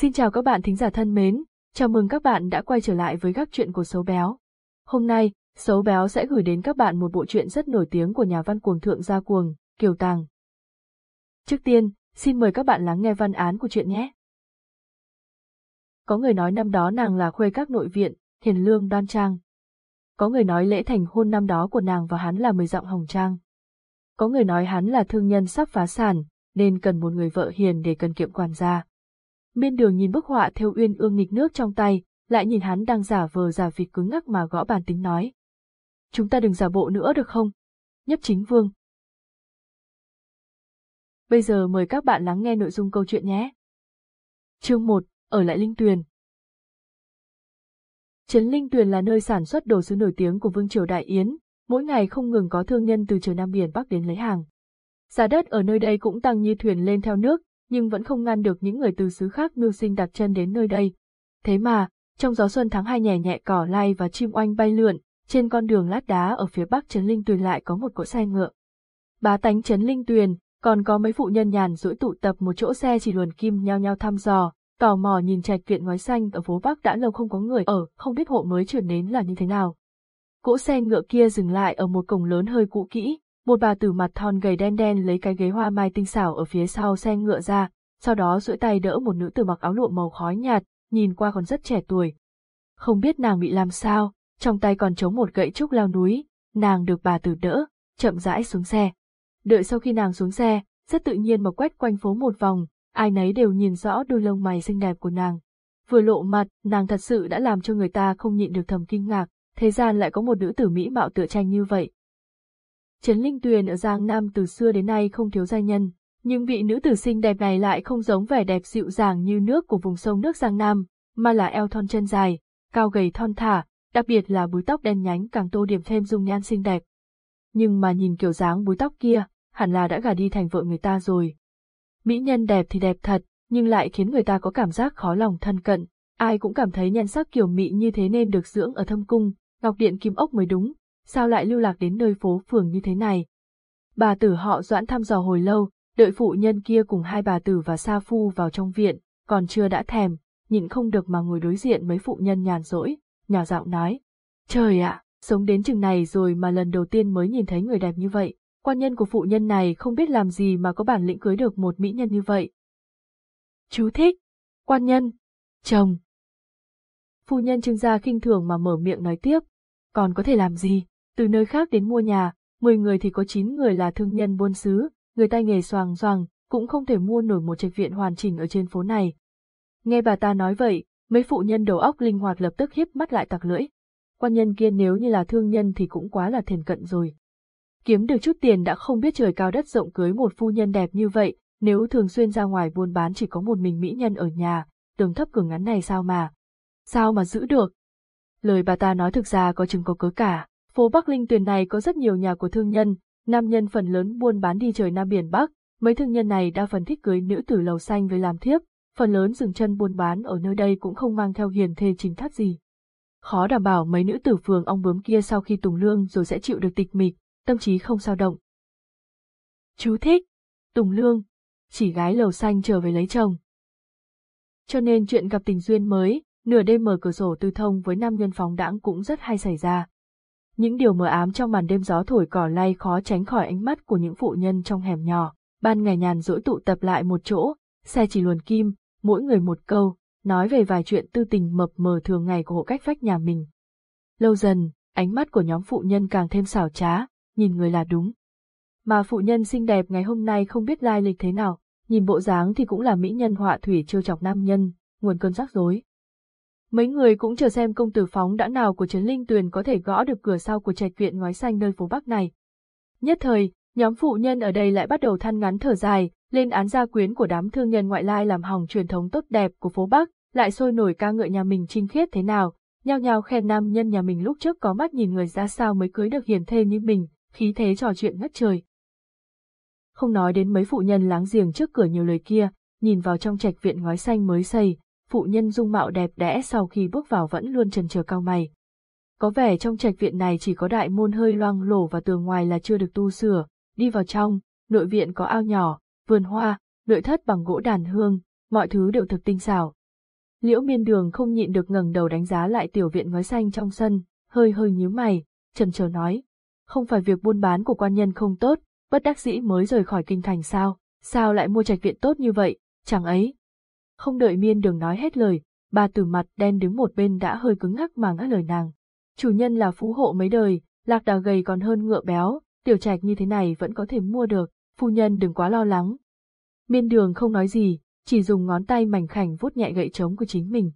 Xin chào các bạn thính giả thân mến, chào mừng các bạn đã quay trở lại với các chuyện của Sấu Béo. Hôm nay, Sấu Béo sẽ gửi đến các bạn một bộ truyện rất nổi tiếng của nhà văn cuồng thượng gia cuồng, Kiều Tàng. Trước tiên, xin mời các bạn lắng nghe văn án của chuyện nhé. Có người nói năm đó nàng là khuê các nội viện, hiền lương đoan trang. Có người nói lễ thành hôn năm đó của nàng và hắn là mười dặm hồng trang. Có người nói hắn là thương nhân sắp phá sản, nên cần một người vợ hiền để cần kiệm quản gia. Miên đường nhìn bức họa theo uyên ương nghịch nước trong tay, lại nhìn hắn đang giả vờ giả vịt cứng ngắc mà gõ bàn tính nói. Chúng ta đừng giả bộ nữa được không? Nhấp chính vương. Bây giờ mời các bạn lắng nghe nội dung câu chuyện nhé. Chương 1, ở lại Linh Tuyền. Trấn Linh Tuyền là nơi sản xuất đồ sứ nổi tiếng của Vương Triều Đại Yến, mỗi ngày không ngừng có thương nhân từ trời Nam Biển Bắc đến lấy hàng. Giá đất ở nơi đây cũng tăng như thuyền lên theo nước, nhưng vẫn không ngăn được những người từ xứ khác mưu sinh đặt chân đến nơi đây. Thế mà, trong gió xuân tháng hai nhẹ nhẹ cỏ lai và chim oanh bay lượn, trên con đường lát đá ở phía bắc Trấn Linh Tuyền lại có một cỗ xe ngựa. Bá tánh Trấn Linh Tuyền, còn có mấy phụ nhân nhàn rỗi tụ tập một chỗ xe chỉ luồn kim nhao nhao thăm dò, tò mò nhìn trạch viện ngói xanh ở phố Bắc đã lâu không có người ở, không biết hộ mới chuyển đến là như thế nào. Cỗ xe ngựa kia dừng lại ở một cổng lớn hơi cũ kỹ, một bà tử mặt thon gầy đen đen lấy cái ghế hoa mai tinh xảo ở phía sau xe ngựa ra, sau đó duỗi tay đỡ một nữ tử mặc áo lụa màu khói nhạt, nhìn qua còn rất trẻ tuổi. Không biết nàng bị làm sao, trong tay còn chống một gậy trúc leo núi, nàng được bà tử đỡ, chậm rãi xuống xe. Đợi sau khi nàng xuống xe, rất tự nhiên mà quét quanh phố một vòng, ai nấy đều nhìn rõ đôi lông mày xinh đẹp của nàng. Vừa lộ mặt, nàng thật sự đã làm cho người ta không nhịn được thầm kinh ngạc, thế gian lại có một nữ tử mỹ mạo tựa tranh như vậy. Trấn Linh Tuyền ở Giang Nam từ xưa đến nay không thiếu gia nhân, nhưng vị nữ tử xinh đẹp này lại không giống vẻ đẹp dịu dàng như nước của vùng sông nước Giang Nam, mà là eo thon chân dài, cao gầy thon thả, đặc biệt là búi tóc đen nhánh càng tô điểm thêm dung nhan xinh đẹp. Nhưng mà nhìn kiểu dáng búi tóc kia, hẳn là đã gả đi thành vợ người ta rồi. Mỹ nhân đẹp thì đẹp thật, nhưng lại khiến người ta có cảm giác khó lòng thân cận, ai cũng cảm thấy nhan sắc kiểu mỹ như thế nên được dưỡng ở thâm cung, ngọc điện kim ốc mới đúng, sao lại lưu lạc đến nơi phố phường như thế này. Bà tử họ doãn thăm dò hồi lâu, đợi phụ nhân kia cùng hai bà tử và sa phu vào trong viện, còn chưa đã thèm, nhịn không được mà ngồi đối diện mấy phụ nhân nhàn rỗi, nhỏ giọng nói. Trời ạ, sống đến chừng này rồi mà lần đầu tiên mới nhìn thấy người đẹp như vậy, quan nhân của phụ nhân này không biết làm gì mà có bản lĩnh cưới được một mỹ nhân như vậy. Chú thích, quan nhân, chồng. Phu nhân trưng gia khinh thường mà mở miệng nói tiếp, còn có thể làm gì, từ nơi khác đến mua nhà, 10 người thì có 9 người là thương nhân buôn xứ, người tay nghề xoàng xoàng, cũng không thể mua nổi một trạch viện hoàn chỉnh ở trên phố này. Nghe bà ta nói vậy, mấy phụ nhân đầu óc linh hoạt lập tức hiếp mắt lại tặc lưỡi. Quan nhân kia nếu như là thương nhân thì cũng quá là thiền cận rồi. Kiếm được chút tiền đã không biết trời cao đất rộng cưới một phu nhân đẹp như vậy, nếu thường xuyên ra ngoài buôn bán chỉ có một mình mỹ nhân ở nhà, tường thấp cửa ngắn này sao mà. Sao mà giữ được? Lời bà ta nói thực ra có chừng có cớ cả, phố Bắc Linh Tuyền này có rất nhiều nhà của thương nhân, nam nhân phần lớn buôn bán đi trời Nam Biển Bắc, mấy thương nhân này đa phần thích cưới nữ tử lầu xanh với làm thiếp, phần lớn dừng chân buôn bán ở nơi đây cũng không mang theo hiền thê chính thất gì. Khó đảm bảo mấy nữ tử phường ong bướm kia sau khi tùng lương rồi sẽ chịu được tịch mịch, tâm trí không sao động. Chú thích, tùng lương, chỉ gái lầu xanh trở về lấy chồng. Cho nên chuyện gặp tình duyên mới, nửa đêm mở cửa sổ tư thông với nam nhân phóng đãng cũng rất hay xảy ra. Những điều mờ ám trong màn đêm gió thổi cỏ lay khó tránh khỏi ánh mắt của những phụ nhân trong hẻm nhỏ, ban ngày nhàn rỗi tụ tập lại một chỗ, xe chỉ luồn kim, mỗi người một câu, nói về vài chuyện tư tình mập mờ thường ngày của hộ cách vách nhà mình. Lâu dần, ánh mắt của nhóm phụ nhân càng thêm xảo trá, nhìn người là đúng. Mà phụ nhân xinh đẹp ngày hôm nay không biết lai lịch thế nào, nhìn bộ dáng thì cũng là mỹ nhân họa thủy trêu chọc nam nhân, nguồn cơn rắc rối. Mấy người cũng chờ xem công tử phóng đã nào của Trấn Linh Tuyền có thể gõ được cửa sau của trạch viện ngói xanh nơi phố Bắc này. Nhất thời, nhóm phụ nhân ở đây lại bắt đầu than ngắn thở dài, lên án gia quyến của đám thương nhân ngoại lai làm hỏng truyền thống tốt đẹp của phố Bắc, lại sôi nổi ca ngợi nhà mình trinh khiết thế nào, nhao nhao khen nam nhân nhà mình lúc trước có mắt nhìn người ra sao mới cưới được hiền thê như mình, khí thế trò chuyện ngất trời. Không nói đến mấy phụ nhân láng giềng trước cửa nhiều lời kia, nhìn vào trong trạch viện ngói xanh mới xây, phụ nhân dung mạo đẹp đẽ sau khi bước vào vẫn luôn trần chờ cao mày. Có vẻ trong trạch viện này chỉ có đại môn hơi loang lổ và tường ngoài là chưa được tu sửa, đi vào trong, nội viện có ao nhỏ, vườn hoa, nội thất bằng gỗ đàn hương, mọi thứ đều thực tinh xảo, Liễu miên đường không nhịn được ngẩng đầu đánh giá lại tiểu viện ngói xanh trong sân, hơi hơi nhíu mày, trần chờ nói. Không phải việc buôn bán của quan nhân không tốt, bất đắc dĩ mới rời khỏi kinh thành sao, sao lại mua trạch viện tốt như vậy, chẳng ấy. Không đợi miên đường nói hết lời, bà từ mặt đen đứng một bên đã hơi cứng ngắc mà ngắt lời nàng. Chủ nhân là phú hộ mấy đời, lạc đà gầy còn hơn ngựa béo, tiểu trạch như thế này vẫn có thể mua được, phu nhân đừng quá lo lắng. Miên đường không nói gì, chỉ dùng ngón tay mảnh khảnh vuốt nhẹ gậy trống của chính mình.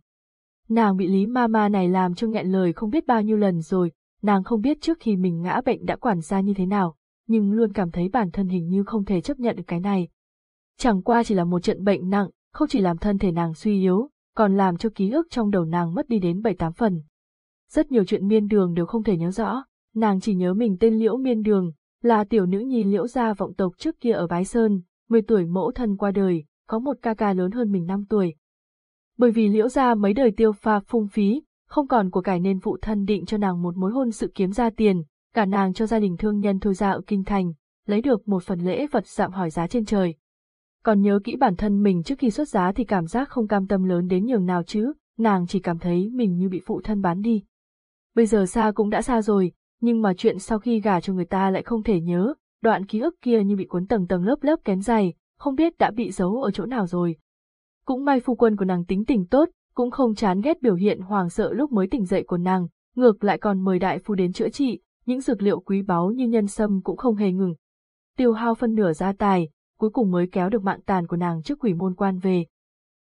Nàng bị Lý Mama này làm cho nghẹn lời không biết bao nhiêu lần rồi, nàng không biết trước khi mình ngã bệnh đã quản gia như thế nào, nhưng luôn cảm thấy bản thân hình như không thể chấp nhận được cái này. Chẳng qua chỉ là một trận bệnh nặng, không chỉ làm thân thể nàng suy yếu, còn làm cho ký ức trong đầu nàng mất đi đến bảy tám phần. Rất nhiều chuyện miên đường đều không thể nhớ rõ, nàng chỉ nhớ mình tên Liễu Miên Đường, là tiểu nữ nhi Liễu gia vọng tộc trước kia ở Bái Sơn, 10 tuổi mẫu thân qua đời, có một ca ca lớn hơn mình 5 tuổi. Bởi vì Liễu gia mấy đời tiêu pha phung phí, không còn của cải nên phụ thân định cho nàng một mối hôn sự kiếm ra tiền, cả nàng cho gia đình thương nhân thôi ra ở Kinh Thành, lấy được một phần lễ vật dạm hỏi giá trên trời. Còn nhớ kỹ bản thân mình trước khi xuất giá thì cảm giác không cam tâm lớn đến nhường nào chứ, nàng chỉ cảm thấy mình như bị phụ thân bán đi. Bây giờ xa cũng đã xa rồi, nhưng mà chuyện sau khi gả cho người ta lại không thể nhớ, đoạn ký ức kia như bị cuốn tầng tầng lớp lớp kén dày, không biết đã bị giấu ở chỗ nào rồi. Cũng may phu quân của nàng tính tình tốt, cũng không chán ghét biểu hiện hoàng sợ lúc mới tỉnh dậy của nàng, ngược lại còn mời đại phu đến chữa trị, những dược liệu quý báu như nhân sâm cũng không hề ngừng. Tiêu hao phân nửa gia tài, cuối cùng mới kéo được mạng tàn của nàng trước quỷ môn quan về.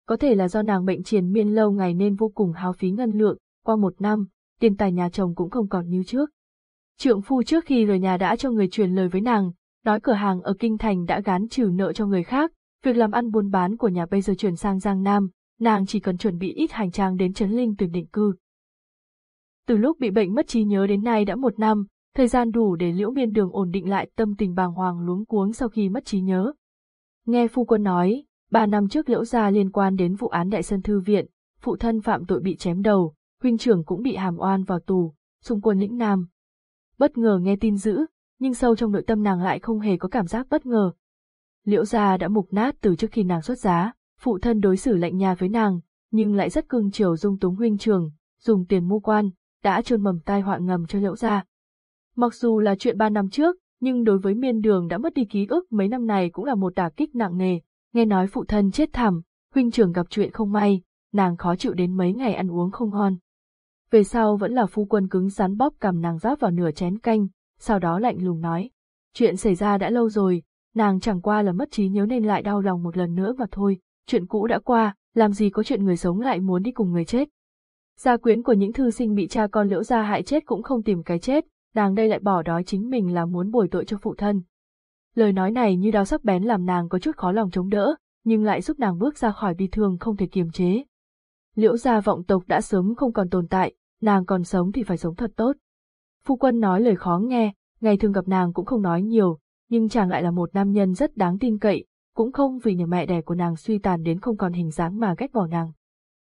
Có thể là do nàng bệnh triền miên lâu ngày nên vô cùng hao phí ngân lượng, qua một năm, tiền tài nhà chồng cũng không còn như trước. Trượng phu trước khi rời nhà đã cho người truyền lời với nàng, nói cửa hàng ở Kinh Thành đã gán trừ nợ cho người khác, việc làm ăn buôn bán của nhà bây giờ chuyển sang Giang Nam, nàng chỉ cần chuẩn bị ít hành trang đến Trấn Linh tuyển định cư. Từ lúc bị bệnh mất trí nhớ đến nay đã một năm, thời gian đủ để liễu miên đường ổn định lại tâm tình bàng hoàng luống cuống sau khi mất trí nhớ. Nghe phu quân nói, ba năm trước liễu gia liên quan đến vụ án đại sân thư viện, phụ thân phạm tội bị chém đầu, huynh trưởng cũng bị hàm oan vào tù, xung quân lĩnh nam. Bất ngờ nghe tin dữ, nhưng sâu trong nội tâm nàng lại không hề có cảm giác bất ngờ. Liễu gia đã mục nát từ trước khi nàng xuất giá, phụ thân đối xử lạnh nhạt với nàng, nhưng lại rất cưng chiều dung túng huynh trường, dùng tiền mua quan, đã trôn mầm tai họa ngầm cho liễu gia. Mặc dù là chuyện ba năm trước, nhưng đối với miên đường đã mất đi ký ức mấy năm này cũng là một đả kích nặng nề, nghe nói phụ thân chết thảm, huynh trưởng gặp chuyện không may, nàng khó chịu đến mấy ngày ăn uống không ngon. Về sau vẫn là phu quân cứng rắn bóp cầm nàng rót vào nửa chén canh, sau đó lạnh lùng nói. Chuyện xảy ra đã lâu rồi, nàng chẳng qua là mất trí nhớ nên lại đau lòng một lần nữa mà thôi, chuyện cũ đã qua, làm gì có chuyện người sống lại muốn đi cùng người chết. Gia quyến của những thư sinh bị cha con liễu gia hại chết cũng không tìm cái chết, nàng đây lại bỏ đói chính mình là muốn bồi tội cho phụ thân. Lời nói này như đao sắc bén làm nàng có chút khó lòng chống đỡ, nhưng lại giúp nàng bước ra khỏi bi thương không thể kiềm chế. Liễu gia vọng tộc đã sớm không còn tồn tại, nàng còn sống thì phải sống thật tốt. Phu quân nói lời khó nghe, ngày thường gặp nàng cũng không nói nhiều, nhưng chàng lại là một nam nhân rất đáng tin cậy, cũng không vì nhà mẹ đẻ của nàng suy tàn đến không còn hình dáng mà ghét bỏ nàng.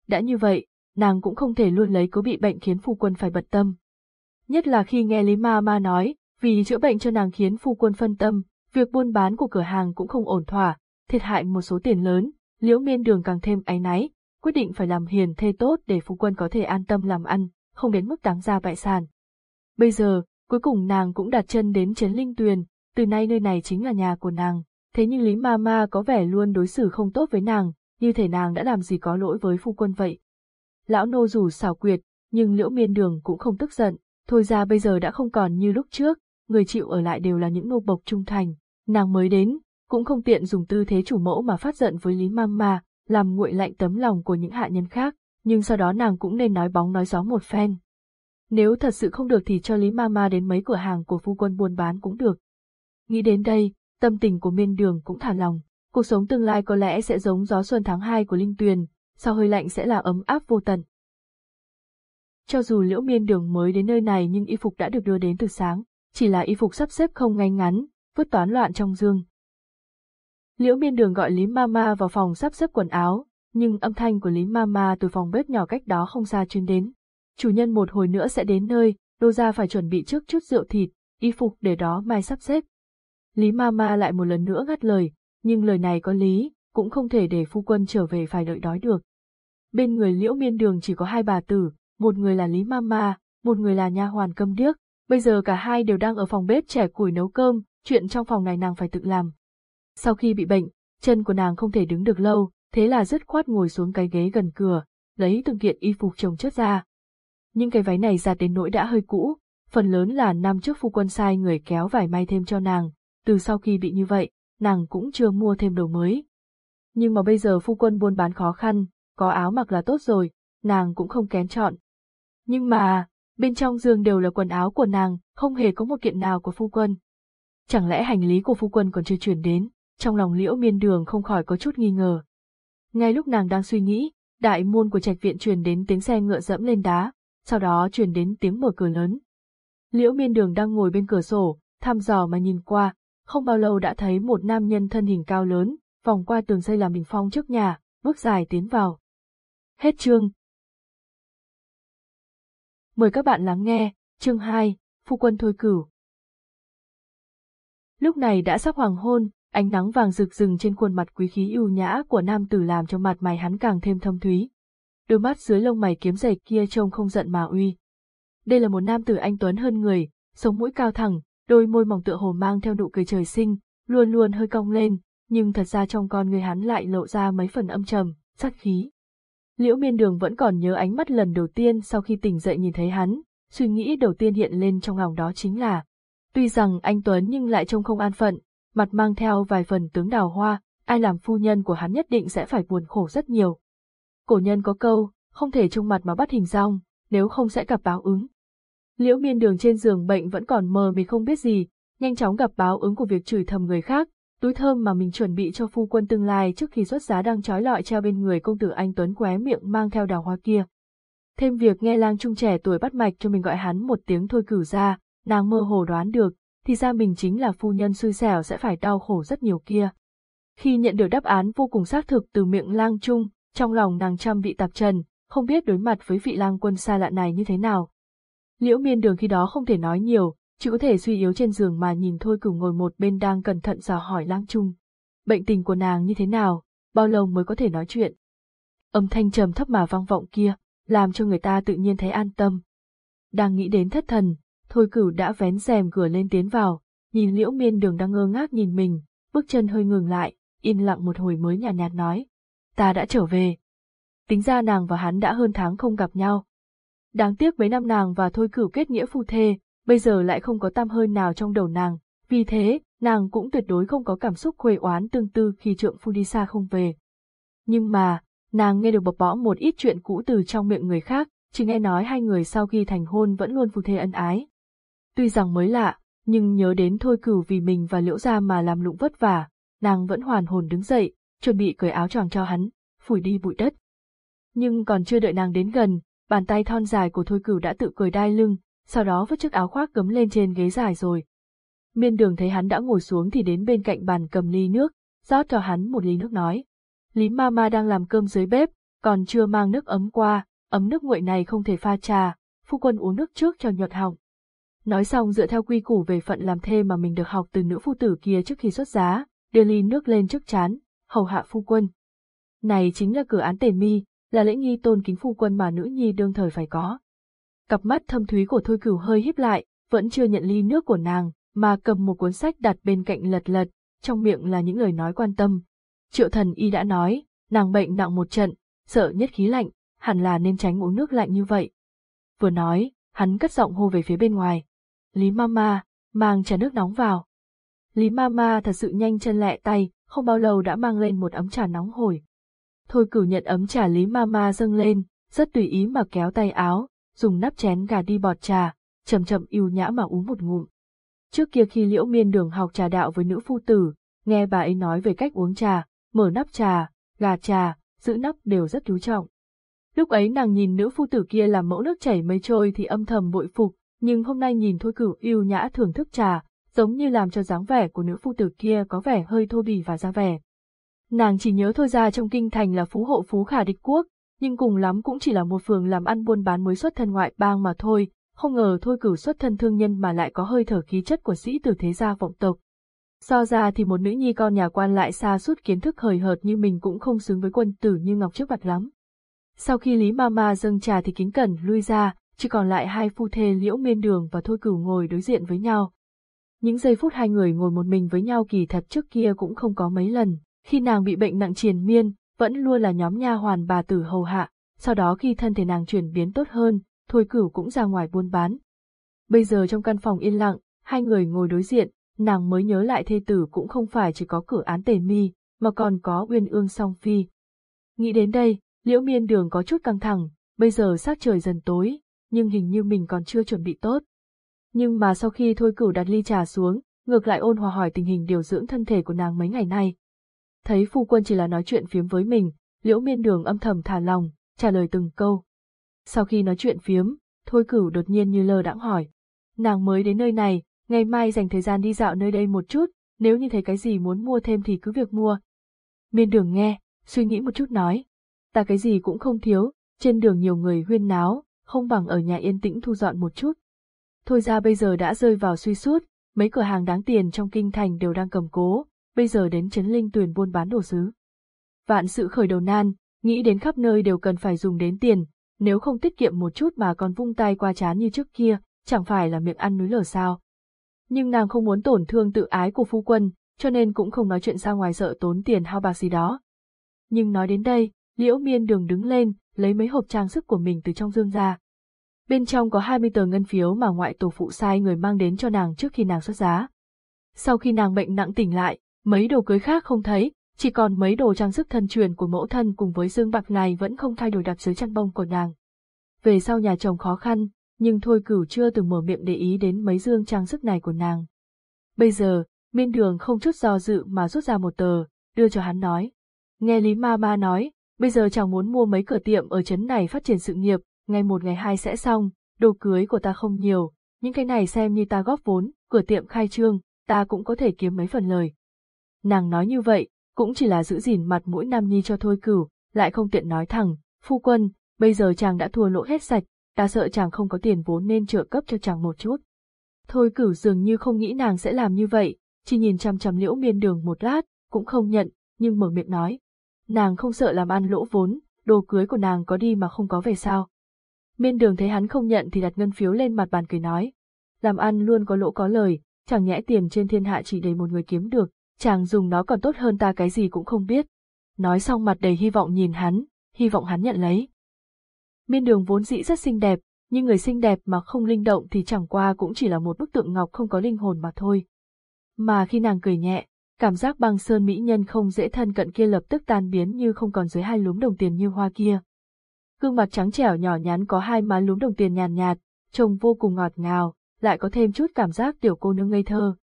Đã như vậy, nàng cũng không thể luôn lấy cứ bị bệnh khiến phu quân phải bật tâm. Nhất là khi nghe Lý Ma Ma nói, vì chữa bệnh cho nàng khiến phu quân phân tâm, việc buôn bán của cửa hàng cũng không ổn thỏa, thiệt hại một số tiền lớn, liễu miên đường càng thêm áy náy, quyết định phải làm hiền thê tốt để phu quân có thể an tâm làm ăn, không đến mức đáng ra bại sản. Bây giờ, cuối cùng nàng cũng đặt chân đến Trấn Linh Tuyền, từ nay nơi này chính là nhà của nàng, thế nhưng Lý Ma Ma có vẻ luôn đối xử không tốt với nàng, như thể nàng đã làm gì có lỗi với phu quân vậy. Lão nô dù xảo quyệt, nhưng liễu miên đường cũng không tức giận, thôi ra bây giờ đã không còn như lúc trước, người chịu ở lại đều là những nô bộc trung thành, nàng mới đến, cũng không tiện dùng tư thế chủ mẫu mà phát giận với Lý Mang Ma, làm nguội lạnh tấm lòng của những hạ nhân khác, nhưng sau đó nàng cũng nên nói bóng nói gió một phen. Nếu thật sự không được thì cho Lý Mama đến mấy cửa hàng của phu quân buôn bán cũng được. Nghĩ đến đây, tâm tình của miên đường cũng thả lòng, cuộc sống tương lai có lẽ sẽ giống gió xuân tháng 2 của Linh Tuyền, sau hơi lạnh sẽ là ấm áp vô tận. Cho dù liễu miên đường mới đến nơi này nhưng y phục đã được đưa đến từ sáng, chỉ là y phục sắp xếp không ngay ngắn, vứt toán loạn trong dương. Liễu miên đường gọi Lý Mama vào phòng sắp xếp quần áo, nhưng âm thanh của Lý Mama từ phòng bếp nhỏ cách đó không xa truyền đến. Chủ nhân một hồi nữa sẽ đến nơi, đô gia phải chuẩn bị trước chút rượu thịt, y phục để đó mai sắp xếp. Lý Mama lại một lần nữa ngắt lời, nhưng lời này có lý, cũng không thể để phu quân trở về phải đợi đói được. bên người liễu miên đường chỉ có hai bà tử, một người là Lý Mama, một người là nha hoàn câm điếc, bây giờ cả hai đều đang ở phòng bếp trẻ củi nấu cơm, chuyện trong phòng này nàng phải tự làm. Sau khi bị bệnh, chân của nàng không thể đứng được lâu, thế là dứt khoát ngồi xuống cái ghế gần cửa, lấy từng kiện y phục chồng chất ra. Những cái váy này giặt đến nỗi đã hơi cũ, phần lớn là năm trước phu quân sai người kéo vải may thêm cho nàng, từ sau khi bị như vậy, nàng cũng chưa mua thêm đồ mới. Nhưng mà bây giờ phu quân buôn bán khó khăn, có áo mặc là tốt rồi, nàng cũng không kén chọn. Nhưng mà, bên trong giường đều là quần áo của nàng, không hề có một kiện nào của phu quân. Chẳng lẽ hành lý của phu quân còn chưa chuyển đến, trong lòng liễu miên đường không khỏi có chút nghi ngờ. Ngay lúc nàng đang suy nghĩ, đại môn của trạch viện truyền đến tiếng xe ngựa dẫm lên đá, sau đó truyền đến tiếng mở cửa lớn. Liễu miên đường đang ngồi bên cửa sổ, thăm dò mà nhìn qua, không bao lâu đã thấy một nam nhân thân hình cao lớn, vòng qua tường xây làm bình phong trước nhà, bước dài tiến vào. Hết chương. Mời các bạn lắng nghe, chương 2, Phu quân thôi cửu. Lúc này đã sắp hoàng hôn, ánh nắng vàng rực rừng trên khuôn mặt quý khí ưu nhã của nam tử làm cho mặt mày hắn càng thêm thâm thúy. Đôi mắt dưới lông mày kiếm dày kia trông không giận mà uy. Đây là một nam tử anh tuấn hơn người, sống mũi cao thẳng, đôi môi mỏng tựa hồ mang theo nụ cười trời sinh, luôn luôn hơi cong lên, nhưng thật ra trong con người hắn lại lộ ra mấy phần âm trầm, sát khí. Liễu miên đường vẫn còn nhớ ánh mắt lần đầu tiên sau khi tỉnh dậy nhìn thấy hắn, suy nghĩ đầu tiên hiện lên trong lòng đó chính là, tuy rằng anh Tuấn nhưng lại trông không an phận, mặt mang theo vài phần tướng đào hoa, ai làm phu nhân của hắn nhất định sẽ phải buồn khổ rất nhiều. Cổ nhân có câu, không thể trông mặt mà bắt hình rong, nếu không sẽ gặp báo ứng. Liễu miên đường trên giường bệnh vẫn còn mờ mình không biết gì, nhanh chóng gặp báo ứng của việc chửi thầm người khác, túi thơm mà mình chuẩn bị cho phu quân tương lai trước khi xuất giá đang trói lọi treo bên người công tử anh Tuấn khóe miệng mang theo đào hoa kia. Thêm việc nghe lang trung trẻ tuổi bắt mạch cho mình gọi hắn một tiếng thôi cử ra, nàng mơ hồ đoán được, thì ra mình chính là phu nhân xui xẻo sẽ phải đau khổ rất nhiều kia. Khi nhận được đáp án vô cùng xác thực từ miệng lang trung, trong lòng nàng trăm vị tạp trần, không biết đối mặt với vị lang quân xa lạ này như thế nào. Liễu miên đường khi đó không thể nói nhiều, chỉ có thể suy yếu trên giường mà nhìn thôi cửu ngồi một bên đang cẩn thận dò hỏi lang trung. Bệnh tình của nàng như thế nào, bao lâu mới có thể nói chuyện. Âm thanh trầm thấp mà vang vọng kia, làm cho người ta tự nhiên thấy an tâm. Đang nghĩ đến thất thần, thôi cửu đã vén rèm cửa lên tiến vào, nhìn liễu miên đường đang ngơ ngác nhìn mình, bước chân hơi ngừng lại, im lặng một hồi mới nhàn nhạt, nhạt nói. Ta đã trở về. Tính ra nàng và hắn đã hơn tháng không gặp nhau. Đáng tiếc mấy năm nàng và thôi cửu kết nghĩa phu thê, bây giờ lại không có tam hơi nào trong đầu nàng, vì thế, nàng cũng tuyệt đối không có cảm xúc khuê oán tương tư khi trượng phu đi xa không về. Nhưng mà, nàng nghe được bập bõ một ít chuyện cũ từ trong miệng người khác, chỉ nghe nói hai người sau khi thành hôn vẫn luôn phu thê ân ái. Tuy rằng mới lạ, nhưng nhớ đến thôi cửu vì mình và liễu gia mà làm lụng vất vả, nàng vẫn hoàn hồn đứng dậy, chuẩn bị cởi áo choàng cho hắn, phủi đi bụi đất. Nhưng còn chưa đợi nàng đến gần, bàn tay thon dài của thôi cửu đã tự cởi đai lưng, sau đó vứt chiếc áo khoác cấm lên trên ghế dài rồi. Miên đường thấy hắn đã ngồi xuống thì đến bên cạnh bàn cầm ly nước, rót cho hắn một ly nước nói. Lý Mama đang làm cơm dưới bếp, còn chưa mang nước ấm qua, ấm nước nguội này không thể pha trà, phu quân uống nước trước cho nhuận họng. Nói xong dựa theo quy củ về phận làm thêm mà mình được học từ nữ phu tử kia trước khi xuất giá, đưa ly nước lên trước chán, hầu hạ phu quân. Này chính là cửa án tề mi, là lễ nghi tôn kính phu quân mà nữ nhi đương thời phải có. Cặp mắt thâm thúy của Thôi Cửu hơi híp lại, vẫn chưa nhận ly nước của nàng, mà cầm một cuốn sách đặt bên cạnh lật lật, trong miệng là những lời nói quan tâm. Triệu thần y đã nói, nàng bệnh nặng một trận, sợ nhất khí lạnh, hẳn là nên tránh uống nước lạnh như vậy. Vừa nói, hắn cất giọng hô về phía bên ngoài. Lý Mama, mang trà nước nóng vào. Lý Mama thật sự nhanh chân lẹ tay, không bao lâu đã mang lên một ấm trà nóng hổi. Thôi cửu nhận ấm trà Lý Mama dâng lên, rất tùy ý mà kéo tay áo, dùng nắp chén gà đi bọt trà, chậm chậm yêu nhã mà uống một ngụm. Trước kia khi liễu miên đường học trà đạo với nữ phu tử, nghe bà ấy nói về cách uống trà, mở nắp trà, gà trà, giữ nắp đều rất chú trọng. Lúc ấy nàng nhìn nữ phu tử kia làm mẫu nước chảy mây trôi thì âm thầm bội phục, nhưng hôm nay nhìn thôi cửu yêu nhã thưởng thức trà, giống như làm cho dáng vẻ của nữ phu tử kia có vẻ hơi thô bỉ và ra vẻ. Nàng chỉ nhớ thôi ra trong kinh thành là phú hộ phú khả địch quốc, nhưng cùng lắm cũng chỉ là một phường làm ăn buôn bán mới xuất thân ngoại bang mà thôi, không ngờ thôi cửu xuất thân thương nhân mà lại có hơi thở khí chất của sĩ tử thế gia vọng tộc. So ra thì một nữ nhi con nhà quan lại xa suốt kiến thức hời hợt như mình cũng không xứng với quân tử như Ngọc trước mặt lắm. Sau khi Lý Mama dâng trà thì kính cẩn lui ra, chỉ còn lại hai phu thê liễu miên đường và thôi cửu ngồi đối diện với nhau. Những giây phút hai người ngồi một mình với nhau kỳ thật trước kia cũng không có mấy lần, khi nàng bị bệnh nặng triền miên, vẫn luôn là nhóm nha hoàn bà tử hầu hạ, sau đó khi thân thể nàng chuyển biến tốt hơn, thôi cửu cũng ra ngoài buôn bán. Bây giờ trong căn phòng yên lặng, hai người ngồi đối diện, nàng mới nhớ lại thê tử cũng không phải chỉ có cửa án tề mi, mà còn có uyên ương song phi. Nghĩ đến đây, liễu miên đường có chút căng thẳng, bây giờ sát trời dần tối, nhưng hình như mình còn chưa chuẩn bị tốt. Nhưng mà sau khi thôi cửu đặt ly trà xuống, ngược lại ôn hòa hỏi tình hình điều dưỡng thân thể của nàng mấy ngày nay. Thấy phu quân chỉ là nói chuyện phiếm với mình, liễu miên đường âm thầm thả lòng, trả lời từng câu. Sau khi nói chuyện phiếm, thôi cửu đột nhiên như lơ đãng hỏi. Nàng mới đến nơi này, ngày mai dành thời gian đi dạo nơi đây một chút, nếu như thấy cái gì muốn mua thêm thì cứ việc mua. Miên đường nghe, suy nghĩ một chút nói. Ta cái gì cũng không thiếu, trên đường nhiều người huyên náo, không bằng ở nhà yên tĩnh thu dọn một chút. Thôi ra bây giờ đã rơi vào suy sút, mấy cửa hàng đáng tiền trong kinh thành đều đang cầm cố, bây giờ đến chấn linh tuyền buôn bán đồ sứ. Vạn sự khởi đầu nan, nghĩ đến khắp nơi đều cần phải dùng đến tiền, nếu không tiết kiệm một chút mà còn vung tay qua chán như trước kia, chẳng phải là miệng ăn núi lở sao. Nhưng nàng không muốn tổn thương tự ái của phu quân, cho nên cũng không nói chuyện ra ngoài sợ tốn tiền hao bạc gì đó. Nhưng nói đến đây, liễu miên đường đứng lên, lấy mấy hộp trang sức của mình từ trong dương ra. Bên trong có 20 tờ ngân phiếu mà ngoại tổ phụ sai người mang đến cho nàng trước khi nàng xuất giá. Sau khi nàng bệnh nặng tỉnh lại, mấy đồ cưới khác không thấy, chỉ còn mấy đồ trang sức thân truyền của mẫu thân cùng với dương bạc này vẫn không thay đổi đặt dưới chăn bông của nàng. Về sau nhà chồng khó khăn, nhưng thôi cửu chưa từng mở miệng để ý đến mấy dương trang sức này của nàng. Bây giờ, miên đường không chút do dự mà rút ra một tờ, đưa cho hắn nói. Nghe Lý Ma Ma nói, bây giờ chàng muốn mua mấy cửa tiệm ở chấn này phát triển sự nghiệp, ngày một ngày hai sẽ xong, đồ cưới của ta không nhiều, những cái này xem như ta góp vốn, cửa tiệm khai trương, ta cũng có thể kiếm mấy phần lời. Nàng nói như vậy, cũng chỉ là giữ gìn mặt mũi nam nhi cho thôi cửu, lại không tiện nói thẳng, phu quân, bây giờ chàng đã thua lỗ hết sạch, ta sợ chàng không có tiền vốn nên trợ cấp cho chàng một chút. Thôi cửu dường như không nghĩ nàng sẽ làm như vậy, chỉ nhìn chăm chăm liễu miên đường một lát, cũng không nhận, nhưng mở miệng nói. Nàng không sợ làm ăn lỗ vốn, đồ cưới của nàng có đi mà không có về sao. Miên đường thấy hắn không nhận thì đặt ngân phiếu lên mặt bàn cười nói. Làm ăn luôn có lỗ có lời, chẳng nhẽ tiền trên thiên hạ chỉ để một người kiếm được, chàng dùng nó còn tốt hơn ta cái gì cũng không biết. Nói xong mặt đầy hy vọng nhìn hắn, hy vọng hắn nhận lấy. Miên đường vốn dĩ rất xinh đẹp, nhưng người xinh đẹp mà không linh động thì chẳng qua cũng chỉ là một bức tượng ngọc không có linh hồn mà thôi. Mà khi nàng cười nhẹ, cảm giác băng sơn mỹ nhân không dễ thân cận kia lập tức tan biến như không còn dưới hai lúm đồng tiền như hoa kia. Gương mặt trắng trẻo nhỏ nhắn có hai má lúm đồng tiền nhàn nhạt, trông vô cùng ngọt ngào, lại có thêm chút cảm giác tiểu cô nương ngây thơ.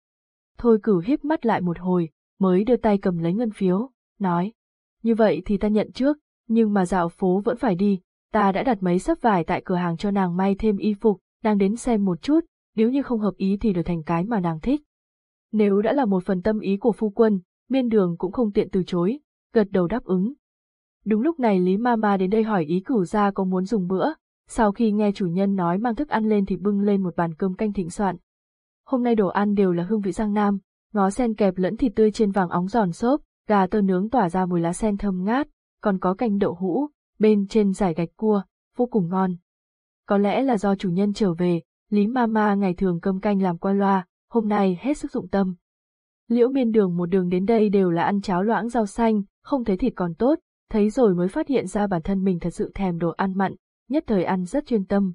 Thôi cửu híp mắt lại một hồi, mới đưa tay cầm lấy ngân phiếu, nói. Như vậy thì ta nhận trước, nhưng mà dạo phố vẫn phải đi, ta đã đặt mấy sấp vải tại cửa hàng cho nàng may thêm y phục, đang đến xem một chút, nếu như không hợp ý thì đổi thành cái mà nàng thích. Nếu đã là một phần tâm ý của phu quân, miên đường cũng không tiện từ chối, gật đầu đáp ứng. Đúng lúc này Lý Mama đến đây hỏi ý cửu gia có muốn dùng bữa, sau khi nghe chủ nhân nói mang thức ăn lên thì bưng lên một bàn cơm canh thịnh soạn. Hôm nay đồ ăn đều là hương vị Giang Nam, ngó sen kẹp lẫn thịt tươi trên vàng óng giòn xốp, gà tơ nướng tỏa ra mùi lá sen thơm ngát, còn có canh đậu hũ, bên trên giải gạch cua, vô cùng ngon. Có lẽ là do chủ nhân trở về, Lý Mama ngày thường cơm canh làm qua loa, hôm nay hết sức dụng tâm. Liễu miên đường một đường đến đây đều là ăn cháo loãng rau xanh, không thấy thịt còn tốt, thấy rồi mới phát hiện ra bản thân mình thật sự thèm đồ ăn mặn, nhất thời ăn rất chuyên tâm.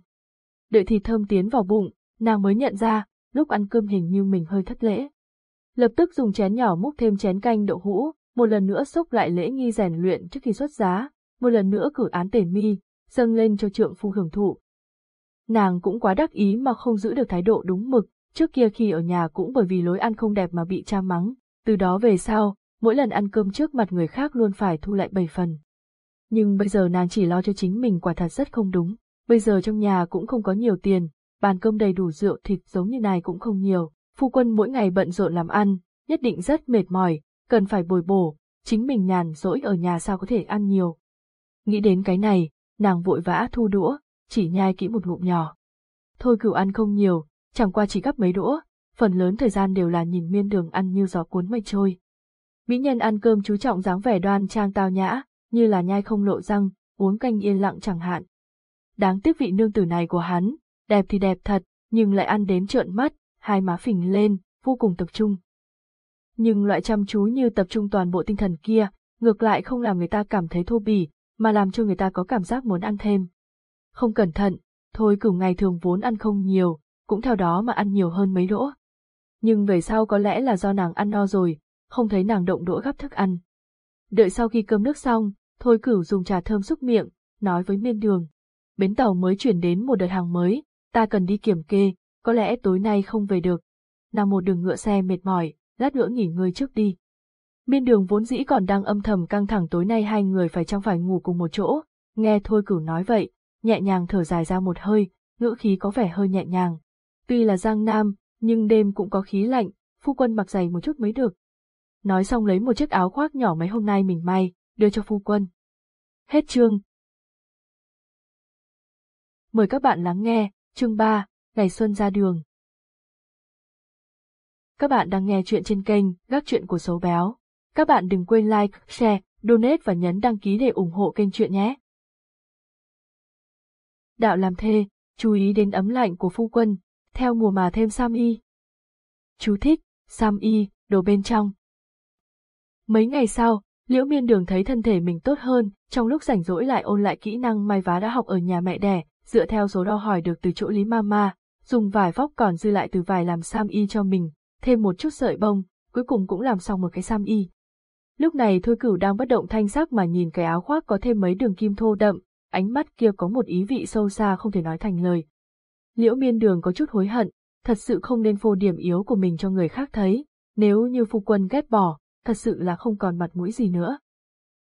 Đợi thịt thơm tiến vào bụng, nàng mới nhận ra, lúc ăn cơm hình như mình hơi thất lễ. Lập tức dùng chén nhỏ múc thêm chén canh đậu hũ, một lần nữa xúc lại lễ nghi rèn luyện trước khi xuất giá, một lần nữa cử án tể mi, dâng lên cho trượng phu hưởng thụ. Nàng cũng quá đắc ý mà không giữ được thái độ đúng mực, trước kia khi ở nhà cũng bởi vì lối ăn không đẹp mà bị cha mắng, từ đó về sau, mỗi lần ăn cơm trước mặt người khác luôn phải thu lại bảy phần. Nhưng bây giờ nàng chỉ lo cho chính mình quả thật rất không đúng, bây giờ trong nhà cũng không có nhiều tiền, bàn cơm đầy đủ rượu thịt giống như này cũng không nhiều, phu quân mỗi ngày bận rộn làm ăn, nhất định rất mệt mỏi, cần phải bồi bổ, chính mình nhàn rỗi ở nhà sao có thể ăn nhiều. Nghĩ đến cái này, nàng vội vã thu đũa, chỉ nhai kỹ một ngụm nhỏ. Thôi cửu ăn không nhiều, chẳng qua chỉ gấp mấy đũa, phần lớn thời gian đều là nhìn miên đường ăn như gió cuốn mây trôi. Mỹ nhân ăn cơm chú trọng dáng vẻ đoan trang tao nhã, như là nhai không lộ răng, uống canh yên lặng chẳng hạn. Đáng tiếc vị nương tử này của hắn, đẹp thì đẹp thật, nhưng lại ăn đến trợn mắt, hai má phình lên, vô cùng tập trung. Nhưng loại chăm chú như tập trung toàn bộ tinh thần kia, ngược lại không làm người ta cảm thấy thô bỉ, mà làm cho người ta có cảm giác muốn ăn thêm. Không cẩn thận, thôi cửu ngày thường vốn ăn không nhiều, cũng theo đó mà ăn nhiều hơn mấy đỗ. Nhưng về sau có lẽ là do nàng ăn no rồi, không thấy nàng động đũa gắp thức ăn. Đợi sau khi cơm nước xong, thôi cửu dùng trà thơm xúc miệng, nói với miên đường. Bến tàu mới chuyển đến một đợt hàng mới, ta cần đi kiểm kê, có lẽ tối nay không về được. Nàng một đường ngựa xe mệt mỏi, lát nữa nghỉ ngơi trước đi. Miên đường vốn dĩ còn đang âm thầm căng thẳng tối nay hai người phải trong phải ngủ cùng một chỗ, nghe thôi cửu nói vậy, nhẹ nhàng thở dài ra một hơi, ngữ khí có vẻ hơi nhẹ nhàng. Tuy là giang nam, nhưng đêm cũng có khí lạnh, phu quân mặc giày một chút mới được. Nói xong lấy một chiếc áo khoác nhỏ mấy hôm nay mình may, đưa cho phu quân. Hết chương. Mời các bạn lắng nghe, chương 3, Ngày Xuân ra đường. Các bạn đang nghe chuyện trên kênh Gác Chuyện của Xấu Béo. Các bạn đừng quên like, share, donate và nhấn đăng ký để ủng hộ kênh chuyện nhé. Đạo làm thê, chú ý đến ấm lạnh của phu quân, theo mùa mà thêm sam y. Chú thích, sam y, đồ bên trong. Mấy ngày sau, Liễu Miên Đường thấy thân thể mình tốt hơn, trong lúc rảnh rỗi lại ôn lại kỹ năng may vá đã học ở nhà mẹ đẻ, dựa theo số đo hỏi được từ chỗ Lý Mama, dùng vải vóc còn dư lại từ vải làm sam y cho mình, thêm một chút sợi bông, cuối cùng cũng làm xong một cái sam y. Lúc này Thôi Cửu đang bất động thanh sắc mà nhìn cái áo khoác có thêm mấy đường kim thô đậm, ánh mắt kia có một ý vị sâu xa không thể nói thành lời. Liễu miên đường có chút hối hận, thật sự không nên phô điểm yếu của mình cho người khác thấy, nếu như phu quân ghét bỏ, thật sự là không còn mặt mũi gì nữa.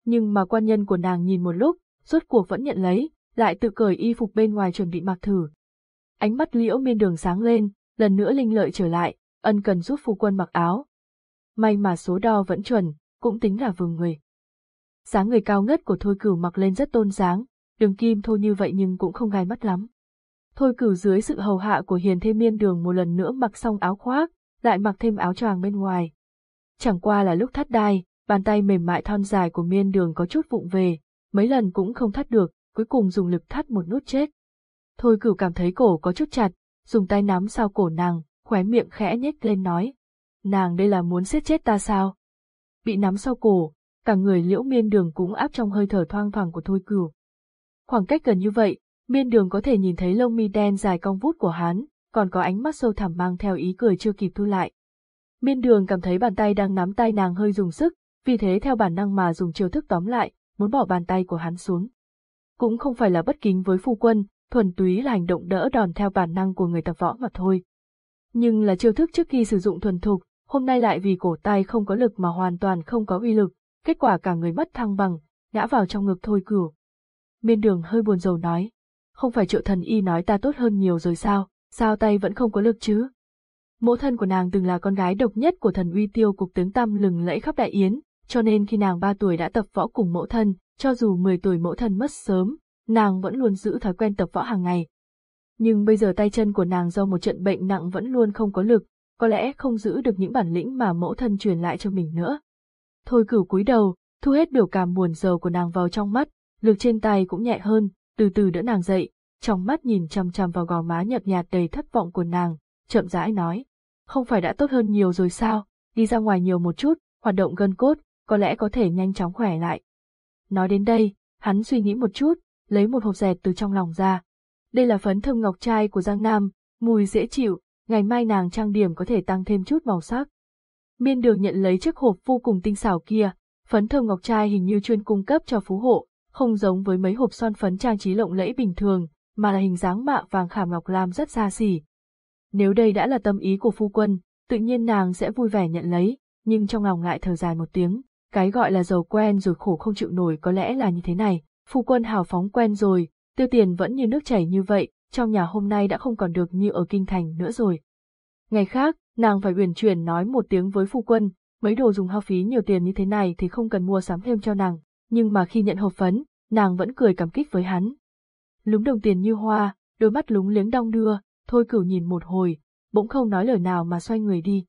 Nhưng mà quan nhân của nàng nhìn một lúc, rốt cuộc vẫn nhận lấy, lại tự cởi y phục bên ngoài chuẩn bị mặc thử. Ánh mắt liễu miên đường sáng lên, lần nữa linh lợi trở lại, ân cần giúp phu quân mặc áo. May mà số đo vẫn chuẩn, cũng tính là vừa người. Sáng người cao ngất của Thôi Cửu mặc lên rất tôn dáng, đường kim thô như vậy nhưng cũng không gai mắt lắm. Thôi Cửu dưới sự hầu hạ của hiền thêm miên đường một lần nữa mặc xong áo khoác, lại mặc thêm áo choàng bên ngoài. Chẳng qua là lúc thắt đai, bàn tay mềm mại thon dài của miên đường có chút vụng về, mấy lần cũng không thắt được, cuối cùng dùng lực thắt một nút chết. Thôi cửu cảm thấy cổ có chút chặt, dùng tay nắm sau cổ nàng, khóe miệng khẽ nhếch lên nói. Nàng đây là muốn siết chết ta sao? Bị nắm sau cổ, cả người liễu miên đường cũng áp trong hơi thở thoang thoảng của thôi cửu. Khoảng cách gần như vậy, miên đường có thể nhìn thấy lông mi đen dài cong vút của hắn, còn có ánh mắt sâu thẳm mang theo ý cười chưa kịp thu lại. Miên đường cảm thấy bàn tay đang nắm tay nàng hơi dùng sức, vì thế theo bản năng mà dùng chiêu thức tóm lại, muốn bỏ bàn tay của hắn xuống. Cũng không phải là bất kính với phu quân, thuần túy là hành động đỡ đòn theo bản năng của người tập võ mà thôi. Nhưng là chiêu thức trước khi sử dụng thuần thục, hôm nay lại vì cổ tay không có lực mà hoàn toàn không có uy lực, kết quả cả người mất thăng bằng, ngã vào trong ngực thôi cửu. Miên đường hơi buồn rầu nói, không phải triệu thần y nói ta tốt hơn nhiều rồi sao, sao tay vẫn không có lực chứ? Mẫu thân của nàng từng là con gái độc nhất của thần uy tiêu cục tướng tam lừng lẫy khắp đại yến, cho nên khi nàng 3 tuổi đã tập võ cùng mẫu thân, cho dù 10 tuổi mẫu thân mất sớm, nàng vẫn luôn giữ thói quen tập võ hàng ngày. Nhưng bây giờ tay chân của nàng do một trận bệnh nặng vẫn luôn không có lực, có lẽ không giữ được những bản lĩnh mà mẫu thân truyền lại cho mình nữa. Thôi cửu cúi đầu, thu hết biểu cảm buồn rầu của nàng vào trong mắt, lực trên tay cũng nhẹ hơn, từ từ đỡ nàng dậy, trong mắt nhìn chằm chằm vào gò má nhợt nhạt đầy thất vọng của nàng, chậm rãi nói. Không phải đã tốt hơn nhiều rồi sao, đi ra ngoài nhiều một chút, hoạt động gân cốt, có lẽ có thể nhanh chóng khỏe lại. Nói đến đây, hắn suy nghĩ một chút, lấy một hộp dẹt từ trong lòng ra. Đây là phấn thơm ngọc trai của Giang Nam, mùi dễ chịu, ngày mai nàng trang điểm có thể tăng thêm chút màu sắc. Miên đường nhận lấy chiếc hộp vô cùng tinh xảo kia, phấn thơm ngọc trai hình như chuyên cung cấp cho phú hộ, không giống với mấy hộp son phấn trang trí lộng lẫy bình thường, mà là hình dáng mạ vàng khảm ngọc lam rất xa xỉ. Nếu đây đã là tâm ý của phu quân, tự nhiên nàng sẽ vui vẻ nhận lấy, nhưng trong lòng lại thở dài một tiếng, cái gọi là giàu quen rồi khổ không chịu nổi có lẽ là như thế này, phu quân hào phóng quen rồi, tiêu tiền vẫn như nước chảy như vậy, trong nhà hôm nay đã không còn được như ở kinh thành nữa rồi. Ngày khác, nàng phải uyển chuyển nói một tiếng với phu quân, mấy đồ dùng hao phí nhiều tiền như thế này thì không cần mua sắm thêm cho nàng, nhưng mà khi nhận hộp phấn, nàng vẫn cười cảm kích với hắn. Lúng đồng tiền như hoa, đôi mắt lúng liếng đong đưa, thôi cửu nhìn một hồi, bỗng không nói lời nào mà xoay người đi.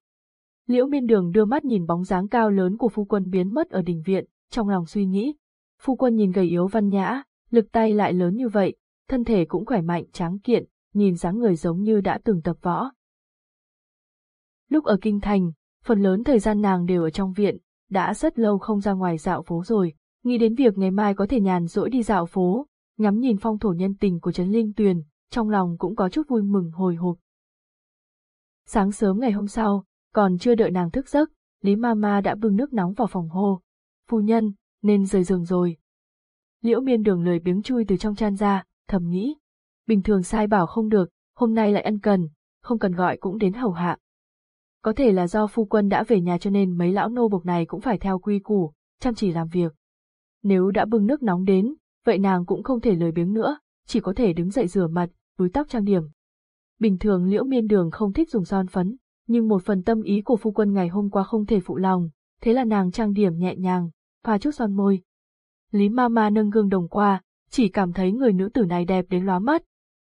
Liễu miên đường đưa mắt nhìn bóng dáng cao lớn của phu quân biến mất ở đỉnh viện, trong lòng suy nghĩ. Phu quân nhìn gầy yếu văn nhã, lực tay lại lớn như vậy, thân thể cũng khỏe mạnh tráng kiện, nhìn dáng người giống như đã từng tập võ. Lúc ở Kinh Thành, phần lớn thời gian nàng đều ở trong viện, đã rất lâu không ra ngoài dạo phố rồi, nghĩ đến việc ngày mai có thể nhàn rỗi đi dạo phố, ngắm nhìn phong thổ nhân tình của Trấn Linh Tuyền, trong lòng cũng có chút vui mừng hồi hộp. Sáng sớm ngày hôm sau, còn chưa đợi nàng thức giấc, Lý Mama đã bưng nước nóng vào phòng hô. Phu nhân, nên rời giường rồi. Liễu miên đường lười biếng chui từ trong chăn ra, thầm nghĩ. Bình thường sai bảo không được, hôm nay lại ăn cần, không cần gọi cũng đến hầu hạ. Có thể là do phu quân đã về nhà cho nên mấy lão nô bộc này cũng phải theo quy củ, chăm chỉ làm việc. Nếu đã bưng nước nóng đến, vậy nàng cũng không thể lười biếng nữa, chỉ có thể đứng dậy rửa mặt, túi tóc trang điểm. Bình thường liễu miên đường không thích dùng son phấn, nhưng một phần tâm ý của phu quân ngày hôm qua không thể phụ lòng, thế là nàng trang điểm nhẹ nhàng, pha chút son môi. Lý Mama nâng gương đồng qua, chỉ cảm thấy người nữ tử này đẹp đến lóa mắt.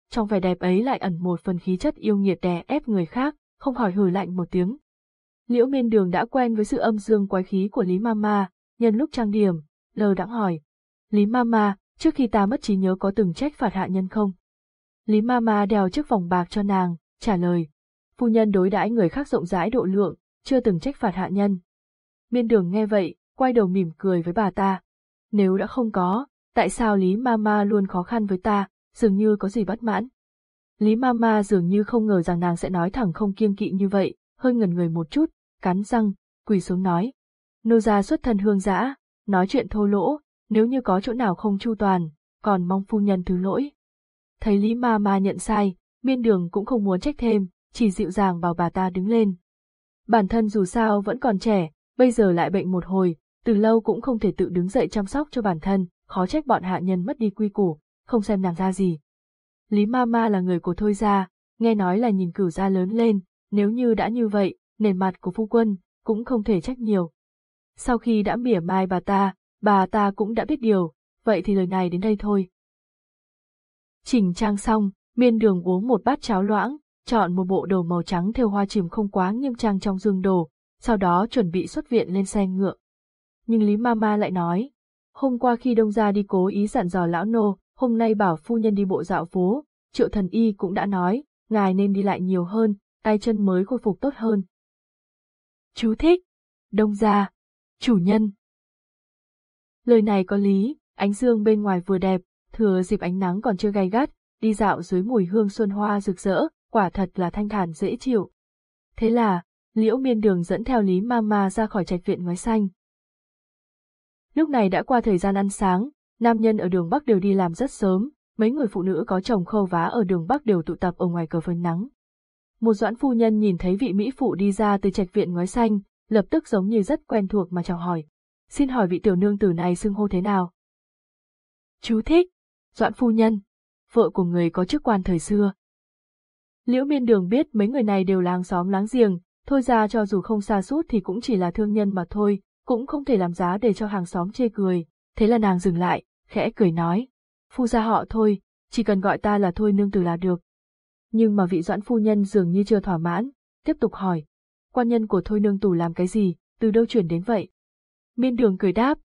Trong vẻ đẹp ấy lại ẩn một phần khí chất yêu nghiệt đè ép người khác, không hỏi hử lạnh một tiếng. Liễu miên đường đã quen với sự âm dương quái khí của Lý Mama, nhân lúc trang điểm, lờ đãng hỏi. Lý Mama, trước khi ta mất trí nhớ có từng trách phạt hạ nhân không? Lý Mama đeo chiếc vòng bạc cho nàng, trả lời. Phu nhân đối đãi người khác rộng rãi độ lượng, chưa từng trách phạt hạ nhân. Miên đường nghe vậy, quay đầu mỉm cười với bà ta. Nếu đã không có, tại sao Lý Mama luôn khó khăn với ta, dường như có gì bất mãn? Lý Mama dường như không ngờ rằng nàng sẽ nói thẳng không kiêng kỵ như vậy, hơi ngẩn người một chút, cắn răng, quỳ xuống nói. Nô gia xuất thân hương giã, nói chuyện thô lỗ, nếu như có chỗ nào không chu toàn, còn mong phu nhân thứ lỗi. Thấy Lý Mama nhận sai, miên đường cũng không muốn trách thêm, chỉ dịu dàng bảo bà ta đứng lên. Bản thân dù sao vẫn còn trẻ, bây giờ lại bệnh một hồi, từ lâu cũng không thể tự đứng dậy chăm sóc cho bản thân, khó trách bọn hạ nhân mất đi quy củ, không xem nàng ra gì. Lý Mama là người của Thôi gia, nghe nói là nhìn cửu gia lớn lên, nếu như đã như vậy, nền mặt của phu quân, cũng không thể trách nhiều. Sau khi đã mỉa mai bà ta, bà ta cũng đã biết điều, vậy thì lời này đến đây thôi. Chỉnh trang xong, miên đường uống một bát cháo loãng, chọn một bộ đồ màu trắng theo hoa chìm không quá nghiêm trang trong dương đồ, sau đó chuẩn bị xuất viện lên xe ngựa. Nhưng Lý Mama lại nói, hôm qua khi đông gia đi cố ý dặn dò lão nô, hôm nay bảo phu nhân đi bộ dạo phố, triệu thần y cũng đã nói, ngài nên đi lại nhiều hơn, tay chân mới khôi phục tốt hơn. Chú thích, đông gia, chủ nhân. Lời này có lý, ánh dương bên ngoài vừa đẹp, thừa dịp ánh nắng còn chưa gay gắt, đi dạo dưới mùi hương xuân hoa rực rỡ, quả thật là thanh thản dễ chịu. Thế là, Liễu Miên Đường dẫn theo Lý Mama ra khỏi trạch viện ngói xanh. Lúc này đã qua thời gian ăn sáng, nam nhân ở đường Bắc đều đi làm rất sớm, mấy người phụ nữ có chồng khâu vá ở đường Bắc đều tụ tập ở ngoài cờ phơi nắng. Một doãn phu nhân nhìn thấy vị Mỹ phụ đi ra từ trạch viện ngói xanh, lập tức giống như rất quen thuộc mà chào hỏi. Xin hỏi vị tiểu nương tử này xưng hô thế nào? Chú thích. Doãn phu nhân. Vợ của người có chức quan thời xưa. Liễu miên đường biết mấy người này đều làng xóm láng giềng, thôi ra cho dù không xa suốt thì cũng chỉ là thương nhân mà thôi, cũng không thể làm giá để cho hàng xóm chê cười, thế là nàng dừng lại, khẽ cười nói. Phu gia họ thôi, chỉ cần gọi ta là thôi nương tử là được. Nhưng mà vị doãn phu nhân dường như chưa thỏa mãn, tiếp tục hỏi. Quan nhân của thôi nương tử làm cái gì, từ đâu chuyển đến vậy? Miên đường cười đáp.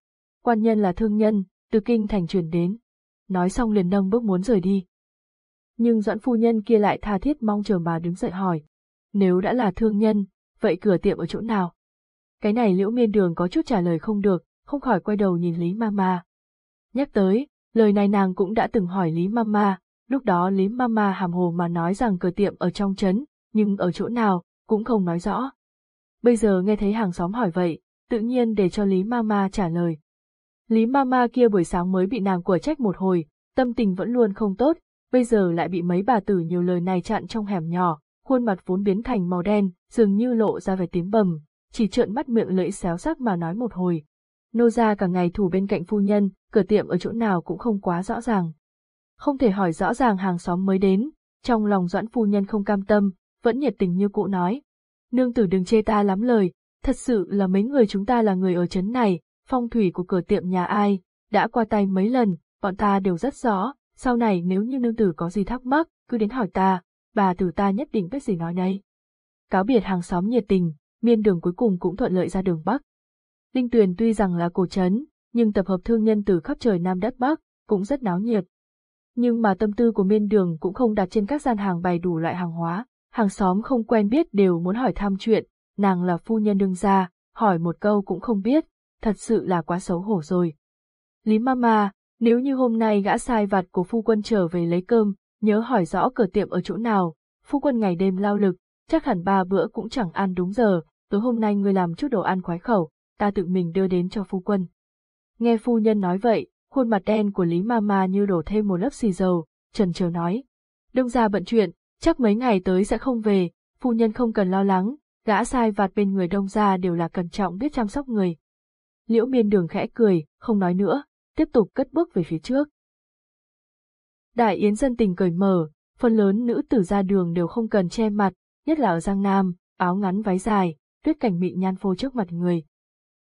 Quan nhân là thương nhân, từ kinh thành chuyển đến. Nói xong liền nâng bước muốn rời đi. Nhưng doãn phu nhân kia lại tha thiết mong chờ bà đứng dậy hỏi. Nếu đã là thương nhân, vậy cửa tiệm ở chỗ nào? Cái này liễu miên đường có chút trả lời không được, không khỏi quay đầu nhìn Lý Mama. Nhắc tới, lời này nàng cũng đã từng hỏi Lý Mama, lúc đó Lý Mama hàm hồ mà nói rằng cửa tiệm ở trong trấn, nhưng ở chỗ nào, cũng không nói rõ. Bây giờ nghe thấy hàng xóm hỏi vậy, tự nhiên để cho Lý Mama trả lời. Lý Mama kia buổi sáng mới bị nàng của trách một hồi, tâm tình vẫn luôn không tốt, bây giờ lại bị mấy bà tử nhiều lời này chặn trong hẻm nhỏ, khuôn mặt vốn biến thành màu đen, dường như lộ ra vẻ tím bầm, chỉ trợn mắt miệng lưỡi xéo sắc mà nói một hồi. Nô gia cả ngày thủ bên cạnh phu nhân, cửa tiệm ở chỗ nào cũng không quá rõ ràng. Không thể hỏi rõ ràng hàng xóm mới đến, trong lòng doãn phu nhân không cam tâm, vẫn nhiệt tình như cụ nói. Nương tử đừng chê ta lắm lời, thật sự là mấy người chúng ta là người ở chấn này, phong thủy của cửa tiệm nhà ai, đã qua tay mấy lần, bọn ta đều rất rõ, sau này nếu như nương tử có gì thắc mắc, cứ đến hỏi ta, bà tử ta nhất định biết gì nói đây. Cáo biệt hàng xóm nhiệt tình, miên đường cuối cùng cũng thuận lợi ra đường Bắc. Linh Tuyền tuy rằng là cổ trấn, nhưng tập hợp thương nhân từ khắp trời Nam đất Bắc, cũng rất náo nhiệt. Nhưng mà tâm tư của miên đường cũng không đặt trên các gian hàng bày đủ loại hàng hóa, hàng xóm không quen biết đều muốn hỏi thăm chuyện, nàng là phu nhân đương gia, hỏi một câu cũng không biết, thật sự là quá xấu hổ rồi. Lý Mama, nếu như hôm nay gã sai vặt của phu quân trở về lấy cơm, nhớ hỏi rõ cửa tiệm ở chỗ nào, phu quân ngày đêm lao lực, chắc hẳn ba bữa cũng chẳng ăn đúng giờ, tối hôm nay ngươi làm chút đồ ăn khoái khẩu, ta tự mình đưa đến cho phu quân. Nghe phu nhân nói vậy, khuôn mặt đen của Lý Mama như đổ thêm một lớp xì dầu, trần chờ nói. Đông gia bận chuyện, chắc mấy ngày tới sẽ không về, phu nhân không cần lo lắng, gã sai vặt bên người đông gia đều là cẩn trọng biết chăm sóc người. Liễu miên đường khẽ cười, không nói nữa, tiếp tục cất bước về phía trước. Đại yến dân tình cởi mở, phần lớn nữ tử ra đường đều không cần che mặt, nhất là ở Giang Nam, áo ngắn váy dài, tuyết cảnh mị nhan phô trước mặt người.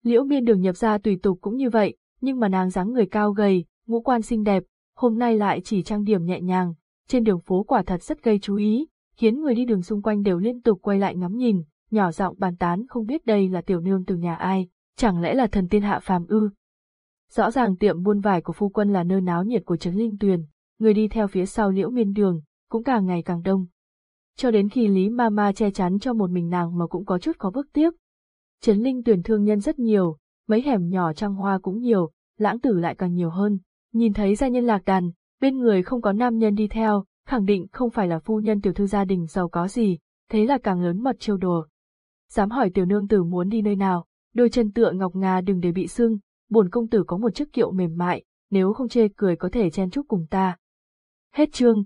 Liễu miên đường nhập ra tùy tục cũng như vậy, nhưng mà nàng dáng người cao gầy, ngũ quan xinh đẹp, hôm nay lại chỉ trang điểm nhẹ nhàng, trên đường phố quả thật rất gây chú ý, khiến người đi đường xung quanh đều liên tục quay lại ngắm nhìn, nhỏ giọng bàn tán không biết đây là tiểu nương từ nhà ai, chẳng lẽ là thần tiên hạ phàm ư. Rõ ràng tiệm buôn vải của phu quân là nơi náo nhiệt của Trấn Linh Tuyền, người đi theo phía sau liễu miên đường, cũng càng ngày càng đông. Cho đến khi Lý Mama che chắn cho một mình nàng mà cũng có chút có bước tiếp. Trấn Linh Tuyền thương nhân rất nhiều, mấy hẻm nhỏ trang hoa cũng nhiều, lãng tử lại càng nhiều hơn. Nhìn thấy gia nhân lạc đàn, bên người không có nam nhân đi theo, khẳng định không phải là phu nhân tiểu thư gia đình giàu có gì, thế là càng lớn mật trêu đùa. Dám hỏi tiểu nương tử muốn đi nơi nào, đôi chân tựa ngọc ngà đừng để bị sưng, bổn công tử có một chiếc kiệu mềm mại, nếu không chê cười có thể chen chúc cùng ta. Hết chương.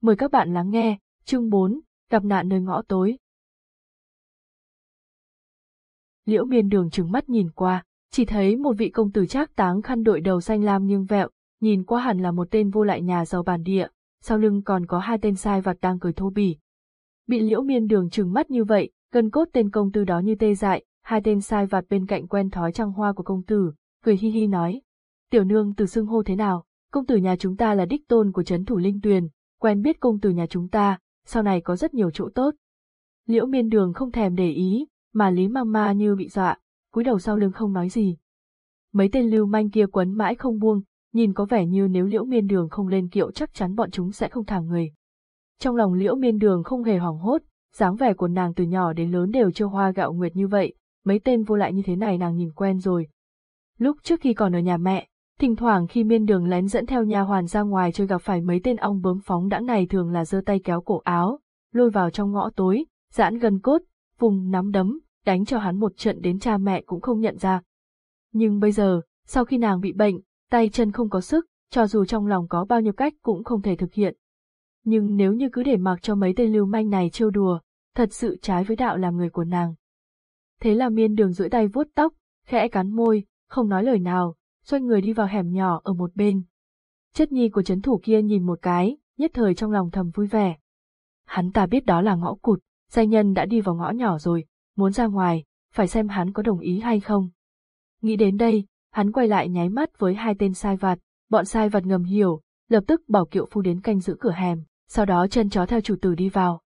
Mời các bạn lắng nghe, chương 4, gặp nạn nơi ngõ tối. Liễu miên đường trừng mắt nhìn qua, chỉ thấy một vị công tử trác táng khăn đội đầu xanh lam nghiêng vẹo, nhìn qua hẳn là một tên vô lại nhà giàu bản địa, sau lưng còn có hai tên sai vặt đang cười thô bỉ. Bị liễu miên đường trừng mắt như vậy, gần cốt tên công tử đó như tê dại, hai tên sai vặt bên cạnh quen thói trăng hoa của công tử, cười hi hi nói. Tiểu nương từ xưng hô thế nào, công tử nhà chúng ta là đích tôn của chấn thủ linh tuyền, quen biết công tử nhà chúng ta, sau này có rất nhiều chỗ tốt. Liễu miên đường không thèm để ý, mà Lý Mama như bị dọa, cúi đầu sau lưng không nói gì. Mấy tên lưu manh kia quấn mãi không buông, nhìn có vẻ như nếu liễu miên đường không lên kiệu chắc chắn bọn chúng sẽ không thả người. Trong lòng liễu miên đường không hề hoảng hốt, dáng vẻ của nàng từ nhỏ đến lớn đều chưa hoa gạo nguyệt như vậy, mấy tên vô lại như thế này nàng nhìn quen rồi. Lúc trước khi còn ở nhà mẹ, thỉnh thoảng khi miên đường lén dẫn theo nhà hoàn ra ngoài chơi gặp phải mấy tên ong bướm phóng đãng này thường là giơ tay kéo cổ áo, lôi vào trong ngõ tối, giãn gần cốt, vùng nắm đấm, đánh cho hắn một trận đến cha mẹ cũng không nhận ra. Nhưng bây giờ, sau khi nàng bị bệnh, tay chân không có sức, cho dù trong lòng có bao nhiêu cách cũng không thể thực hiện. Nhưng nếu như cứ để mặc cho mấy tên lưu manh này trêu đùa, thật sự trái với đạo làm người của nàng. Thế là miên đường duỗi tay vuốt tóc, khẽ cắn môi, không nói lời nào, xoay người đi vào hẻm nhỏ ở một bên. Chất nhi của chấn thủ kia nhìn một cái, nhất thời trong lòng thầm vui vẻ. Hắn ta biết đó là ngõ cụt, danh nhân đã đi vào ngõ nhỏ rồi, muốn ra ngoài, phải xem hắn có đồng ý hay không. Nghĩ đến đây, hắn quay lại nháy mắt với hai tên sai vặt, bọn sai vặt ngầm hiểu, lập tức bảo kiệu phu đến canh giữ cửa hẻm, sau đó chân chó theo chủ tử đi vào.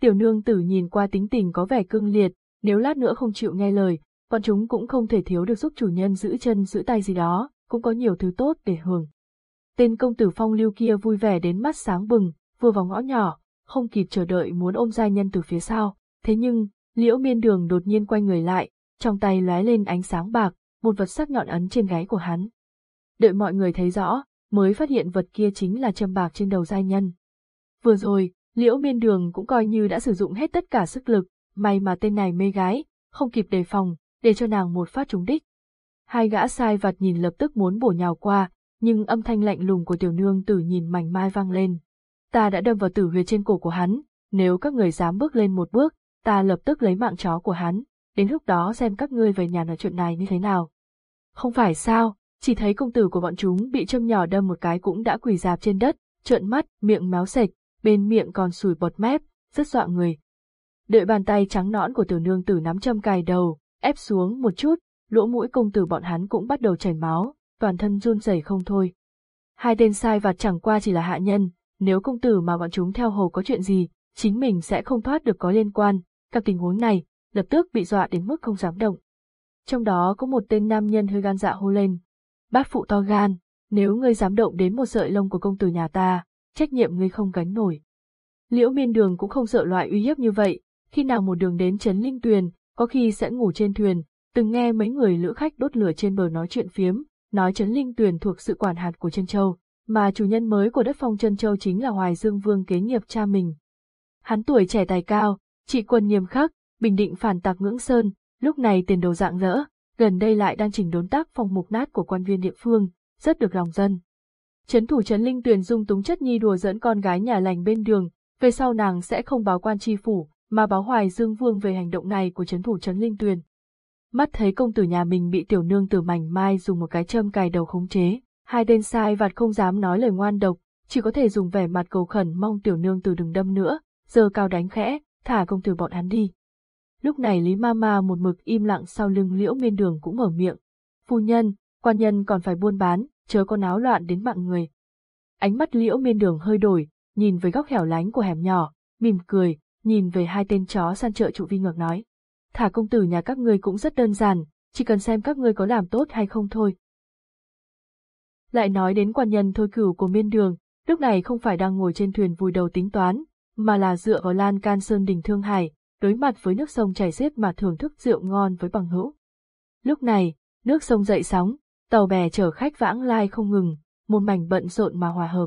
Tiểu nương tử nhìn qua tính tình có vẻ cương liệt, nếu lát nữa không chịu nghe lời, bọn chúng cũng không thể thiếu được giúp chủ nhân giữ chân giữ tay gì đó, cũng có nhiều thứ tốt để hưởng. Tên công tử phong lưu kia vui vẻ đến mắt sáng bừng, vừa vào ngõ nhỏ, không kịp chờ đợi muốn ôm giai nhân từ phía sau, thế nhưng, liễu miên đường đột nhiên quay người lại, trong tay lóe lên ánh sáng bạc, một vật sắc nhọn ấn trên gáy của hắn. Đợi mọi người thấy rõ, mới phát hiện vật kia chính là châm bạc trên đầu giai nhân. Vừa rồi, liễu miên đường cũng coi như đã sử dụng hết tất cả sức lực, may mà tên này mê gái, không kịp đề phòng, để cho nàng một phát trúng đích. Hai gã sai vặt nhìn lập tức muốn bổ nhào qua, nhưng âm thanh lạnh lùng của tiểu nương tử nhìn mảnh mai vang lên. Ta đã đâm vào tử huyệt trên cổ của hắn, nếu các người dám bước lên một bước, ta lập tức lấy mạng chó của hắn, đến lúc đó xem các ngươi về nhà nói chuyện này như thế nào. Không phải sao, chỉ thấy công tử của bọn chúng bị châm nhỏ đâm một cái cũng đã quỳ dạp trên đất, trợn mắt, miệng méo sạch, bên miệng còn sùi bọt mép, rất dọa người. Đợi bàn tay trắng nõn của tiểu nương tử nắm châm cài đầu, ép xuống một chút, lỗ mũi công tử bọn hắn cũng bắt đầu chảy máu, toàn thân run rẩy không thôi. Hai tên sai vặt chẳng qua chỉ là hạ nhân, nếu công tử mà bọn chúng theo hồ có chuyện gì, chính mình sẽ không thoát được có liên quan, các tình huống này, lập tức bị dọa đến mức không dám động. Trong đó có một tên nam nhân hơi gan dạ hô lên, bát phụ to gan, nếu ngươi dám động đến một sợi lông của công tử nhà ta, trách nhiệm ngươi không gánh nổi. Liễu miên đường cũng không sợ loại uy hiếp như vậy, khi nào một đường đến Trấn Linh Tuyền, có khi sẽ ngủ trên thuyền, từng nghe mấy người lữ khách đốt lửa trên bờ nói chuyện phiếm, nói Trấn Linh Tuyền thuộc sự quản hạt của Trân Châu, mà chủ nhân mới của đất phong Trân Châu chính là Hoài Dương Vương kế nghiệp cha mình. Hắn tuổi trẻ tài cao, trị quân nghiêm khắc, bình định phản tặc ngưỡng sơn, lúc này tiền đồ dạng dỡ, gần đây lại đang chỉnh đốn tác phong mục nát của quan viên địa phương, rất được lòng dân. Trấn thủ Trấn Linh Tuyền dung túng chất nhi đùa dẫn con gái nhà lành bên đường, về sau nàng sẽ không báo quan tri phủ, mà báo Hoài Dương Vương về hành động này của chấn thủ Trấn Linh Tuyền. Mắt thấy công tử nhà mình bị tiểu nương tử mảnh mai dùng một cái châm cài đầu khống chế, hai tên sai vặt không dám nói lời ngoan độc, chỉ có thể dùng vẻ mặt cầu khẩn mong tiểu nương tử đừng đâm nữa, giờ cao đánh khẽ, thả công tử bọn hắn đi. Lúc này Lý Mama một mực im lặng sau lưng liễu miên đường cũng mở miệng. Phu nhân, quan nhân còn phải buôn bán, chớ có náo loạn đến mạng người. Ánh mắt liễu miên đường hơi đổi, nhìn về góc hẻo lánh của hẻm nhỏ, mỉm cười, nhìn về hai tên chó săn chợ trụ vi ngược nói. Thả công tử nhà các ngươi cũng rất đơn giản, chỉ cần xem các ngươi có làm tốt hay không thôi. Lại nói đến quan nhân thôi cửu của miên đường, lúc này không phải đang ngồi trên thuyền vùi đầu tính toán, mà là dựa vào lan can sơn đỉnh Thương Hải, đối mặt với nước sông chảy xiết mà thưởng thức rượu ngon với bằng hữu. Lúc này, nước sông dậy sóng, tàu bè chở khách vãng lai không ngừng, một mảnh bận rộn mà hòa hợp.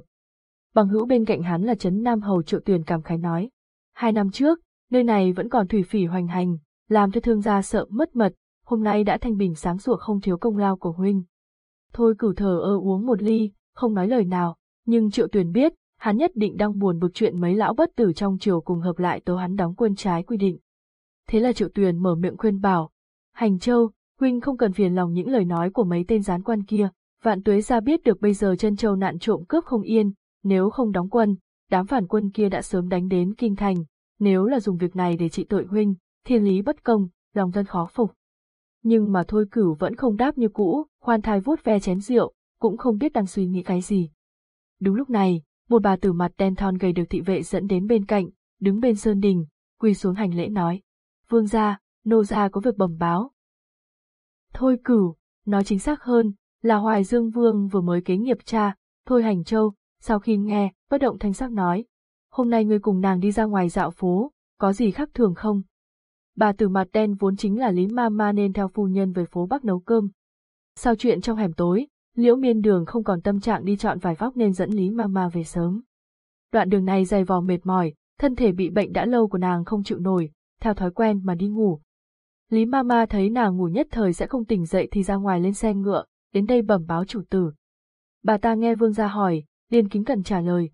Bằng hữu bên cạnh hắn là Trấn Nam Hầu Triệu Tuyền cảm khái nói. Hai năm trước, nơi này vẫn còn thủy phỉ hoành hành, làm cho thương gia sợ mất mật, hôm nay đã thanh bình sáng sủa không thiếu công lao của huynh. Thôi cửu thờ ơ uống một ly, không nói lời nào, nhưng Triệu Tuyền biết, hắn nhất định đang buồn bực chuyện mấy lão bất tử trong triều cùng hợp lại tố hắn đóng quân trái quy định. Thế là Triệu Tuyền mở miệng khuyên bảo, Hành Châu, huynh không cần phiền lòng những lời nói của mấy tên gián quan kia, vạn tuế ra biết được bây giờ chân châu nạn trộm cướp không yên, nếu không đóng quân, đám phản quân kia đã sớm đánh đến kinh thành, nếu là dùng việc này để trị tội huynh, thiên lý bất công, lòng dân khó phục. Nhưng mà thôi cửu vẫn không đáp như cũ, khoan thai vuốt ve chén rượu, cũng không biết đang suy nghĩ cái gì. Đúng lúc này, một bà tử mặt đen thon gầy được thị vệ dẫn đến bên cạnh, đứng bên sơn đình, quỳ xuống hành lễ nói. Vương gia, nô gia có việc bẩm báo. Thôi cửu, nói chính xác hơn, là Hoài Dương Vương vừa mới kế nghiệp cha, Thôi Hành Châu, sau khi nghe, bất động thanh sắc nói. Hôm nay ngươi cùng nàng đi ra ngoài dạo phố, có gì khác thường không? Bà tử mặt đen vốn chính là Lý Ma Ma nên theo phu nhân về phố Bắc nấu cơm. Sau chuyện trong hẻm tối, Liễu miên đường không còn tâm trạng đi chọn vài vóc nên dẫn Lý Mama về sớm. Đoạn đường này dày vò mệt mỏi, thân thể bị bệnh đã lâu của nàng không chịu nổi, theo thói quen mà đi ngủ. Lý Mama thấy nàng ngủ nhất thời sẽ không tỉnh dậy thì ra ngoài lên xe ngựa, đến đây bẩm báo chủ tử. Bà ta nghe vương gia hỏi, liền kính cẩn trả lời.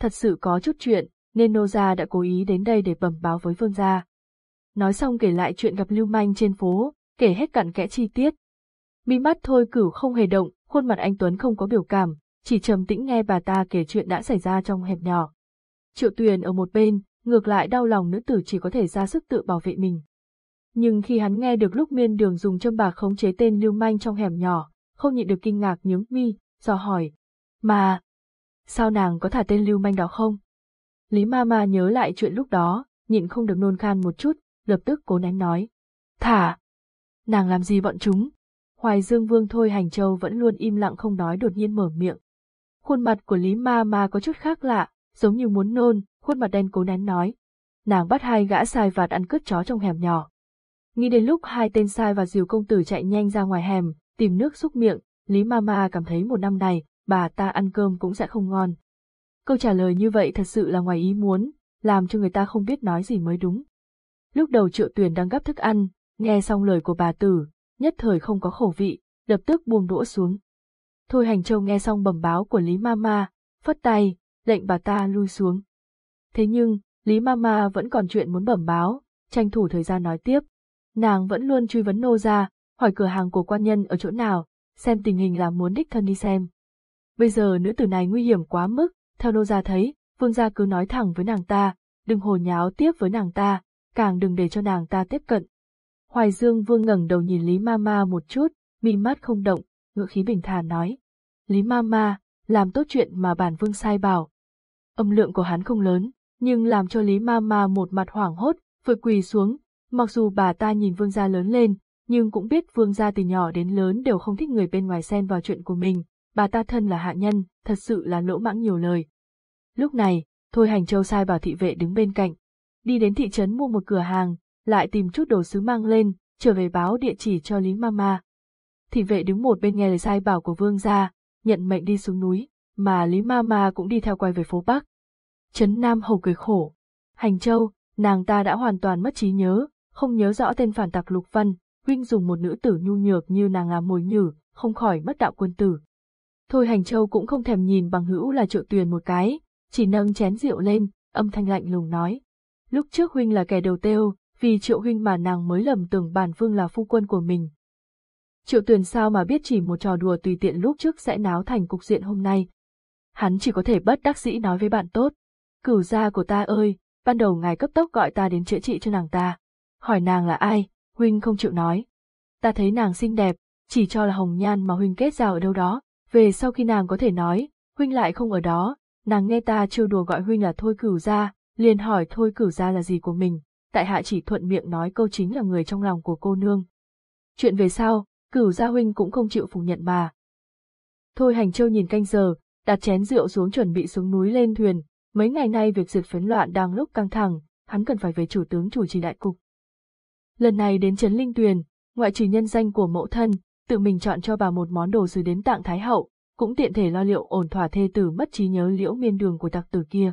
Thật sự có chút chuyện, nên nô gia đã cố ý đến đây để bẩm báo với vương gia. Nói xong kể lại chuyện gặp lưu manh trên phố, kể hết cặn kẽ chi tiết. Mi mắt thôi cửu không hề động, khuôn mặt anh Tuấn không có biểu cảm, chỉ trầm tĩnh nghe bà ta kể chuyện đã xảy ra trong hẻm nhỏ. Triệu Tuyền ở một bên, ngược lại đau lòng nữ tử chỉ có thể ra sức tự bảo vệ mình. Nhưng khi hắn nghe được lúc miên đường dùng châm bạc khống chế tên lưu manh trong hẻm nhỏ, không nhịn được kinh ngạc nhướng mi, do hỏi. Mà, sao nàng có thả tên lưu manh đó không? Lý ma ma nhớ lại chuyện lúc đó, nhịn không được nôn khan một chút, lập tức cố nén nói. Thả! Nàng làm gì bọn chúng? Hoài Dương Vương Thôi Hành Châu vẫn luôn im lặng không nói đột nhiên mở miệng. Khuôn mặt của Lý Ma Ma có chút khác lạ, giống như muốn nôn, khuôn mặt đen cố nén nói. Nàng bắt hai gã sai vặt ăn cướp chó trong hẻm nhỏ. Nghĩ đến lúc hai tên sai và diều công tử chạy nhanh ra ngoài hẻm, tìm nước xúc miệng, Lý Ma Ma cảm thấy một năm này, bà ta ăn cơm cũng sẽ không ngon. Câu trả lời như vậy thật sự là ngoài ý muốn, làm cho người ta không biết nói gì mới đúng. Lúc đầu triệu tuyển đang gấp thức ăn, nghe xong lời của bà tử, nhất thời không có khẩu vị, lập tức buông đũa xuống. Thôi hành châu nghe xong bẩm báo của Lý Mama, phất tay, lệnh bà ta lui xuống. Thế nhưng, Lý Mama vẫn còn chuyện muốn bẩm báo, tranh thủ thời gian nói tiếp. Nàng vẫn luôn truy vấn nô ra, hỏi cửa hàng của quan nhân ở chỗ nào, xem tình hình là muốn đích thân đi xem. Bây giờ nữ tử này nguy hiểm quá mức, theo nô gia thấy, vương gia cứ nói thẳng với nàng ta, đừng hồ nháo tiếp với nàng ta, càng đừng để cho nàng ta tiếp cận, Hoài Dương Vương ngẩng đầu nhìn Lý Mama một chút, mi mắt không động, ngựa khí bình thản nói. Lý Mama, làm tốt chuyện mà bản vương sai bảo. Âm lượng của hắn không lớn, nhưng làm cho Lý Mama một mặt hoảng hốt, vừa quỳ xuống, mặc dù bà ta nhìn vương gia lớn lên, nhưng cũng biết vương gia từ nhỏ đến lớn đều không thích người bên ngoài xen vào chuyện của mình, bà ta thân là hạ nhân, thật sự là lỗ mãng nhiều lời. Lúc này, Thôi Hành Châu sai bảo thị vệ đứng bên cạnh, đi đến thị trấn mua một cửa hàng, lại tìm chút đồ sứ mang lên, trở về báo địa chỉ cho Lý Mama. Thị vệ đứng một bên nghe lời sai bảo của vương gia, nhận mệnh đi xuống núi, mà Lý Mama cũng đi theo quay về phố Bắc. Trấn Nam Hầu cười khổ. Hành Châu, nàng ta đã hoàn toàn mất trí nhớ, không nhớ rõ tên phản tặc Lục Văn, huynh dùng một nữ tử nhu nhược như nàng làm mồi nhử, không khỏi mất đạo quân tử. Thôi Hành Châu cũng không thèm nhìn bằng hữu là triệu tuyền một cái, chỉ nâng chén rượu lên, âm thanh lạnh lùng nói. Lúc trước huynh là kẻ đầu têu, vì triệu huynh mà nàng mới lầm tưởng bản vương là phu quân của mình. Triệu tuyền sao mà biết chỉ một trò đùa tùy tiện lúc trước sẽ náo thành cục diện hôm nay. Hắn chỉ có thể bất đắc dĩ nói với bạn tốt. Cửu gia của ta ơi, ban đầu ngài cấp tốc gọi ta đến chữa trị cho nàng ta. Hỏi nàng là ai, huynh không chịu nói. Ta thấy nàng xinh đẹp, chỉ cho là hồng nhan mà huynh kết giao ở đâu đó. Về sau khi nàng có thể nói, huynh lại không ở đó, nàng nghe ta trêu đùa gọi huynh là thôi cửu gia, liền hỏi thôi cửu gia là gì của mình, tại hạ chỉ thuận miệng nói câu chính là người trong lòng của cô nương. Chuyện về sau, cửu gia huynh cũng không chịu phủ nhận mà. Thôi hành châu nhìn canh giờ, đặt chén rượu xuống chuẩn bị xuống núi lên thuyền, mấy ngày nay việc diệt phấn loạn đang lúc căng thẳng, hắn cần phải về chủ tướng chủ trì đại cục. Lần này đến Trấn Linh Tuyền, ngoại trừ nhân danh của mẫu thân, tự mình chọn cho bà một món đồ sứ đến tặng Thái Hậu, cũng tiện thể lo liệu ổn thỏa thê tử mất trí nhớ liễu miên đường của tặc tử kia.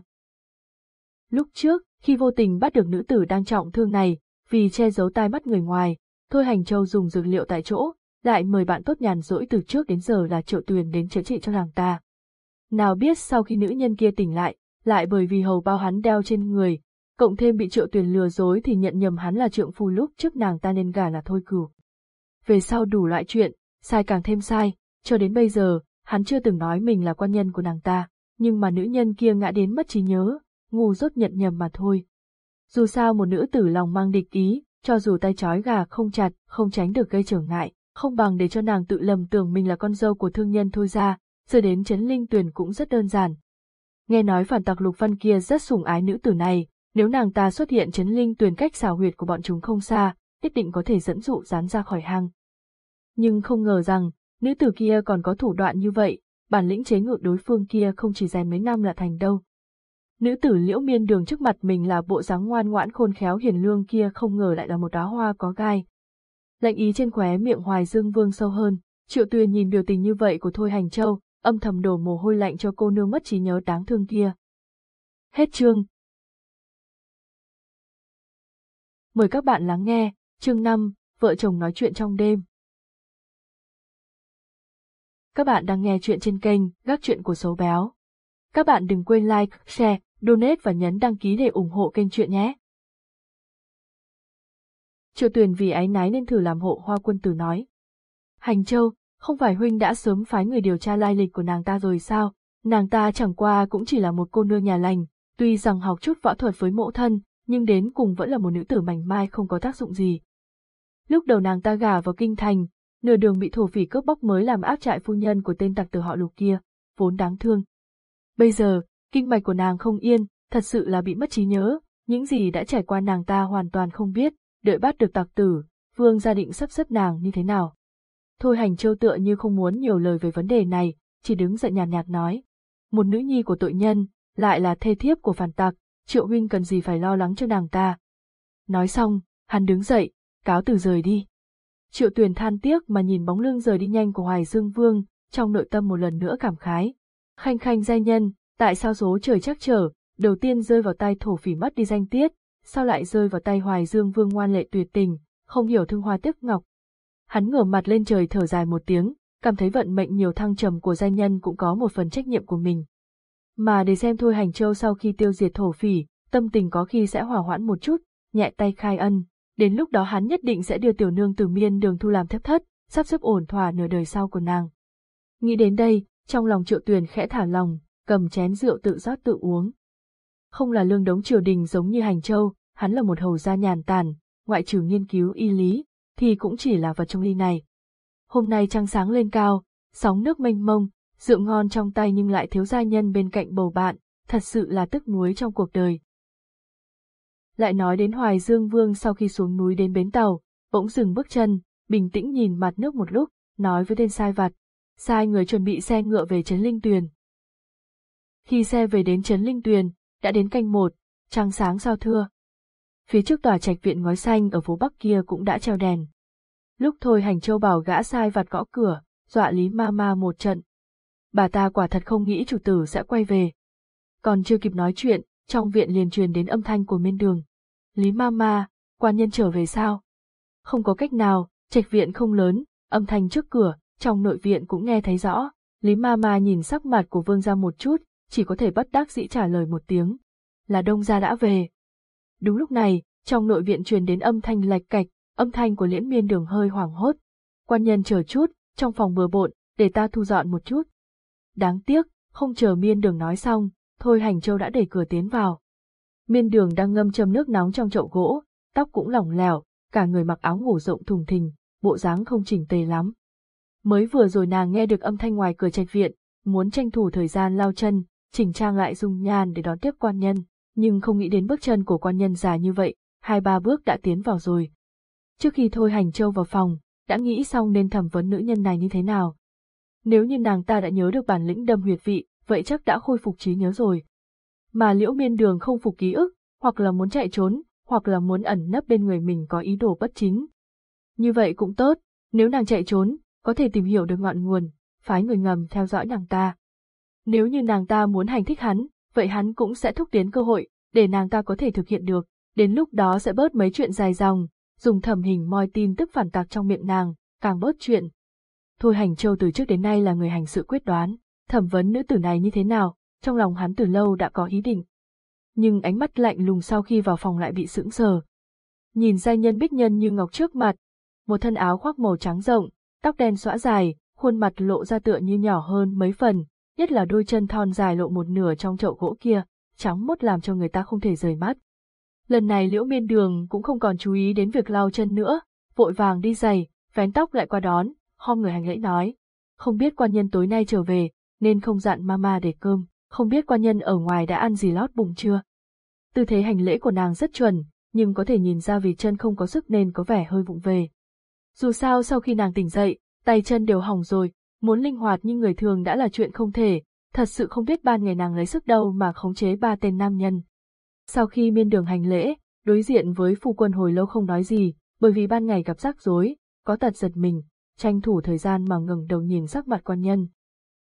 Lúc trước, khi vô tình bắt được nữ tử đang trọng thương này, vì che giấu tai mắt người ngoài, Thôi Hành Châu dùng dược liệu tại chỗ, lại mời bạn tốt nhàn rỗi từ trước đến giờ là triệu tuyền đến chữa trị cho nàng ta. Nào biết sau khi nữ nhân kia tỉnh lại, lại bởi vì hầu bao hắn đeo trên người, cộng thêm bị triệu tuyền lừa dối thì nhận nhầm hắn là trượng phu lúc trước nàng ta nên gả là thôi cửu. Về sau đủ loại chuyện, sai càng thêm sai, cho đến bây giờ, hắn chưa từng nói mình là quan nhân của nàng ta, nhưng mà nữ nhân kia ngã đến mất trí nhớ, ngu dốt nhận nhầm mà thôi. Dù sao một nữ tử lòng mang địch ý, cho dù tay trói gà không chặt, không tránh được gây trở ngại, không bằng để cho nàng tự lầm tưởng mình là con dâu của thương nhân thôi ra, giờ đến chấn linh tuyển cũng rất đơn giản. Nghe nói phản tặc lục văn kia rất sủng ái nữ tử này, nếu nàng ta xuất hiện chấn linh tuyển cách xào huyệt của bọn chúng không xa, nhất định có thể dẫn dụ dán ra khỏi hang. Nhưng không ngờ rằng, nữ tử kia còn có thủ đoạn như vậy, bản lĩnh chế ngự đối phương kia không chỉ rèn mấy năm là thành đâu. Nữ tử liễu miên đường trước mặt mình là bộ dáng ngoan ngoãn khôn khéo hiền lương kia không ngờ lại là một đóa hoa có gai. Lạnh ý trên khóe miệng hoài dương vương sâu hơn, triệu tuyền nhìn biểu tình như vậy của Thôi Hành Châu, âm thầm đổ mồ hôi lạnh cho cô nương mất trí nhớ đáng thương kia. Hết chương. Mời các bạn lắng nghe, chương 5, vợ chồng nói chuyện trong đêm. Các bạn đang nghe chuyện trên kênh Gác Chuyện của Sấu Béo. Các bạn đừng quên like, share, donate và nhấn đăng ký để ủng hộ kênh chuyện nhé. Triệu tuyển vì ái nái nên thử làm hộ hoa quân tử nói. Hành Châu, không phải huynh đã sớm phái người điều tra lai lịch của nàng ta rồi sao? Nàng ta chẳng qua cũng chỉ là một cô nương nhà lành, tuy rằng học chút võ thuật với mẫu thân, nhưng đến cùng vẫn là một nữ tử mảnh mai không có tác dụng gì. Lúc đầu nàng ta gả vào kinh thành, nửa đường bị thổ phỉ cướp bóc mới làm áp trại phu nhân của tên tặc tử họ lục kia, vốn đáng thương. Bây giờ, kinh mạch của nàng không yên, thật sự là bị mất trí nhớ, những gì đã trải qua nàng ta hoàn toàn không biết, đợi bắt được tặc tử, vương gia định sắp xếp nàng như thế nào. Thôi hành châu tựa như không muốn nhiều lời về vấn đề này, chỉ đứng dậy nhàn nhạt, nhạt nói. Một nữ nhi của tội nhân, lại là thê thiếp của phản tặc, triệu huynh cần gì phải lo lắng cho nàng ta. Nói xong, hắn đứng dậy, cáo từ rời đi. Triệu tuyền than tiếc mà nhìn bóng lưng rời đi nhanh của Hoài Dương Vương, trong nội tâm một lần nữa cảm khái. Khanh khanh giai nhân, tại sao số trời chắc trở, đầu tiên rơi vào tay thổ phỉ mất đi danh tiết, sao lại rơi vào tay Hoài Dương Vương ngoan lệ tuyệt tình, không hiểu thương hoa tiếc ngọc. Hắn ngửa mặt lên trời thở dài một tiếng, cảm thấy vận mệnh nhiều thăng trầm của giai nhân cũng có một phần trách nhiệm của mình. Mà để xem thôi hành châu sau khi tiêu diệt thổ phỉ, tâm tình có khi sẽ hỏa hoãn một chút, nhẹ tay khai ân, đến lúc đó hắn nhất định sẽ đưa tiểu nương từ miên đường thu làm thép thất, sắp xếp ổn thỏa nửa đời sau của nàng. Nghĩ đến đây, trong lòng triệu tuyền khẽ thả lòng, cầm chén rượu tự rót tự uống. Không là lương đống triều đình giống như hành châu, hắn là một hầu gia nhàn tàn, ngoại trừ nghiên cứu y lý, thì cũng chỉ là vật trong ly này. Hôm nay trăng sáng lên cao, sóng nước mênh mông, rượu ngon trong tay nhưng lại thiếu gia nhân bên cạnh bầu bạn, thật sự là tức nuối trong cuộc đời. Lại nói đến Hoài Dương Vương sau khi xuống núi đến bến tàu, bỗng dừng bước chân, bình tĩnh nhìn mặt nước một lúc, nói với tên sai vặt, sai người chuẩn bị xe ngựa về Trấn Linh Tuyền. Khi xe về đến Trấn Linh Tuyền, đã đến canh một, trăng sáng sao thưa. Phía trước tòa trạch viện ngói xanh ở phố Bắc kia cũng đã treo đèn. Lúc thôi hành châu bảo gã sai vặt gõ cửa, dọa Lý Ma Ma một trận. Bà ta quả thật không nghĩ chủ tử sẽ quay về. Còn chưa kịp nói chuyện, trong viện liền truyền đến âm thanh của miên đường. Lý Ma Ma, quan nhân trở về sao? Không có cách nào, trạch viện không lớn, âm thanh trước cửa, trong nội viện cũng nghe thấy rõ. Lý Ma Ma nhìn sắc mặt của vương gia một chút, chỉ có thể bất đắc dĩ trả lời một tiếng. Là đông gia đã về. Đúng lúc này, trong nội viện truyền đến âm thanh lạch cạch, âm thanh của liễn miên đường hơi hoảng hốt. Quan nhân chờ chút, trong phòng bừa bộn, để ta thu dọn một chút. Đáng tiếc, không chờ miên đường nói xong, thôi hành châu đã đẩy cửa tiến vào. Miên đường đang ngâm châm nước nóng trong chậu gỗ, tóc cũng lỏng lẻo, cả người mặc áo ngủ rộng thùng thình, bộ dáng không chỉnh tề lắm. Mới vừa rồi nàng nghe được âm thanh ngoài cửa trạch viện, muốn tranh thủ thời gian lao chân, chỉnh trang lại dung nhan để đón tiếp quan nhân, nhưng không nghĩ đến bước chân của quan nhân già như vậy, hai ba bước đã tiến vào rồi. Trước khi thôi hành châu vào phòng, đã nghĩ xong nên thẩm vấn nữ nhân này như thế nào. Nếu như nàng ta đã nhớ được bản lĩnh đâm huyệt vị, vậy chắc đã khôi phục trí nhớ rồi. Mà liễu miên đường không phục ký ức, hoặc là muốn chạy trốn, hoặc là muốn ẩn nấp bên người mình có ý đồ bất chính. Như vậy cũng tốt, nếu nàng chạy trốn, có thể tìm hiểu được ngọn nguồn, phái người ngầm theo dõi nàng ta. Nếu như nàng ta muốn hành thích hắn, vậy hắn cũng sẽ thúc tiến cơ hội, để nàng ta có thể thực hiện được, đến lúc đó sẽ bớt mấy chuyện dài dòng, dùng thẩm hình moi tin tức phản tạc trong miệng nàng, càng bớt chuyện. Thôi hành châu từ trước đến nay là người hành sự quyết đoán, thẩm vấn nữ tử này như thế nào, trong lòng hắn từ lâu đã có ý định. Nhưng ánh mắt lạnh lùng sau khi vào phòng lại bị sững sờ. Nhìn giai nhân bích nhân như ngọc trước mặt, một thân áo khoác màu trắng rộng, tóc đen xõa dài, khuôn mặt lộ ra tựa như nhỏ hơn mấy phần, nhất là đôi chân thon dài lộ một nửa trong chậu gỗ kia, trắng mốt làm cho người ta không thể rời mắt. Lần này liễu miên đường cũng không còn chú ý đến việc lau chân nữa, vội vàng đi giày, vén tóc lại qua đón, khom người hành lễ nói. Không biết quan nhân tối nay trở về, nên không dặn mama để cơm, không biết quan nhân ở ngoài đã ăn gì lót bụng chưa. Tư thế hành lễ của nàng rất chuẩn, nhưng có thể nhìn ra vì chân không có sức nên có vẻ hơi vụng về. Dù sao sau khi nàng tỉnh dậy, tay chân đều hỏng rồi, muốn linh hoạt như người thường đã là chuyện không thể, thật sự không biết ban ngày nàng lấy sức đâu mà khống chế ba tên nam nhân. Sau khi miên đường hành lễ, đối diện với phu quân hồi lâu không nói gì, bởi vì ban ngày gặp rắc rối, có tật giật mình, tranh thủ thời gian mà ngừng đầu nhìn sắc mặt quan nhân.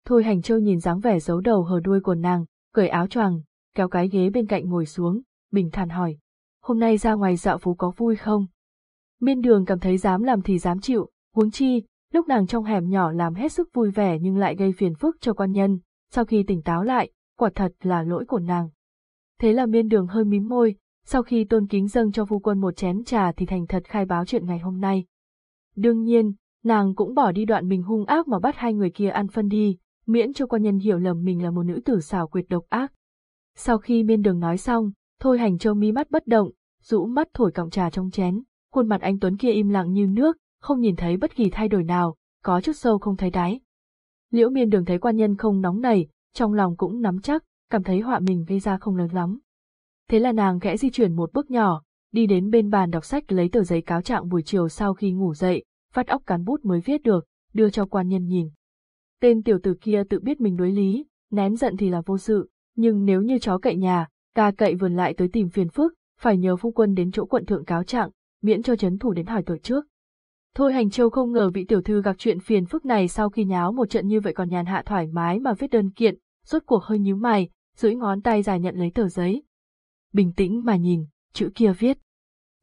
Thôi hành châu nhìn dáng vẻ giấu đầu hờ đuôi của nàng, cởi áo choàng, kéo cái ghế bên cạnh ngồi xuống, bình thản hỏi. Hôm nay ra ngoài dạo phố có vui không? Miên đường cảm thấy dám làm thì dám chịu, huống chi, lúc nàng trong hẻm nhỏ làm hết sức vui vẻ nhưng lại gây phiền phức cho quan nhân, sau khi tỉnh táo lại, quả thật là lỗi của nàng. Thế là miên đường hơi mím môi, sau khi tôn kính dâng cho phu quân một chén trà thì thành thật khai báo chuyện ngày hôm nay. Đương nhiên, nàng cũng bỏ đi đoạn mình hung ác mà bắt hai người kia ăn phân đi, miễn cho quan nhân hiểu lầm mình là một nữ tử xảo quyệt độc ác. Sau khi miên đường nói xong, thôi hành châu mi mắt bất động, rũ mắt thổi cọng trà trong chén, khuôn mặt anh Tuấn kia im lặng như nước, không nhìn thấy bất kỳ thay đổi nào, có chút sâu không thấy đáy. Liễu miên đường thấy quan nhân không nóng nảy, trong lòng cũng nắm chắc, cảm thấy họa mình gây ra không lớn lắm. Thế là nàng khẽ di chuyển một bước nhỏ, đi đến bên bàn đọc sách lấy tờ giấy cáo trạng buổi chiều sau khi ngủ dậy, phát óc cán bút mới viết được, đưa cho quan nhân nhìn. Tên tiểu tử kia tự biết mình đối lý, nén giận thì là vô sự, nhưng nếu như chó cậy nhà, ca cậy vườn lại tới tìm phiền phức, phải nhờ phu quân đến chỗ quận thượng cáo trạng, miễn cho chấn thủ đến hỏi tội trước. Thôi hành châu không ngờ vị tiểu thư gặp chuyện phiền phức này sau khi nháo một trận như vậy còn nhàn hạ thoải mái mà viết đơn kiện, rốt cuộc hơi nhíu mày, duỗi ngón tay dài nhận lấy tờ giấy. Bình tĩnh mà nhìn, chữ kia viết.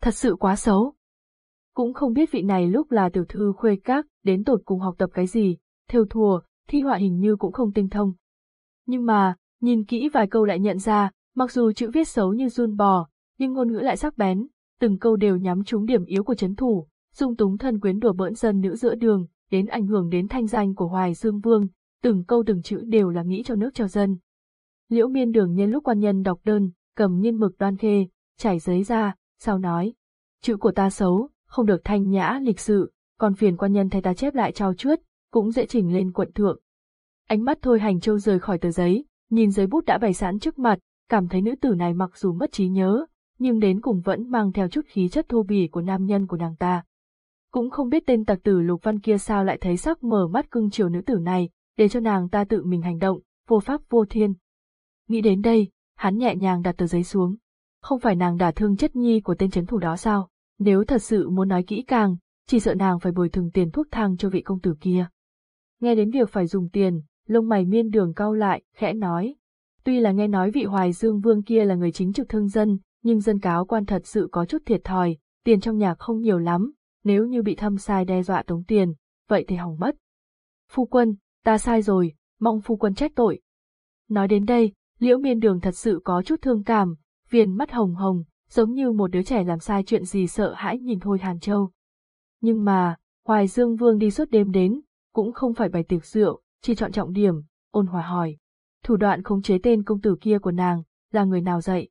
Thật sự quá xấu. Cũng không biết vị này lúc là tiểu thư khuê các, đến tột cùng học tập cái gì, theo thùa, thi họa hình như cũng không tinh thông. Nhưng mà, nhìn kỹ vài câu lại nhận ra, mặc dù chữ viết xấu như run bò, nhưng ngôn ngữ lại sắc bén, từng câu đều nhắm trúng điểm yếu của chấn thủ, dung túng thân quyến đùa bỡn dân nữ giữa đường, đến ảnh hưởng đến thanh danh của Hoài Dương Vương, từng câu từng chữ đều là nghĩ cho nước cho dân. Liễu miên đường nhân lúc quan nhân đọc đơn, cầm nghiên mực đoan khê, trải giấy ra, sau nói. Chữ của ta xấu, không được thanh nhã lịch sự, còn phiền quan nhân thay ta chép lại trao chuốt, cũng dễ chỉnh lên quận thượng. Ánh mắt thôi hành châu rời khỏi tờ giấy, nhìn giấy bút đã bày sẵn trước mặt, cảm thấy nữ tử này mặc dù mất trí nhớ, nhưng đến cùng vẫn mang theo chút khí chất thô bỉ của nam nhân của nàng ta. cũng không biết tên tặc tử Lục Văn kia sao lại thấy sắc mở mắt cưng chiều nữ tử này, để cho nàng ta tự mình hành động, vô pháp vô thiên. Nghĩ đến đây, hắn nhẹ nhàng đặt tờ giấy xuống. Không phải nàng đả thương chất nhi của tên chấn thủ đó sao? Nếu thật sự muốn nói kỹ càng, chỉ sợ nàng phải bồi thường tiền thuốc thang cho vị công tử kia. Nghe đến việc phải dùng tiền, lông mày miên đường cau lại, khẽ nói. Tuy là nghe nói vị hoài dương vương kia là người chính trực thương dân, nhưng dân cáo quan thật sự có chút thiệt thòi, tiền trong nhà không nhiều lắm, nếu như bị thâm sai đe dọa tống tiền, vậy thì hỏng mất. Phu quân, ta sai rồi, mong phu quân trách tội. Nói đến đây, liễu miên đường thật sự có chút thương cảm, viền mắt hồng hồng, giống như một đứa trẻ làm sai chuyện gì sợ hãi nhìn Thôi Hàn Châu. Nhưng mà, Hoài Dương Vương đi suốt đêm đến, cũng không phải bày tiệc rượu, chỉ chọn trọng điểm, ôn hòa hỏi. Thủ đoạn khống chế tên công tử kia của nàng, là người nào dạy?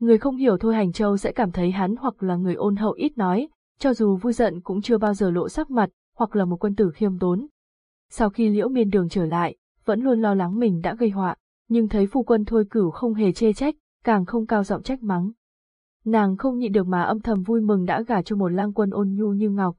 Người không hiểu Thôi Hành Châu sẽ cảm thấy hắn hoặc là người ôn hậu ít nói, cho dù vui giận cũng chưa bao giờ lộ sắc mặt, hoặc là một quân tử khiêm tốn. Sau khi liễu miên đường trở lại, vẫn luôn lo lắng mình đã gây họa, nhưng thấy phu quân thôi cửu không hề chê trách, càng không cao giọng trách mắng. Nàng không nhịn được mà âm thầm vui mừng đã gả cho một lang quân ôn nhu như ngọc.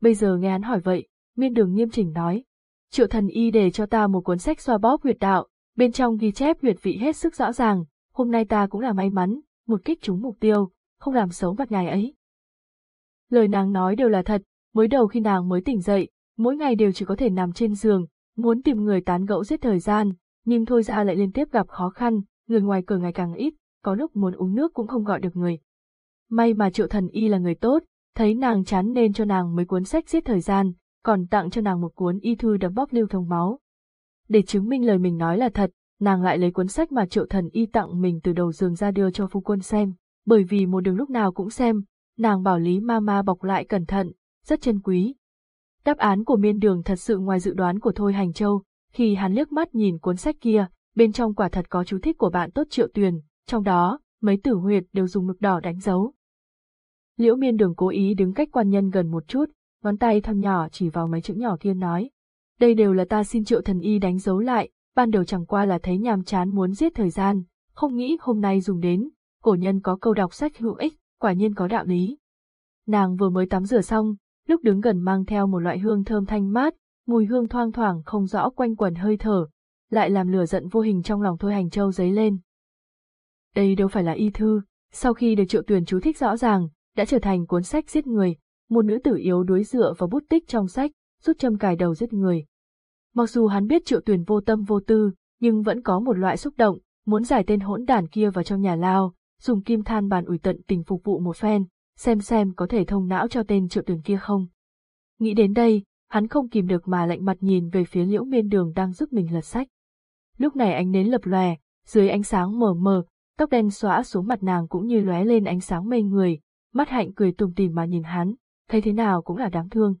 Bây giờ nghe hắn hỏi vậy, miên đường nghiêm chỉnh nói. Triệu thần y để cho ta một cuốn sách xoa bóp huyệt đạo, bên trong ghi chép huyệt vị hết sức rõ ràng, hôm nay ta cũng là may mắn, một kích trúng mục tiêu, không làm xấu mặt ngài ấy. Lời nàng nói đều là thật, mới đầu khi nàng mới tỉnh dậy, mỗi ngày đều chỉ có thể nằm trên giường, muốn tìm người tán gẫu giết thời gian, nhưng thôi ra lại liên tiếp gặp khó khăn, người ngoài cửa ngày càng ít, có lúc muốn uống nước cũng không gọi được người. May mà triệu thần y là người tốt, thấy nàng chán nên cho nàng mấy cuốn sách giết thời gian, còn tặng cho nàng một cuốn y thư đấm bóp lưu thông máu. Để chứng minh lời mình nói là thật, nàng lại lấy cuốn sách mà triệu thần y tặng mình từ đầu giường ra đưa cho phu quân xem, bởi vì một đường lúc nào cũng xem, nàng bảo Lý Mama bọc lại cẩn thận, rất chân quý. Đáp án của miên đường thật sự ngoài dự đoán của Thôi Hành Châu, khi hắn liếc mắt nhìn cuốn sách kia, bên trong quả thật có chú thích của bạn tốt triệu tuyền, trong đó, mấy tử huyệt đều dùng mực đỏ đánh dấu. Liễu miên đường cố ý đứng cách quan nhân gần một chút, ngón tay thăm nhỏ chỉ vào mấy chữ nhỏ kia nói. Đây đều là ta xin triệu thần y đánh dấu lại, ban đầu chẳng qua là thấy nhàm chán muốn giết thời gian, không nghĩ hôm nay dùng đến, cổ nhân có câu đọc sách hữu ích, quả nhiên có đạo lý. Nàng vừa mới tắm rửa xong, lúc đứng gần mang theo một loại hương thơm thanh mát, mùi hương thoang thoảng không rõ quanh quần hơi thở, lại làm lửa giận vô hình trong lòng Thôi Hành Châu dấy lên. Đây đâu phải là y thư, sau khi được triệu tuyển chú thích rõ ràng, đã trở thành cuốn sách giết người, một nữ tử yếu đuối dựa vào bút tích trong sách, rút châm cài đầu giết người. Mặc dù hắn biết triệu tuyển vô tâm vô tư, nhưng vẫn có một loại xúc động, muốn giải tên hỗn đản kia vào trong nhà lao, dùng kim than bàn ủi tận tình phục vụ một phen, xem xem có thể thông não cho tên triệu tuyển kia không. Nghĩ đến đây, hắn không kìm được mà lạnh mặt nhìn về phía liễu miên đường đang giúp mình lật sách. Lúc này ánh nến lập lòe, dưới ánh sáng mờ mờ, tóc đen xóa xuống mặt nàng cũng như lóe lên ánh sáng mê người, mắt hạnh cười tùm tìm mà nhìn hắn, thấy thế nào cũng là đáng thương.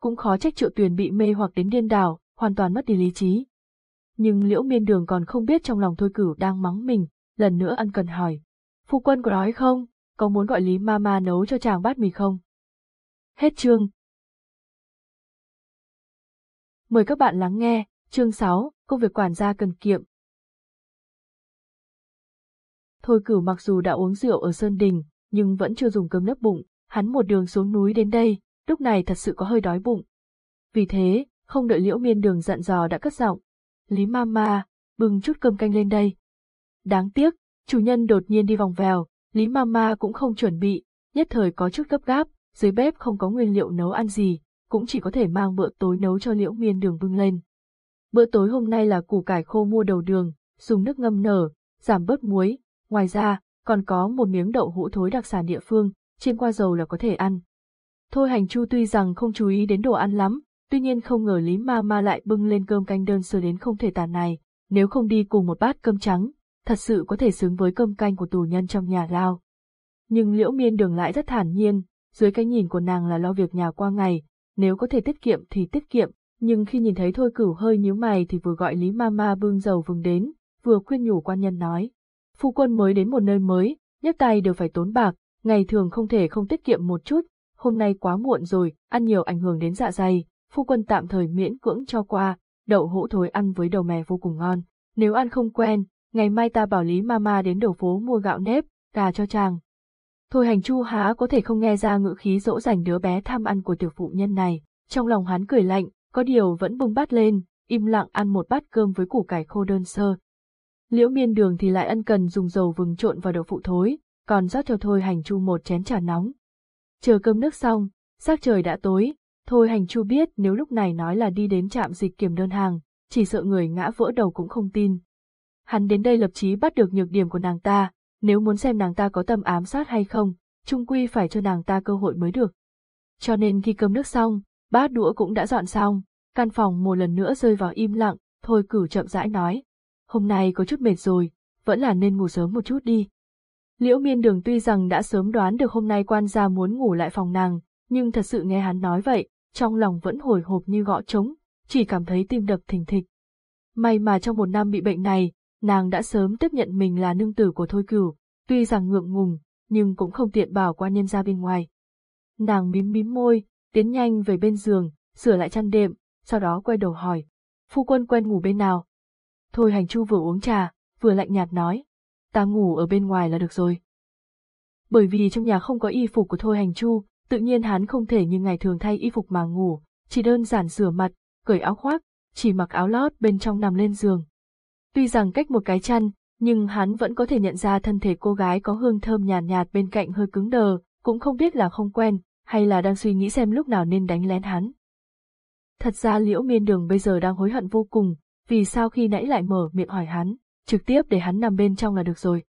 Cũng khó trách triệu tuyền bị mê hoặc đến điên đảo, hoàn toàn mất đi lý trí. Nhưng liễu miên đường còn không biết trong lòng thôi cửu đang mắng mình, lần nữa ăn cần hỏi. Phu quân có đói không? Có muốn gọi Lý Mama nấu cho chàng bát mì không? Hết chương. Mời các bạn lắng nghe, chương 6, công việc quản gia cần kiệm. Thôi cửu mặc dù đã uống rượu ở Sơn Đình, nhưng vẫn chưa dùng cơm nấp bụng, hắn một đường xuống núi đến đây, lúc này thật sự có hơi đói bụng. Vì thế, không đợi liễu miên đường dặn dò đã cất giọng. Lý Mama, bưng chút cơm canh lên đây. Đáng tiếc, chủ nhân đột nhiên đi vòng vèo, Lý Mama cũng không chuẩn bị, nhất thời có chút gấp gáp, dưới bếp không có nguyên liệu nấu ăn gì, cũng chỉ có thể mang bữa tối nấu cho liễu miên đường bưng lên. Bữa tối hôm nay là củ cải khô mua đầu đường, dùng nước ngâm nở, giảm bớt muối, ngoài ra, còn có một miếng đậu hũ thối đặc sản địa phương, chiên qua dầu là có thể ăn. Thôi hành chu tuy rằng không chú ý đến đồ ăn lắm, tuy nhiên không ngờ Lý Ma Ma lại bưng lên cơm canh đơn sơ đến không thể tàn này, nếu không đi cùng một bát cơm trắng, thật sự có thể xứng với cơm canh của tù nhân trong nhà lao. Nhưng liễu miên đường lại rất thản nhiên, dưới cái nhìn của nàng là lo việc nhà qua ngày, nếu có thể tiết kiệm thì tiết kiệm, nhưng khi nhìn thấy thôi cửu hơi nhíu mày thì vừa gọi Lý Mama bưng dầu vừng đến, vừa khuyên nhủ quan nhân nói. Phu quân mới đến một nơi mới, nhấc tay đều phải tốn bạc, ngày thường không thể không tiết kiệm một chút, hôm nay quá muộn rồi, ăn nhiều ảnh hưởng đến dạ dày, phu quân tạm thời miễn cưỡng cho qua, đậu hũ thối ăn với đầu mè vô cùng ngon, nếu ăn không quen, ngày mai ta bảo Lý Mama đến đầu phố mua gạo nếp, gà cho chàng. Thôi hành chu há có thể không nghe ra ngữ khí dỗ dành đứa bé tham ăn của tiểu phụ nhân này, trong lòng hắn cười lạnh, có điều vẫn bưng bát lên, im lặng ăn một bát cơm với củ cải khô đơn sơ. Liễu miên đường thì lại ân cần dùng dầu vừng trộn vào đậu phụ thối, còn rót cho Thôi hành chu một chén trà nóng. Chờ cơm nước xong, sắc trời đã tối, Thôi hành chu biết nếu lúc này nói là đi đến trạm dịch kiểm đơn hàng, chỉ sợ người ngã vỡ đầu cũng không tin. Hắn đến đây lập chí bắt được nhược điểm của nàng ta, nếu muốn xem nàng ta có tâm ám sát hay không, trung quy phải cho nàng ta cơ hội mới được. Cho nên khi cơm nước xong, bát đũa cũng đã dọn xong, căn phòng một lần nữa rơi vào im lặng, thôi cử chậm rãi nói. Hôm nay có chút mệt rồi, vẫn là nên ngủ sớm một chút đi. Liễu miên đường tuy rằng đã sớm đoán được hôm nay quan gia muốn ngủ lại phòng nàng, nhưng thật sự nghe hắn nói vậy, trong lòng vẫn hồi hộp như gõ trống, chỉ cảm thấy tim đập thình thịch. May mà trong một năm bị bệnh này, nàng đã sớm tiếp nhận mình là nương tử của Thôi Cửu, tuy rằng ngượng ngùng, nhưng cũng không tiện bảo qua nhân ra bên ngoài. Nàng mím mím môi, tiến nhanh về bên giường, sửa lại chăn đệm, sau đó quay đầu hỏi, phu quân quen ngủ bên nào? Thôi hành chu vừa uống trà, vừa lạnh nhạt nói, ta ngủ ở bên ngoài là được rồi. Bởi vì trong nhà không có y phục của Thôi hành chu, tự nhiên hắn không thể như ngày thường thay y phục mà ngủ, chỉ đơn giản rửa mặt, cởi áo khoác, chỉ mặc áo lót bên trong nằm lên giường. Tuy rằng cách một cái chăn, nhưng hắn vẫn có thể nhận ra thân thể cô gái có hương thơm nhàn nhạt, nhạt bên cạnh hơi cứng đờ, cũng không biết là không quen, hay là đang suy nghĩ xem lúc nào nên đánh lén hắn. Thật ra liễu miên đường bây giờ đang hối hận vô cùng, vì sao khi nãy lại mở miệng hỏi hắn, trực tiếp để hắn nằm bên trong là được rồi.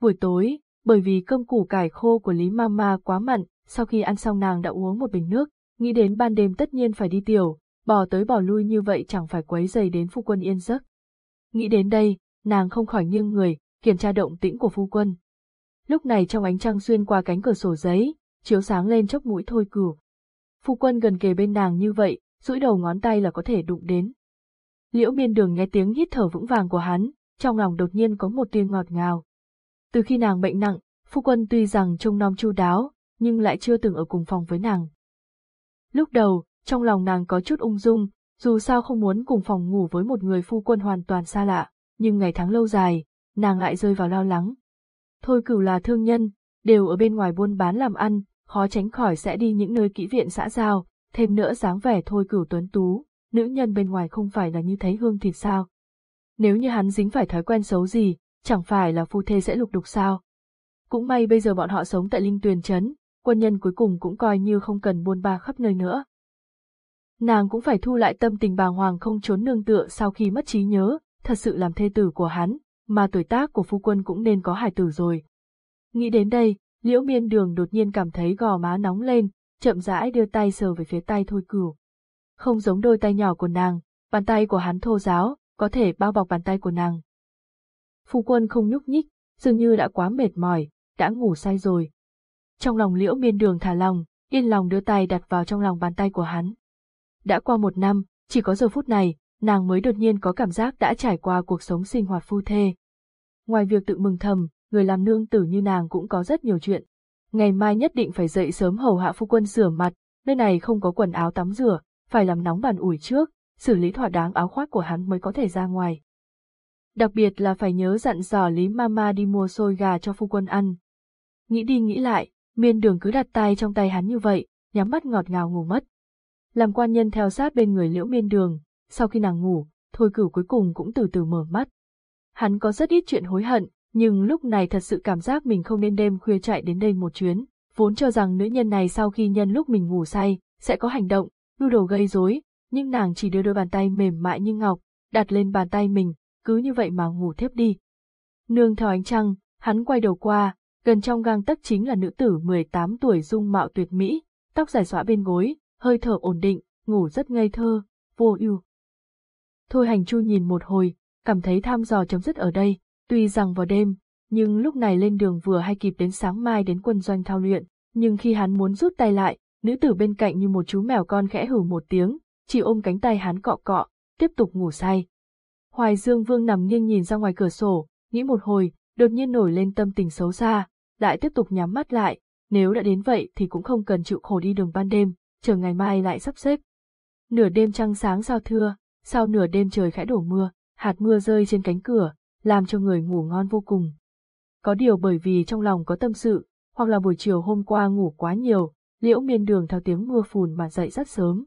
Buổi tối, bởi vì cơm củ cải khô của Lý Mama quá mặn, sau khi ăn xong nàng đã uống một bình nước, nghĩ đến ban đêm tất nhiên phải đi tiểu, bò tới bò lui như vậy chẳng phải quấy dày đến phu quân yên giấc. Nghĩ đến đây, nàng không khỏi nghiêng người, kiểm tra động tĩnh của phu quân. Lúc này trong ánh trăng xuyên qua cánh cửa sổ giấy, chiếu sáng lên chốc mũi thôi cửu. Phu quân gần kề bên nàng như vậy, duỗi đầu ngón tay là có thể đụng đến. Liễu miên đường nghe tiếng hít thở vững vàng của hắn, trong lòng đột nhiên có một tiếng ngọt ngào. Từ khi nàng bệnh nặng, phu quân tuy rằng trông nom chu đáo, nhưng lại chưa từng ở cùng phòng với nàng. Lúc đầu, trong lòng nàng có chút ung dung, dù sao không muốn cùng phòng ngủ với một người phu quân hoàn toàn xa lạ, nhưng ngày tháng lâu dài, nàng lại rơi vào lo lắng. Thôi cửu là thương nhân, đều ở bên ngoài buôn bán làm ăn, khó tránh khỏi sẽ đi những nơi kỹ viện xã giao, thêm nữa dáng vẻ thôi cửu tuấn tú, nữ nhân bên ngoài không phải là như thấy hương thịt sao. Nếu như hắn dính phải thói quen xấu gì, chẳng phải là phu thê sẽ lục đục sao. Cũng may bây giờ bọn họ sống tại Linh Tuyền Trấn, quân nhân cuối cùng cũng coi như không cần buôn ba khắp nơi nữa. Nàng cũng phải thu lại tâm tình bàng hoàng không trốn nương tựa sau khi mất trí nhớ, thật sự làm thê tử của hắn, mà tuổi tác của phu quân cũng nên có hài tử rồi. Nghĩ đến đây, liễu miên đường đột nhiên cảm thấy gò má nóng lên, chậm rãi đưa tay sờ về phía tay thôi cửu. Không giống đôi tay nhỏ của nàng, bàn tay của hắn thô giáo, có thể bao bọc bàn tay của nàng. Phu quân không nhúc nhích, dường như đã quá mệt mỏi, đã ngủ say rồi. Trong lòng liễu miên đường thả lòng, yên lòng đưa tay đặt vào trong lòng bàn tay của hắn. Đã qua một năm, chỉ có giờ phút này, nàng mới đột nhiên có cảm giác đã trải qua cuộc sống sinh hoạt phu thê. Ngoài việc tự mừng thầm, người làm nương tử như nàng cũng có rất nhiều chuyện. Ngày mai nhất định phải dậy sớm hầu hạ phu quân rửa mặt, nơi này không có quần áo tắm rửa, phải làm nóng bàn ủi trước, xử lý thỏa đáng áo khoác của hắn mới có thể ra ngoài. Đặc biệt là phải nhớ dặn dò Lý Mama đi mua xôi gà cho phu quân ăn. Nghĩ đi nghĩ lại, miên đường cứ đặt tay trong tay hắn như vậy, nhắm mắt ngọt ngào ngủ mất. Làm quan nhân theo sát bên người liễu miên đường, sau khi nàng ngủ, thôi cửu cuối cùng cũng từ từ mở mắt. Hắn có rất ít chuyện hối hận, nhưng lúc này thật sự cảm giác mình không nên đêm khuya chạy đến đây một chuyến, vốn cho rằng nữ nhân này sau khi nhân lúc mình ngủ say, sẽ có hành động, lưu đồ gây rối, nhưng nàng chỉ đưa đôi bàn tay mềm mại như ngọc, đặt lên bàn tay mình, cứ như vậy mà ngủ thiếp đi. Nương theo ánh trăng, hắn quay đầu qua, gần trong gang tấc chính là nữ tử 18 tuổi dung mạo tuyệt mỹ, tóc dài xõa bên gối, hơi thở ổn định, ngủ rất ngây thơ, vô ưu. Thôi hành chu nhìn một hồi, cảm thấy tham dò chấm dứt ở đây, tuy rằng vào đêm, nhưng lúc này lên đường vừa hay kịp đến sáng mai đến quân doanh thao luyện, nhưng khi hắn muốn rút tay lại, nữ tử bên cạnh như một chú mèo con khẽ hử một tiếng, chỉ ôm cánh tay hắn cọ cọ, tiếp tục ngủ say. Hoài Dương Vương nằm nghiêng nhìn ra ngoài cửa sổ, nghĩ một hồi, đột nhiên nổi lên tâm tình xấu xa, lại tiếp tục nhắm mắt lại, nếu đã đến vậy thì cũng không cần chịu khổ đi đường ban đêm, chờ ngày mai lại sắp xếp. Nửa đêm trăng sáng sao thưa, sau nửa đêm trời khẽ đổ mưa, hạt mưa rơi trên cánh cửa, làm cho người ngủ ngon vô cùng. Có điều bởi vì trong lòng có tâm sự, hoặc là buổi chiều hôm qua ngủ quá nhiều, liễu miên đường theo tiếng mưa phùn mà dậy rất sớm.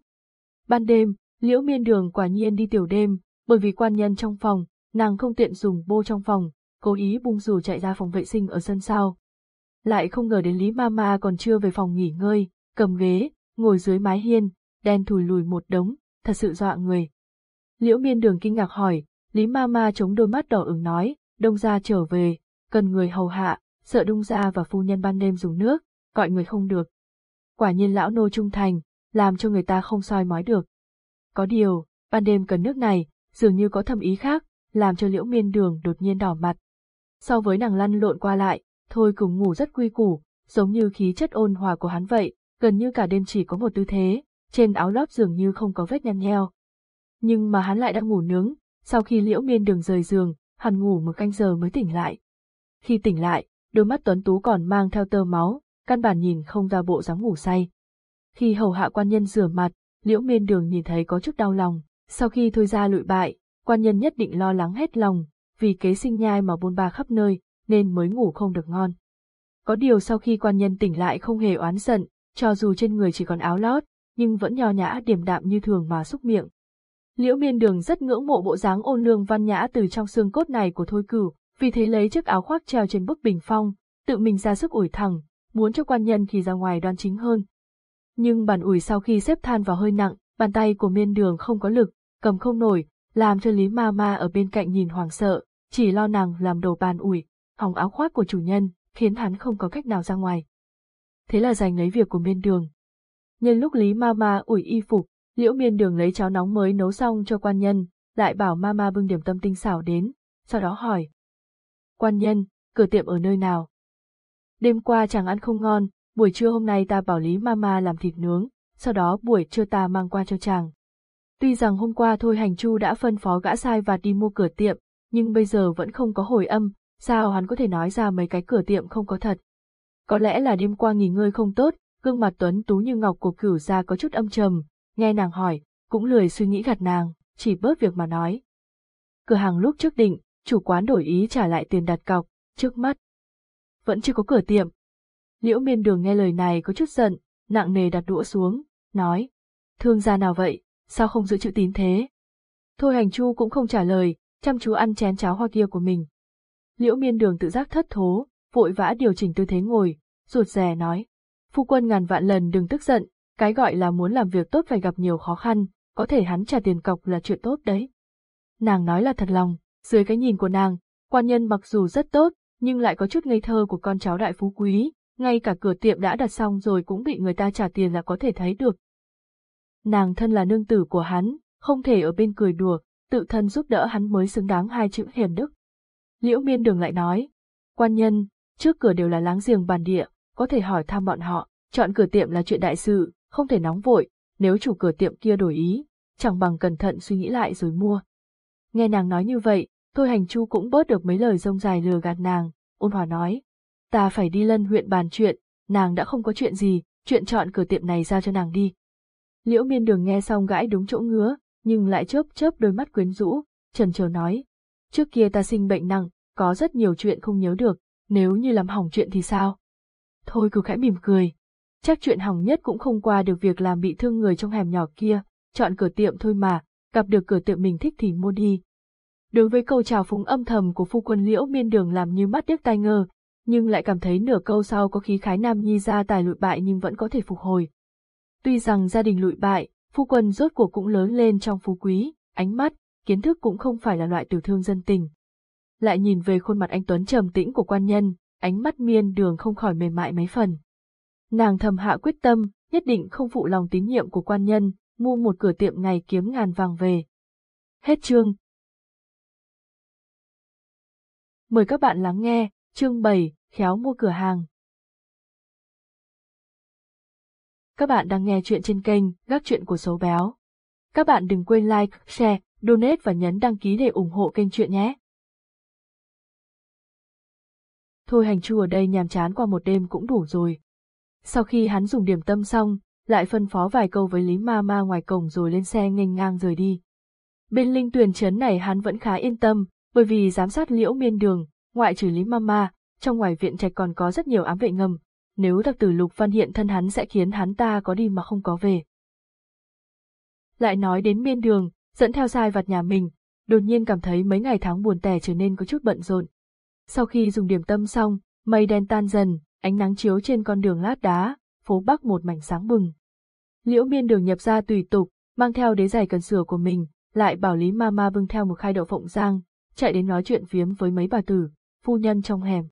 Ban đêm, liễu miên đường quả nhiên đi tiểu đêm, bởi vì quan nhân trong phòng, nàng không tiện dùng bô trong phòng, cố ý bung dù chạy ra phòng vệ sinh ở sân sau. Lại không ngờ đến Lý Mama còn chưa về phòng nghỉ ngơi, cầm ghế, ngồi dưới mái hiên, đen thùi lùi một đống, thật sự dọa người. Liễu miên đường kinh ngạc hỏi, Lý Mama chống đôi mắt đỏ ửng nói, đông gia trở về, cần người hầu hạ, sợ đông gia và phu nhân ban đêm dùng nước, gọi người không được. Quả nhiên lão nô trung thành, làm cho người ta không soi mói được. Có điều, ban đêm cần nước này, dường như có thầm ý khác, làm cho liễu miên đường đột nhiên đỏ mặt. So với nàng lăn lộn qua lại, thôi cùng ngủ rất quy củ, giống như khí chất ôn hòa của hắn vậy, gần như cả đêm chỉ có một tư thế, trên áo lót dường như không có vết nhăn nheo. Nhưng mà hắn lại đã ngủ nướng, sau khi liễu miên đường rời giường, hắn ngủ một canh giờ mới tỉnh lại. Khi tỉnh lại, đôi mắt tuấn tú còn mang theo tơ máu, căn bản nhìn không ra bộ dáng ngủ say. Khi hầu hạ quan nhân rửa mặt, liễu miên đường nhìn thấy có chút đau lòng, sau khi thôi ra lụi bại, quan nhân nhất định lo lắng hết lòng, vì kế sinh nhai mà bôn ba khắp nơi, nên mới ngủ không được ngon. Có điều sau khi quan nhân tỉnh lại không hề oán giận, cho dù trên người chỉ còn áo lót, nhưng vẫn nho nhã điềm đạm như thường mà xúc miệng. Liễu miên đường rất ngưỡng mộ bộ dáng ôn lương văn nhã từ trong xương cốt này của thôi cửu, vì thế lấy chiếc áo khoác treo trên bức bình phong, tự mình ra sức ủi thẳng, muốn cho quan nhân khi ra ngoài đoan chính hơn. Nhưng bàn ủi sau khi xếp than vào hơi nặng, bàn tay của miên đường không có lực, cầm không nổi, làm cho Lý Ma Ma ở bên cạnh nhìn hoảng sợ, chỉ lo nàng làm đồ bàn ủi, hỏng áo khoác của chủ nhân, khiến hắn không có cách nào ra ngoài. Thế là giành lấy việc của miên đường. Nhân lúc Lý Ma Ma ủi y phục, liễu miên đường lấy cháo nóng mới nấu xong cho quan nhân, lại bảo Ma Ma bưng điểm tâm tinh xảo đến, sau đó hỏi. Quan nhân, cửa tiệm ở nơi nào? Đêm qua chàng ăn không ngon, buổi trưa hôm nay ta bảo Lý mama làm thịt nướng, sau đó buổi trưa ta mang qua cho chàng. Tuy rằng hôm qua Thôi Hành Chu đã phân phó gã sai và đi mua cửa tiệm, nhưng bây giờ vẫn không có hồi âm, sao hắn có thể nói ra mấy cái cửa tiệm không có thật. Có lẽ là đêm qua nghỉ ngơi không tốt, gương mặt tuấn tú như ngọc của cửu gia có chút âm trầm, nghe nàng hỏi, cũng lười suy nghĩ gạt nàng, chỉ bớt việc mà nói. Cửa hàng lúc trước định, chủ quán đổi ý trả lại tiền đặt cọc, trước mắt. Vẫn chưa có cửa tiệm. Liễu miên đường nghe lời này có chút giận, nặng nề đặt đũa xuống, nói, thương gia nào vậy, sao không giữ chữ tín thế? Thôi hành chu cũng không trả lời, chăm chú ăn chén cháo hoa kia của mình. Liễu miên đường tự giác thất thố, vội vã điều chỉnh tư thế ngồi, rụt rè nói. Phu quân ngàn vạn lần đừng tức giận, cái gọi là muốn làm việc tốt phải gặp nhiều khó khăn, có thể hắn trả tiền cọc là chuyện tốt đấy. Nàng nói là thật lòng, dưới cái nhìn của nàng, quan nhân mặc dù rất tốt, nhưng lại có chút ngây thơ của con cháu đại phú quý, ngay cả cửa tiệm đã đặt xong rồi cũng bị người ta trả tiền là có thể thấy được. Nàng thân là nương tử của hắn, không thể ở bên cười đùa, tự thân giúp đỡ hắn mới xứng đáng hai chữ hiền đức. Liễu miên đường lại nói, quan nhân, trước cửa đều là láng giềng bản địa, có thể hỏi thăm bọn họ, chọn cửa tiệm là chuyện đại sự, không thể nóng vội, nếu chủ cửa tiệm kia đổi ý, chẳng bằng cẩn thận suy nghĩ lại rồi mua. Nghe nàng nói như vậy, Thôi Hành Chu cũng bớt được mấy lời rông dài lừa gạt nàng, ôn hòa nói, ta phải đi lân huyện bàn chuyện, nàng đã không có chuyện gì, chuyện chọn cửa tiệm này ra cho nàng đi. Liễu miên đường nghe xong gãi đúng chỗ ngứa, nhưng lại chớp chớp đôi mắt quyến rũ, trần chờ nói. Trước kia ta sinh bệnh nặng, có rất nhiều chuyện không nhớ được, nếu như làm hỏng chuyện thì sao? Thôi cứ khẽ mỉm cười. Chắc chuyện hỏng nhất cũng không qua được việc làm bị thương người trong hẻm nhỏ kia, chọn cửa tiệm thôi mà, gặp được cửa tiệm mình thích thì mua đi. Đối với câu chào phúng âm thầm của phu quân liễu miên đường làm như mắt điếc tai ngơ, nhưng lại cảm thấy nửa câu sau có khí khái nam nhi ra tài lụi bại nhưng vẫn có thể phục hồi. Tuy rằng gia đình lụi bại, phu quân rốt cuộc cũng lớn lên trong phú quý, ánh mắt, kiến thức cũng không phải là loại tiểu thương dân tình. Lại nhìn về khuôn mặt anh Tuấn trầm tĩnh của quan nhân, ánh mắt miên đường không khỏi mềm mại mấy phần. Nàng thầm hạ quyết tâm, nhất định không phụ lòng tín nhiệm của quan nhân, mua một cửa tiệm ngày kiếm ngàn vàng về. Hết chương. Mời các bạn lắng nghe, chương 7, khéo mua cửa hàng. Các bạn đang nghe chuyện trên kênh Gác Chuyện của Số Béo. Các bạn đừng quên like, share, donate và nhấn đăng ký để ủng hộ kênh chuyện nhé. Thôi hành chu ở đây nhàm chán qua một đêm cũng đủ rồi. Sau khi hắn dùng điểm tâm xong, lại phân phó vài câu với Lý Ma Ma ngoài cổng rồi lên xe nghênh ngang rời đi. Bên linh tuyển trấn này hắn vẫn khá yên tâm, bởi vì giám sát liễu miên đường, ngoại trừ Lý Ma Ma, trong ngoài viện trạch còn có rất nhiều ám vệ ngầm, nếu đặc tử Lục Văn hiện thân hắn sẽ khiến hắn ta có đi mà không có về. Lại nói đến miên đường, dẫn theo sai vặt nhà mình, đột nhiên cảm thấy mấy ngày tháng buồn tẻ trở nên có chút bận rộn. Sau khi dùng điểm tâm xong, mây đen tan dần, ánh nắng chiếu trên con đường lát đá, phố Bắc một mảnh sáng bừng. Liễu miên đường nhập ra tùy tục, mang theo đế giày cần sửa của mình, lại bảo Lý Mama bưng theo một khai đậu phộng rang, chạy đến nói chuyện phiếm với mấy bà tử, phu nhân trong hẻm.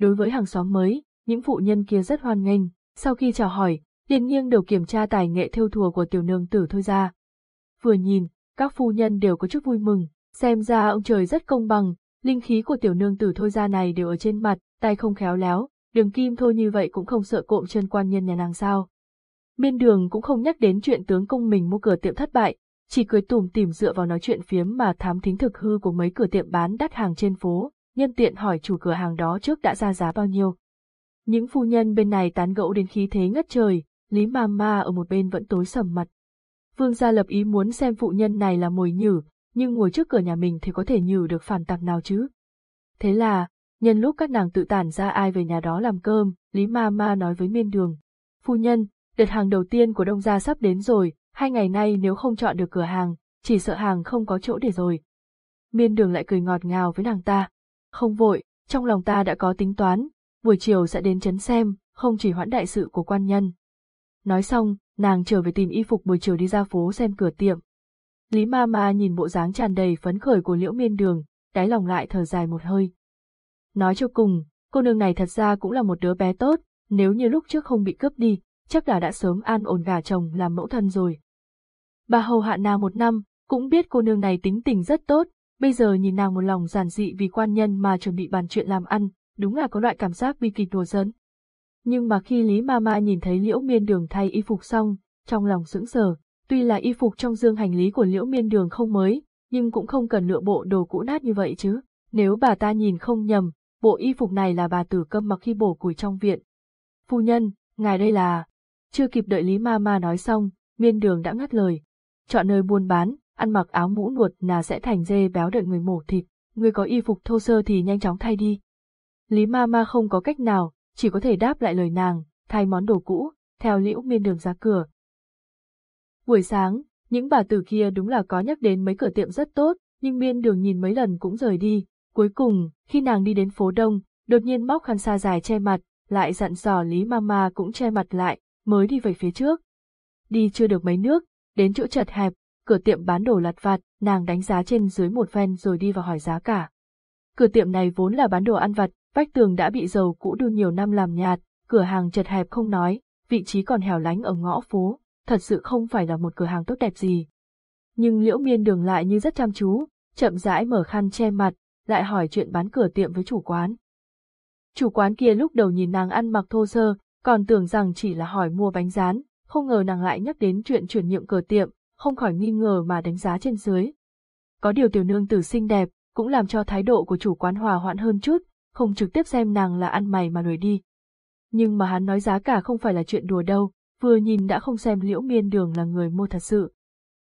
Đối với hàng xóm mới, những phụ nhân kia rất hoan nghênh, sau khi chào hỏi, liền nghiêng đều kiểm tra tài nghệ thêu thùa của tiểu nương tử thôi ra. Vừa nhìn, các phu nhân đều có chút vui mừng, xem ra ông trời rất công bằng, linh khí của tiểu nương tử thôi ra này đều ở trên mặt, tay không khéo léo, đường kim thôi như vậy cũng không sợ cộm chân quan nhân nhà nàng sao. Miên đường cũng không nhắc đến chuyện tướng công mình mua cửa tiệm thất bại, chỉ cười tủm tỉm dựa vào nói chuyện phiếm mà thám thính thực hư của mấy cửa tiệm bán đắt hàng trên phố, nhân tiện hỏi chủ cửa hàng đó trước đã ra giá bao nhiêu. Những phu nhân bên này tán gẫu đến khí thế ngất trời, Lý Ma Ma ở một bên vẫn tối sầm mặt. Vương gia lập ý muốn xem phụ nhân này là mồi nhử, nhưng ngồi trước cửa nhà mình thì có thể nhử được phản tặc nào chứ. Thế là, nhân lúc các nàng tự tản ra ai về nhà đó làm cơm, Lý Ma Ma nói với miên đường. Phu nhân, đợt hàng đầu tiên của đông gia sắp đến rồi, hai ngày nay nếu không chọn được cửa hàng, chỉ sợ hàng không có chỗ để rồi. Miên đường lại cười ngọt ngào với nàng ta. Không vội, trong lòng ta đã có tính toán, buổi chiều sẽ đến chấn xem, không chỉ hoãn đại sự của quan nhân. Nói xong, nàng trở về tìm y phục buổi chiều đi ra phố xem cửa tiệm. Lý ma ma nhìn bộ dáng tràn đầy phấn khởi của liễu miên đường, đáy lòng lại thở dài một hơi. Nói cho cùng, cô nương này thật ra cũng là một đứa bé tốt, nếu như lúc trước không bị cướp đi, chắc là đã sớm an ổn gả chồng làm mẫu thân rồi. Bà hầu hạ nàng một năm, cũng biết cô nương này tính tình rất tốt, bây giờ nhìn nàng một lòng giản dị vì quan nhân mà chuẩn bị bàn chuyện làm ăn, đúng là có loại cảm giác bi kịch đùa giỡn. Nhưng mà khi Lý Mama nhìn thấy Liễu Miên Đường thay y phục xong, trong lòng sững sờ, tuy là y phục trong dương hành lý của Liễu Miên Đường không mới, nhưng cũng không cần lựa bộ đồ cũ nát như vậy chứ. Nếu bà ta nhìn không nhầm, bộ y phục này là bà tử câm mặc khi bổ củi trong viện. Phu nhân, ngài đây là... Chưa kịp đợi Lý Mama nói xong, Miên Đường đã ngắt lời. Chọn nơi buôn bán, ăn mặc áo mũ nuột là sẽ thành dê béo đợi người mổ thịt, người có y phục thô sơ thì nhanh chóng thay đi. Lý ma ma không có cách nào, chỉ có thể đáp lại lời nàng, thay món đồ cũ, theo liễu miên đường ra cửa. Buổi sáng, những bà tử kia đúng là có nhắc đến mấy cửa tiệm rất tốt, nhưng miên đường nhìn mấy lần cũng rời đi. Cuối cùng, khi nàng đi đến phố đông, đột nhiên móc khăn xa dài che mặt, lại dặn dò Lý Mama cũng che mặt lại, mới đi về phía trước. Đi chưa được mấy nước, đến chỗ chật hẹp, cửa tiệm bán đồ lặt vặt, nàng đánh giá trên dưới một phen rồi đi vào hỏi giá cả. Cửa tiệm này vốn là bán đồ ăn vặt, vách tường đã bị dầu cũ đun nhiều năm làm nhạt, cửa hàng chật hẹp không nói, vị trí còn hẻo lánh ở ngõ phố, thật sự không phải là một cửa hàng tốt đẹp gì. Nhưng liễu miên đường lại như rất chăm chú, chậm rãi mở khăn che mặt, lại hỏi chuyện bán cửa tiệm với chủ quán. Chủ quán kia lúc đầu nhìn nàng ăn mặc thô sơ, còn tưởng rằng chỉ là hỏi mua bánh rán, không ngờ nàng lại nhắc đến chuyện chuyển nhượng cửa tiệm, không khỏi nghi ngờ mà đánh giá trên dưới. Có điều tiểu nương tử xinh đẹp, cũng làm cho thái độ của chủ quán hòa hoãn hơn chút, không trực tiếp xem nàng là ăn mày mà lười đi. Nhưng mà hắn nói giá cả không phải là chuyện đùa đâu, vừa nhìn đã không xem liễu miên đường là người mua thật sự.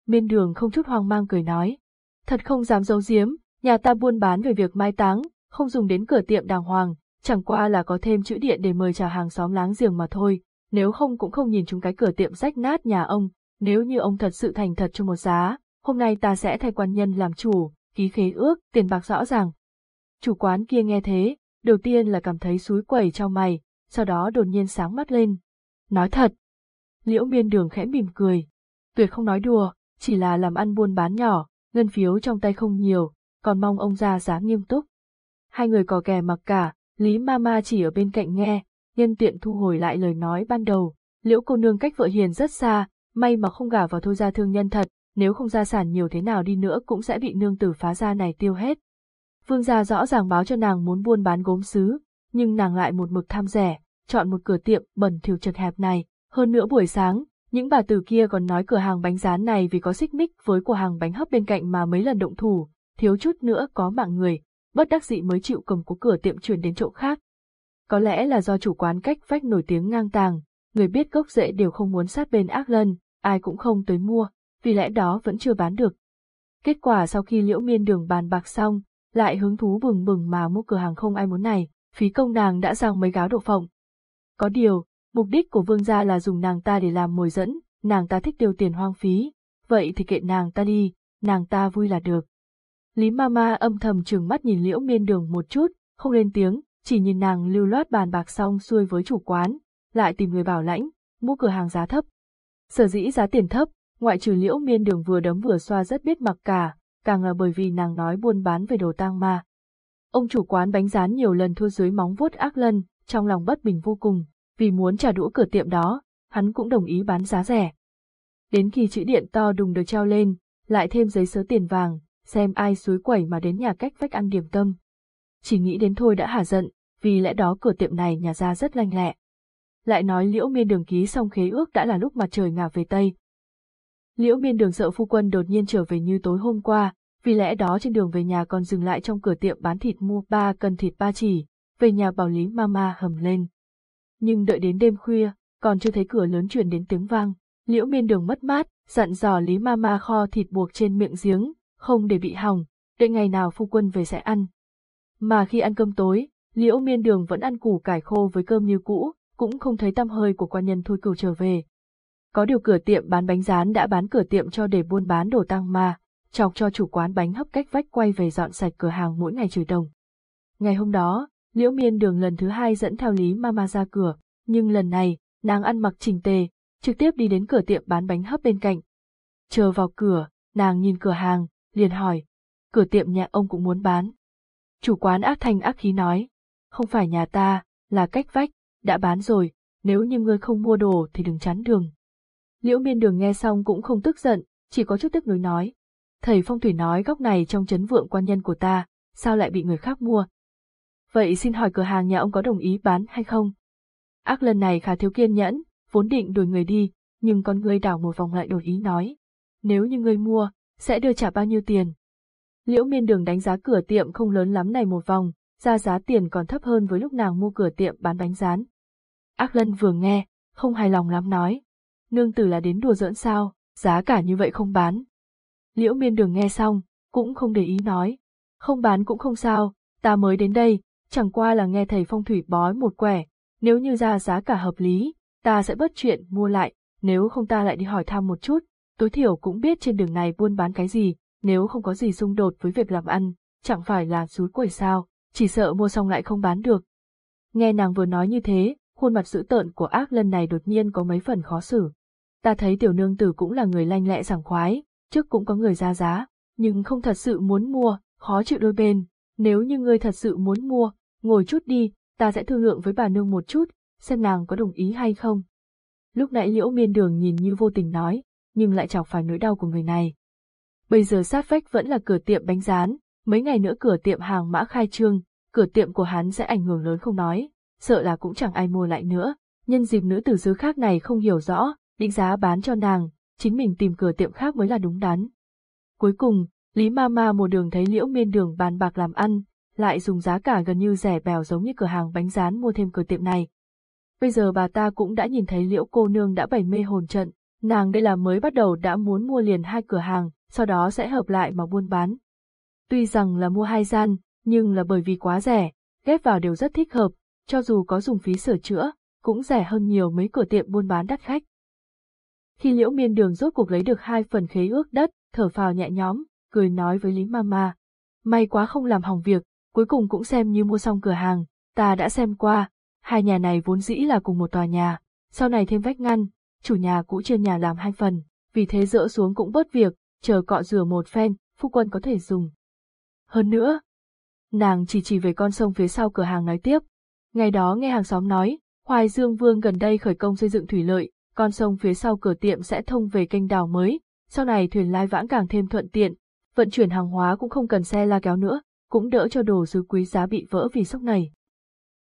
Miên đường không chút hoang mang cười nói, thật không dám giấu giếm, nhà ta buôn bán về việc mai táng, không dùng đến cửa tiệm đàng hoàng, chẳng qua là có thêm chữ điện để mời chào hàng xóm láng giềng mà thôi, nếu không cũng không nhìn chúng cái cửa tiệm rách nát nhà ông, nếu như ông thật sự thành thật cho một giá, hôm nay ta sẽ thay quan nhân làm chủ, ký khế ước, tiền bạc rõ ràng. Chủ quán kia nghe thế, đầu tiên là cảm thấy suối quẩy trong mày, sau đó đột nhiên sáng mắt lên. Nói thật. Liễu miên đường khẽ mỉm cười. Tuyệt không nói đùa, chỉ là làm ăn buôn bán nhỏ, ngân phiếu trong tay không nhiều, còn mong ông ra giá nghiêm túc. Hai người cò kè mặc cả, Lý Mama chỉ ở bên cạnh nghe, nhân tiện thu hồi lại lời nói ban đầu. Liễu cô nương cách vợ hiền rất xa, may mà không gả vào thôi gia thương nhân thật, nếu không gia sản nhiều thế nào đi nữa cũng sẽ bị nương tử phá gia này tiêu hết. Vương gia rõ ràng báo cho nàng muốn buôn bán gốm sứ, nhưng nàng lại một mực tham rẻ, chọn một cửa tiệm bẩn thỉu chật hẹp này. Hơn nữa buổi sáng, những bà tử kia còn nói cửa hàng bánh rán này vì có xích mích với cửa hàng bánh hấp bên cạnh mà mấy lần động thủ, thiếu chút nữa có mạng người, bất đắc dĩ mới chịu cầm cố cửa tiệm chuyển đến chỗ khác. Có lẽ là do chủ quán cách vách nổi tiếng ngang tàng, người biết gốc rễ đều không muốn sát bên ác lân, ai cũng không tới mua, vì lẽ đó vẫn chưa bán được. Kết quả sau khi liễu miên đường bàn bạc xong, lại hứng thú bừng bừng mà mua cửa hàng không ai muốn này, phí công nàng đã giao mấy gáo độ phộng. Có điều, mục đích của vương gia là dùng nàng ta để làm mồi dẫn, nàng ta thích tiêu tiền hoang phí, vậy thì kệ nàng ta đi, nàng ta vui là được. Lý Mama âm thầm trừng mắt nhìn liễu miên đường một chút, không lên tiếng, chỉ nhìn nàng lưu loát bàn bạc xong xuôi với chủ quán, lại tìm người bảo lãnh, mua cửa hàng giá thấp. Sở dĩ giá tiền thấp, ngoại trừ liễu miên đường vừa đấm vừa xoa rất biết mặc cả, càng là bởi vì nàng nói buôn bán về đồ tang ma. Ông chủ quán bánh rán nhiều lần thua dưới móng vuốt ác lân, trong lòng bất bình vô cùng, vì muốn trả đũa cửa tiệm đó, hắn cũng đồng ý bán giá rẻ. Đến khi chữ điện to đùng được treo lên, lại thêm giấy sớ tiền vàng, xem ai suối quẩy mà đến nhà cách vách ăn điểm tâm. Chỉ nghĩ đến thôi đã hả giận, vì lẽ đó cửa tiệm này nhà ra rất lanh lẹ. Lại nói liễu miên đường ký xong khế ước đã là lúc mặt trời ngả về Tây. Liễu miên đường sợ phu quân đột nhiên trở về như tối hôm qua, vì lẽ đó trên đường về nhà còn dừng lại trong cửa tiệm bán thịt mua ba cân thịt ba chỉ, về nhà bảo Lý Mama hầm lên. Nhưng đợi đến đêm khuya, còn chưa thấy cửa lớn truyền đến tiếng vang, liễu miên đường mất mát, dặn dò Lý Mama kho thịt buộc trên miệng giếng, không để bị hỏng, đợi ngày nào phu quân về sẽ ăn. Mà khi ăn cơm tối, liễu miên đường vẫn ăn củ cải khô với cơm như cũ, cũng không thấy tăm hơi của quan nhân thôi cửu trở về. Có điều cửa tiệm bán bánh rán đã bán cửa tiệm cho để buôn bán đồ tăng mà. chọc cho chủ quán bánh hấp cách vách quay về dọn sạch cửa hàng mỗi ngày trừ đồng. Ngày hôm đó, Liễu Miên Đường lần thứ hai dẫn theo Lý Mama ra cửa, nhưng lần này, nàng ăn mặc chỉnh tề, trực tiếp đi đến cửa tiệm bán bánh hấp bên cạnh. Chờ vào cửa, nàng nhìn cửa hàng, liền hỏi, cửa tiệm nhà ông cũng muốn bán. Chủ quán ác thanh ác khí nói, không phải nhà ta, là cách vách, đã bán rồi, nếu như ngươi không mua đồ thì đừng chắn đường. Liễu miên đường nghe xong cũng không tức giận, chỉ có chút tức nối nói. Thầy phong thủy nói góc này trong chấn vượng quan nhân của ta, sao lại bị người khác mua? Vậy xin hỏi cửa hàng nhà ông có đồng ý bán hay không? Ác lần này khá thiếu kiên nhẫn, vốn định đuổi người đi, nhưng con ngươi đảo một vòng lại đổi ý nói. Nếu như ngươi mua, sẽ đưa trả bao nhiêu tiền? Liễu miên đường đánh giá cửa tiệm không lớn lắm này một vòng, ra giá tiền còn thấp hơn với lúc nàng mua cửa tiệm bán bánh rán. Ác lân vừa nghe, không hài lòng lắm nói. Nương tử là đến đùa giỡn sao, giá cả như vậy không bán. Liễu miên đường nghe xong, cũng không để ý nói. Không bán cũng không sao, ta mới đến đây, chẳng qua là nghe thầy phong thủy bói một quẻ, nếu như ra giá cả hợp lý, ta sẽ bớt chuyện mua lại, nếu không ta lại đi hỏi thăm một chút, tối thiểu cũng biết trên đường này buôn bán cái gì, nếu không có gì xung đột với việc làm ăn, chẳng phải là rúi quẩy sao, chỉ sợ mua xong lại không bán được. Nghe nàng vừa nói như thế, khuôn mặt dữ tợn của ác lân này đột nhiên có mấy phần khó xử. Ta thấy tiểu nương tử cũng là người lanh lẹ sảng khoái, trước cũng có người ra giá, nhưng không thật sự muốn mua, khó chịu đôi bên. Nếu như ngươi thật sự muốn mua, ngồi chút đi, ta sẽ thương lượng với bà nương một chút, xem nàng có đồng ý hay không. Lúc nãy liễu miên đường nhìn như vô tình nói, nhưng lại chọc phải nỗi đau của người này. Bây giờ sát vách vẫn là cửa tiệm bánh rán, mấy ngày nữa cửa tiệm hàng mã khai trương, cửa tiệm của hắn sẽ ảnh hưởng lớn không nói, sợ là cũng chẳng ai mua lại nữa. Nhân dịp nữ tử xứ khác này không hiểu rõ, định giá bán cho nàng, chính mình tìm cửa tiệm khác mới là đúng đắn. Cuối cùng, Lý Mama một đường thấy liễu miên đường bàn bạc làm ăn, lại dùng giá cả gần như rẻ bèo giống như cửa hàng bánh rán mua thêm cửa tiệm này. Bây giờ bà ta cũng đã nhìn thấy liễu cô nương đã bày mê hồn trận, nàng đây là mới bắt đầu đã muốn mua liền hai cửa hàng, sau đó sẽ hợp lại mà buôn bán. Tuy rằng là mua hai gian, nhưng là bởi vì quá rẻ, ghép vào đều rất thích hợp, cho dù có dùng phí sửa chữa, cũng rẻ hơn nhiều mấy cửa tiệm buôn bán đắt khách. Khi liễu miên đường rốt cuộc lấy được hai phần khế ước đất, thở phào nhẹ nhõm, cười nói với Lý Mama. May quá không làm hỏng việc, cuối cùng cũng xem như mua xong cửa hàng, ta đã xem qua, hai nhà này vốn dĩ là cùng một tòa nhà, sau này thêm vách ngăn, chủ nhà cũ chia nhà làm hai phần, vì thế dỡ xuống cũng bớt việc, chờ cọ rửa một phen, phu quân có thể dùng. Hơn nữa, nàng chỉ chỉ về con sông phía sau cửa hàng nói tiếp. Ngày đó nghe hàng xóm nói, Hoài Dương Vương gần đây khởi công xây dựng thủy lợi, con sông phía sau cửa tiệm sẽ thông về kênh đào mới, sau này thuyền lai vãng càng thêm thuận tiện, vận chuyển hàng hóa cũng không cần xe la kéo nữa, cũng đỡ cho đồ sứ quý giá bị vỡ vì sốc này.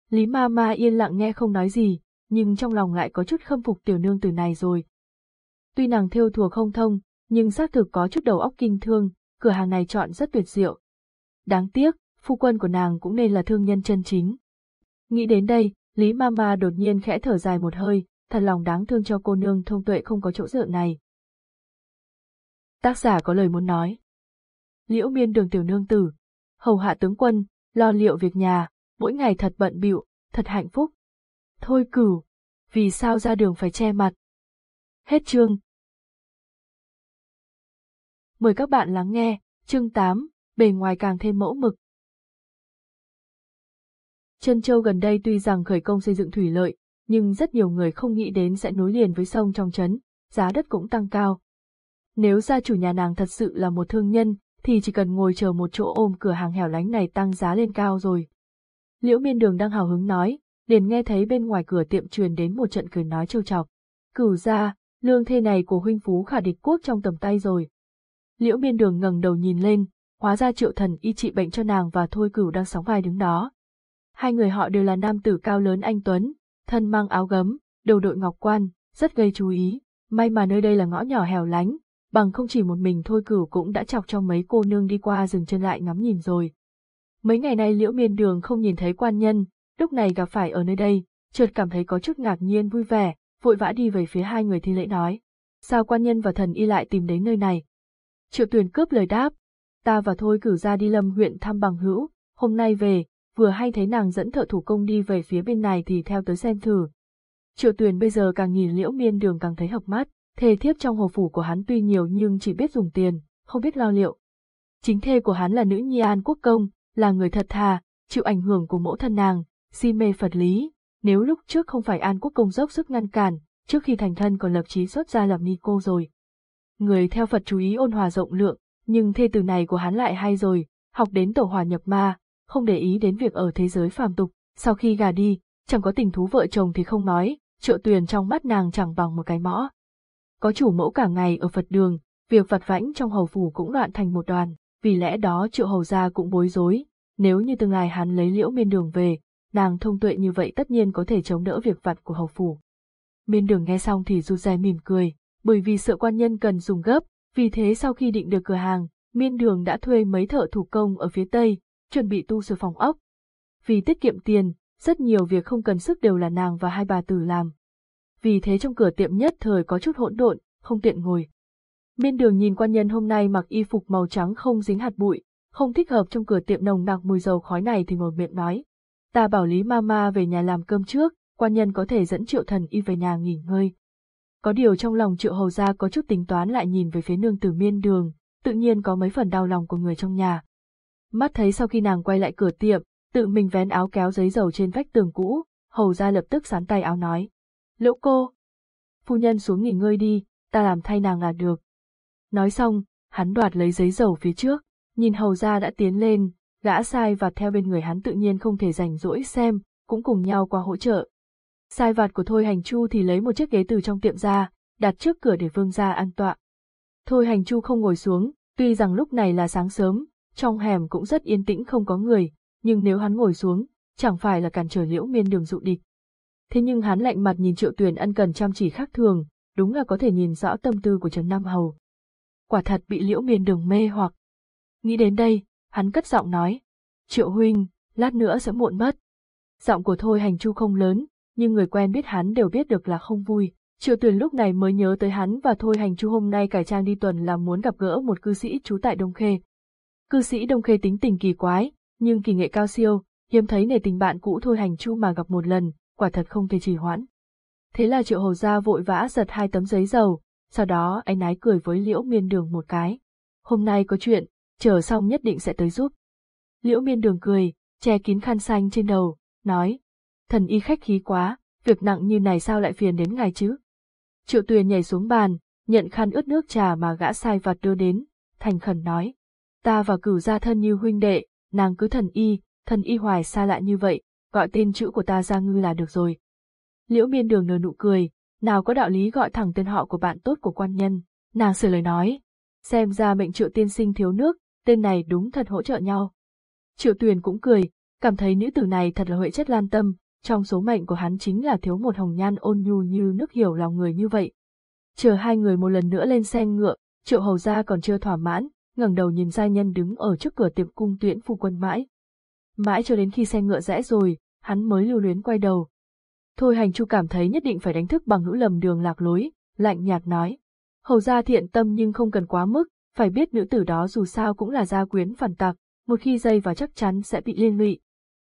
Lý ma ma yên lặng nghe không nói gì, nhưng trong lòng lại có chút khâm phục tiểu nương từ này rồi. Tuy nàng thêu thùa không thông, nhưng xác thực có chút đầu óc kinh thương, cửa hàng này chọn rất tuyệt diệu. Đáng tiếc, phu quân của nàng cũng nên là thương nhân chân chính. Nghĩ đến đây, Lý Mama đột nhiên khẽ thở dài một hơi, thật lòng đáng thương cho cô nương thông tuệ không có chỗ dựa này. Tác giả có lời muốn nói. Liễu miên đường tiểu nương tử, hầu hạ tướng quân, lo liệu việc nhà, mỗi ngày thật bận bịu, thật hạnh phúc. Thôi cửu, vì sao ra đường phải che mặt? Hết chương. Mời các bạn lắng nghe, chương 8, bề ngoài càng thêm mẫu mực. Trân Châu gần đây tuy rằng khởi công xây dựng thủy lợi, nhưng rất nhiều người không nghĩ đến sẽ nối liền với sông trong trấn, giá đất cũng tăng cao. Nếu gia chủ nhà nàng thật sự là một thương nhân, thì chỉ cần ngồi chờ một chỗ ôm cửa hàng hẻo lánh này tăng giá lên cao rồi. Liễu miên đường đang hào hứng nói, liền nghe thấy bên ngoài cửa tiệm truyền đến một trận cười nói trêu chọc. Cửu ra, lương thê này của huynh phú khả địch quốc trong tầm tay rồi. Liễu miên đường ngẩng đầu nhìn lên, hóa ra triệu thần y trị bệnh cho nàng và thôi cửu đang sóng vai đứng đó. Hai người họ đều là nam tử cao lớn anh Tuấn, thân mang áo gấm, đầu đội ngọc quan, rất gây chú ý. May mà nơi đây là ngõ nhỏ hẻo lánh, bằng không chỉ một mình thôi cửu cũng đã chọc cho mấy cô nương đi qua dừng chân lại ngắm nhìn rồi. Mấy ngày nay liễu miên đường không nhìn thấy quan nhân, lúc này gặp phải ở nơi đây, chợt cảm thấy có chút ngạc nhiên vui vẻ, vội vã đi về phía hai người thi lễ nói. Sao quan nhân và thần y lại tìm đến nơi này? Triệu tuyền cướp lời đáp. Ta và thôi cử ra đi lâm huyện thăm bằng hữu, hôm nay về, vừa hay thấy nàng dẫn thợ thủ công đi về phía bên này thì theo tới xem thử. Triệu tuyền bây giờ càng nhìn liễu miên đường càng thấy hợp mắt, thề thiếp trong hồ phủ của hắn tuy nhiều nhưng chỉ biết dùng tiền, không biết lo liệu. Chính thê của hắn là nữ nhi an quốc công, là người thật thà, chịu ảnh hưởng của mẫu thân nàng, si mê Phật lý, nếu lúc trước không phải An Quốc Công dốc sức ngăn cản, trước khi thành thân còn lập chí xuất ra làm ni cô rồi. Người theo Phật chú ý ôn hòa rộng lượng, nhưng thê từ này của hắn lại hay rồi, học đến tổ hòa nhập ma, không để ý đến việc ở thế giới phàm tục, sau khi gà đi, chẳng có tình thú vợ chồng thì không nói, triệu tuyền trong mắt nàng chẳng bằng một cái mõ. Có chủ mẫu cả ngày ở Phật đường, việc vặt vãnh trong hầu phủ cũng loạn thành một đoàn, vì lẽ đó triệu hầu gia cũng bối rối, nếu như tương lai hắn lấy liễu miên đường về, nàng thông tuệ như vậy tất nhiên có thể chống đỡ việc vặt của hầu phủ. Miên đường nghe xong thì rụt rè mỉm cười, bởi vì sợ quan nhân cần dùng gấp, vì thế sau khi định được cửa hàng, miên đường đã thuê mấy thợ thủ công ở phía tây, chuẩn bị tu sửa phòng ốc. Vì tiết kiệm tiền, rất nhiều việc không cần sức đều là nàng và hai bà tử làm. Vì thế trong cửa tiệm nhất thời có chút hỗn độn, không tiện ngồi. Miên đường nhìn quan nhân hôm nay mặc y phục màu trắng không dính hạt bụi, không thích hợp trong cửa tiệm nồng nặc mùi dầu khói này thì ngồi miệng nói. Ta bảo Lý Mama về nhà làm cơm trước, quan nhân có thể dẫn triệu thần y về nhà nghỉ ngơi. Có điều trong lòng triệu hầu gia có chút tính toán lại nhìn về phía nương tử miên đường, tự nhiên có mấy phần đau lòng của người trong nhà. Mắt thấy sau khi nàng quay lại cửa tiệm, tự mình vén áo kéo giấy dầu trên vách tường cũ, hầu gia lập tức sán tay áo nói. Lỗ cô! Phu nhân xuống nghỉ ngơi đi, ta làm thay nàng là được. Nói xong, hắn đoạt lấy giấy dầu phía trước, nhìn hầu gia đã tiến lên, gã sai vặt theo bên người hắn tự nhiên không thể rảnh rỗi xem, cũng cùng nhau qua hỗ trợ. Sai vặt của Thôi Hành Chu thì lấy một chiếc ghế từ trong tiệm ra, đặt trước cửa để vương gia an tọa. Thôi Hành Chu không ngồi xuống, tuy rằng lúc này là sáng sớm, trong hẻm cũng rất yên tĩnh không có người, nhưng nếu hắn ngồi xuống, chẳng phải là cản trở liễu miên đường dụ địch. Thế nhưng hắn lạnh mặt nhìn triệu tuyền ân cần chăm chỉ khác thường, đúng là có thể nhìn rõ tâm tư của Trần Nam Hầu. Quả thật bị liễu miên đường mê hoặc. Nghĩ đến đây, hắn cất giọng nói. Triệu huynh, lát nữa sẽ muộn mất. Giọng của Thôi Hành Chu không lớn, nhưng người quen biết hắn đều biết được là không vui. Triệu Tuyền lúc này mới nhớ tới hắn và Thôi Hành Chu hôm nay cải trang đi tuần là muốn gặp gỡ một cư sĩ trú tại Đông Khê. Cư sĩ Đông Khê tính tình kỳ quái, nhưng kỳ nghệ cao siêu, hiếm thấy nể tình bạn cũ Thôi Hành Chu mà gặp một lần, quả thật không thể trì hoãn. Thế là Triệu Hầu Gia vội vã giật hai tấm giấy dầu, sau đó anh ái cười với Liễu Miên Đường một cái. Hôm nay có chuyện, chờ xong nhất định sẽ tới giúp. Liễu miên đường cười, che kín khăn xanh trên đầu, nói, thần y khách khí quá, việc nặng như này sao lại phiền đến ngài chứ? Triệu tuyền nhảy xuống bàn, nhận khăn ướt nước trà mà gã sai vặt đưa đến, thành khẩn nói, ta và cửu gia thân như huynh đệ, nàng cứ thần y, thần y hoài xa lạ như vậy, gọi tên chữ của ta ra ngư là được rồi. Liễu miên đường nở nụ cười, nào có đạo lý gọi thẳng tên họ của bạn tốt của quan nhân, nàng sửa lời nói, xem ra mệnh triệu tiên sinh thiếu nước, tên này đúng thật hỗ trợ nhau. Triệu Tuyền cũng cười, cảm thấy nữ tử này thật là huệ chất lan tâm, trong số mệnh của hắn chính là thiếu một hồng nhan ôn nhu như nước hiểu lòng người như vậy. Chờ hai người một lần nữa lên xe ngựa, Triệu Hầu gia còn chưa thỏa mãn, ngẩng đầu nhìn gia nhân đứng ở trước cửa tiệm cung tuyển phu quân mãi. Mãi cho đến khi xe ngựa rẽ rồi, hắn mới lưu luyến quay đầu. Thôi hành chu cảm thấy nhất định phải đánh thức bằng hữu lầm đường lạc lối, lạnh nhạt nói. Hầu gia thiện tâm nhưng không cần quá mức, phải biết nữ tử đó dù sao cũng là gia quyến phản tặc, một khi dây vào chắc chắn sẽ bị liên lụy.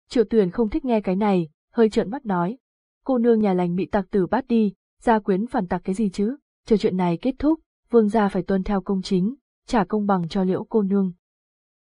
Triệu tuyển không thích nghe cái này, hơi trợn mắt nói. cô nương nhà lành bị tặc tử bắt đi, gia quyến phản tặc cái gì chứ, chờ chuyện này kết thúc, vương gia phải tuân theo công chính, trả công bằng cho liễu cô nương.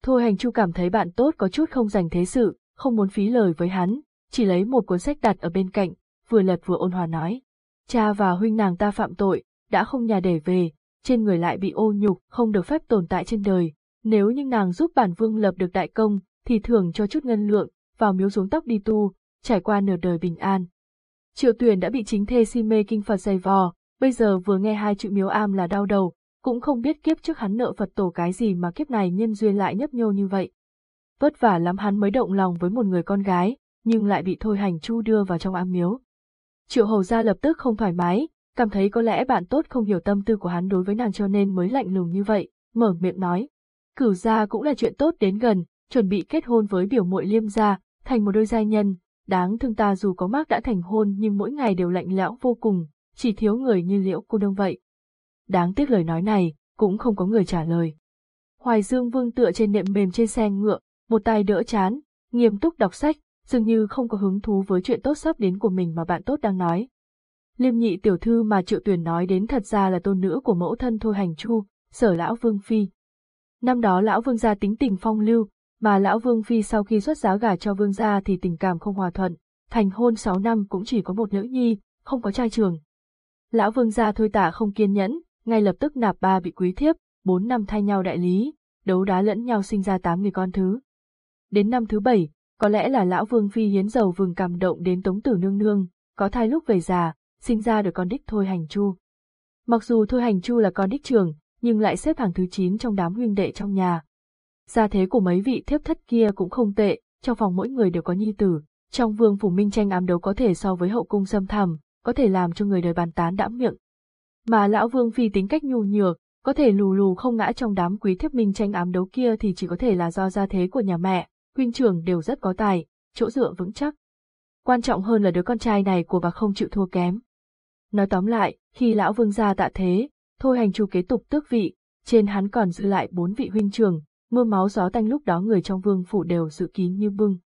Thôi hành chu cảm thấy bạn tốt có chút không dành thế sự, không muốn phí lời với hắn, chỉ lấy một cuốn sách đặt ở bên cạnh, vừa lật vừa ôn hòa nói. Cha và huynh nàng ta phạm tội, đã không nhà để về, trên người lại bị ô nhục, không được phép tồn tại trên đời. Nếu như nàng giúp bản vương lập được đại công, thì thưởng cho chút ngân lượng, vào miếu xuống tóc đi tu, trải qua nửa đời bình an. Triệu tuyển đã bị chính thê si mê kinh Phật dày vò, bây giờ vừa nghe hai chữ miếu am là đau đầu, cũng không biết kiếp trước hắn nợ Phật tổ cái gì mà kiếp này nhân duyên lại nhấp nhô như vậy. Vất vả lắm hắn mới động lòng với một người con gái, nhưng lại bị thôi hành chu đưa vào trong am miếu. Triệu hầu gia lập tức không thoải mái, cảm thấy có lẽ bạn tốt không hiểu tâm tư của hắn đối với nàng cho nên mới lạnh lùng như vậy, mở miệng nói. Cửu gia cũng là chuyện tốt đến gần, chuẩn bị kết hôn với biểu muội liêm gia, thành một đôi giai nhân, đáng thương ta dù có mác đã thành hôn nhưng mỗi ngày đều lạnh lẽo vô cùng, chỉ thiếu người như liễu cô đông vậy. Đáng tiếc lời nói này, cũng không có người trả lời. Hoài Dương Vương tựa trên nệm mềm trên xe ngựa, một tay đỡ chán, nghiêm túc đọc sách, dường như không có hứng thú với chuyện tốt sắp đến của mình mà bạn tốt đang nói. Liêm nhị tiểu thư mà triệu tuyển nói đến thật ra là tôn nữ của mẫu thân Thôi Hành Chu, sở lão Vương Phi. Năm đó lão Vương gia tính tình phong lưu, mà lão Vương Phi sau khi xuất giá gả cho Vương gia thì tình cảm không hòa thuận, thành hôn 6 năm cũng chỉ có một nữ nhi, không có trai trường. Lão Vương gia thôi tả không kiên nhẫn, ngay lập tức nạp ba bị quý thiếp, bốn năm thay nhau đại lý, đấu đá lẫn nhau sinh ra tám người con thứ. Đến năm thứ bảy, có lẽ là lão Vương Phi hiến dầu vừng cảm động đến tống tử nương nương, có thai lúc về già, sinh ra được con đích Thôi Hành Chu. Mặc dù Thôi Hành Chu là con đích trường, nhưng lại xếp hàng thứ 9 trong đám huynh đệ trong nhà. Gia thế của mấy vị thiếp thất kia cũng không tệ, trong phòng mỗi người đều có nhi tử, trong vương phủ minh tranh ám đấu có thể so với hậu cung xâm thẳm, có thể làm cho người đời bàn tán đãm miệng. Mà lão vương phi tính cách nhu nhược, có thể lù lù không ngã trong đám quý thiếp minh tranh ám đấu kia thì chỉ có thể là do gia thế của nhà mẹ, huynh trưởng đều rất có tài, chỗ dựa vững chắc. Quan trọng hơn là đứa con trai này của bà không chịu thua kém. Nói tóm lại, khi lão vương gia tạ thế, thôi hành chu kế tục tước vị, trên hắn còn giữ lại bốn vị huynh trưởng, mưa máu gió tanh lúc đó người trong vương phủ đều dự kín như bưng.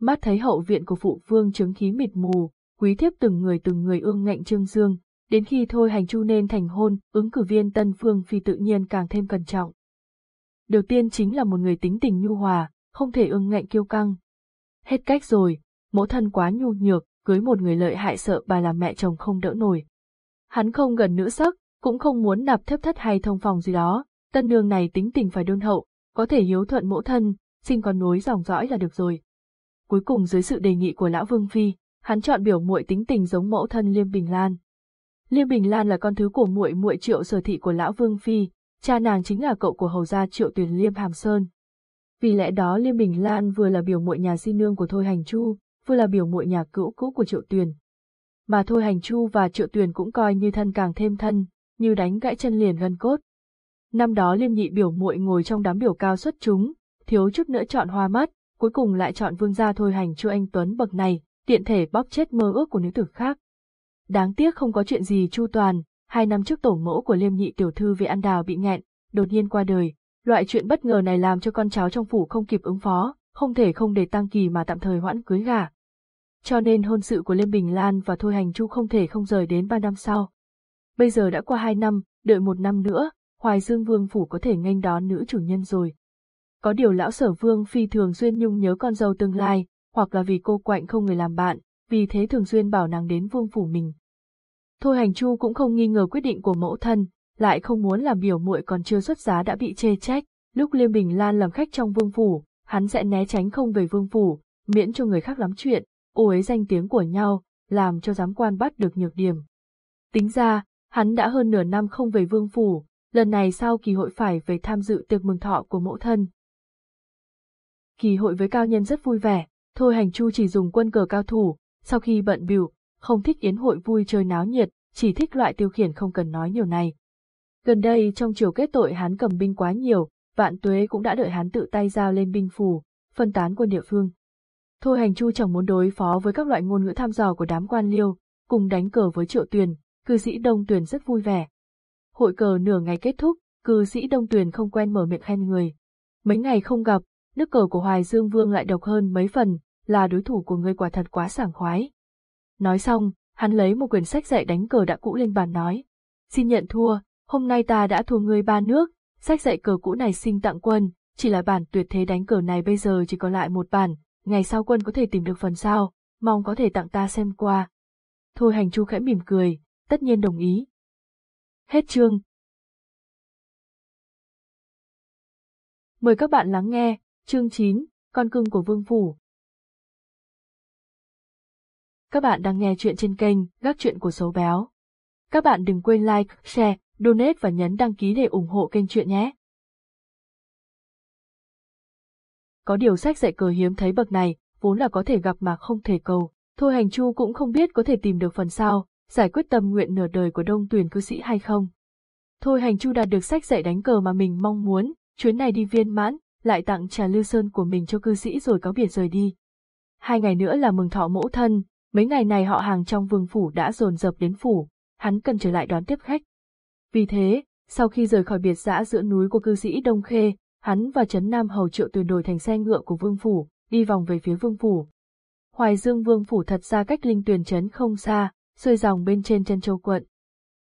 Mắt thấy hậu viện của phụ vương chứng khí mịt mù, quý thiếp từng người từng người ương ngạnh trương dương, đến khi thôi hành chu nên thành hôn, ứng cử viên tân phương phi tự nhiên càng thêm cẩn trọng. Đầu tiên chính là một người tính tình nhu hòa, không thể ưng ngạnh kiêu căng. Hết cách rồi, mẫu thân quá nhu nhược, cưới một người lợi hại sợ bà làm mẹ chồng không đỡ nổi. Hắn không gần nữ sắc, cũng không muốn nạp thấp thất hay thông phòng gì đó, tân nương này tính tình phải đôn hậu, có thể hiếu thuận mẫu thân, sinh con nối dòng dõi là được rồi. Cuối cùng dưới sự đề nghị của lão Vương Phi, hắn chọn biểu muội tính tình giống mẫu thân Liêm Bình Lan. Liêm Bình Lan là con thứ của muội muội Triệu Sở Thị của lão Vương Phi, cha nàng chính là cậu của hầu gia Triệu Tuyền Liêm Hàm Sơn. Vì lẽ đó Liêm Bình Lan vừa là biểu muội nhà di nương của Thôi Hành Chu, vừa là biểu muội nhà cữu cũ của Triệu Tuyền. Mà Thôi Hành Chu và Triệu Tuyền cũng coi như thân càng thêm thân, như đánh gãy chân liền gân cốt. Năm đó Liêm Nhị biểu muội ngồi trong đám biểu cao xuất chúng, thiếu chút nữa chọn hoa mắt, cuối cùng lại chọn vương gia Thôi Hành Chu anh Tuấn bậc này, tiện thể bóp chết mơ ước của nữ tử khác. Đáng tiếc không có chuyện gì chu toàn, hai năm trước tổ mẫu của Liêm Nhị tiểu thư về ăn đào bị nghẹn, đột nhiên qua đời, loại chuyện bất ngờ này làm cho con cháu trong phủ không kịp ứng phó, không thể không để tăng kỳ mà tạm thời hoãn cưới gả. Cho nên hôn sự của Liêm Bình Lan và Thôi Hành Chu không thể không rời đến ba năm sau. Bây giờ đã qua hai năm, đợi một năm nữa, Hoài Dương Vương phủ có thể nghênh đón nữ chủ nhân rồi. Có điều lão sở vương phi thường xuyên nhung nhớ con dâu tương lai, hoặc là vì cô quạnh không người làm bạn, vì thế thường xuyên bảo nàng đến vương phủ mình. Thôi hành chu cũng không nghi ngờ quyết định của mẫu thân, lại không muốn làm biểu muội còn chưa xuất giá đã bị chê trách, lúc Liêm Bình Lan làm khách trong vương phủ, hắn sẽ né tránh không về vương phủ, miễn cho người khác lắm chuyện, ô ấy danh tiếng của nhau, làm cho giám quan bắt được nhược điểm. Tính ra, hắn đã hơn nửa năm không về vương phủ, lần này sau kỳ hội phải về tham dự tiệc mừng thọ của mẫu thân. Kỳ hội với cao nhân rất vui vẻ, thôi hành chu chỉ dùng quân cờ cao thủ, sau khi bận biểu, không thích yến hội vui chơi náo nhiệt, chỉ thích loại tiêu khiển không cần nói nhiều này. Gần đây trong chiều kết tội hắn cầm binh quá nhiều, vạn tuế cũng đã đợi hắn tự tay giao lên binh phủ, phân tán quân địa phương. Thôi hành chu chẳng muốn đối phó với các loại ngôn ngữ tham dò của đám quan liêu, cùng đánh cờ với triệu tuyền, cư sĩ đông tuyền rất vui vẻ. Hội cờ nửa ngày kết thúc, cư sĩ đông tuyền không quen mở miệng khen người. Mấy ngày không gặp, nước cờ của Hoài Dương Vương lại độc hơn mấy phần, là đối thủ của ngươi quả thật quá sảng khoái. Nói xong, hắn lấy một quyển sách dạy đánh cờ đã cũ lên bàn nói. Xin nhận thua, hôm nay ta đã thua ngươi ba nước, sách dạy cờ cũ này xin tặng quân, chỉ là bản tuyệt thế đánh cờ này bây giờ chỉ còn lại một bản, ngày sau quân có thể tìm được phần sau, mong có thể tặng ta xem qua. Thôi hành chu khẽ mỉm cười, tất nhiên đồng ý. Hết chương. Mời các bạn lắng nghe, chương 9, con cưng của Vương Phủ. Các bạn đang nghe chuyện trên kênh Gác Chuyện của Sấu Béo. Các bạn đừng quên like, share, donate và nhấn đăng ký để ủng hộ kênh chuyện nhé. Có điều sách dạy cờ hiếm thấy bậc này, vốn là có thể gặp mà không thể cầu. Thôi hành chu cũng không biết có thể tìm được phần sau giải quyết tâm nguyện nửa đời của đông tuyển cư sĩ hay không. Thôi hành chu đạt được sách dạy đánh cờ mà mình mong muốn, chuyến này đi viên mãn, lại tặng trà lưu sơn của mình cho cư sĩ rồi cáo biệt rời đi. Hai ngày nữa là mừng thọ mẫu thân, mấy ngày này họ hàng trong vương phủ đã dồn dập đến phủ, hắn cần trở lại đón tiếp khách. Vì thế, sau khi rời khỏi biệt xã giữa núi của cư sĩ Đông Khê, hắn và Trấn Nam Hầu triệu tuyển đổi thành xe ngựa của vương phủ, đi vòng về phía vương phủ. Hoài Dương vương phủ thật ra cách linh tuyển trấn không xa, xuôi dòng bên trên chân châu quận.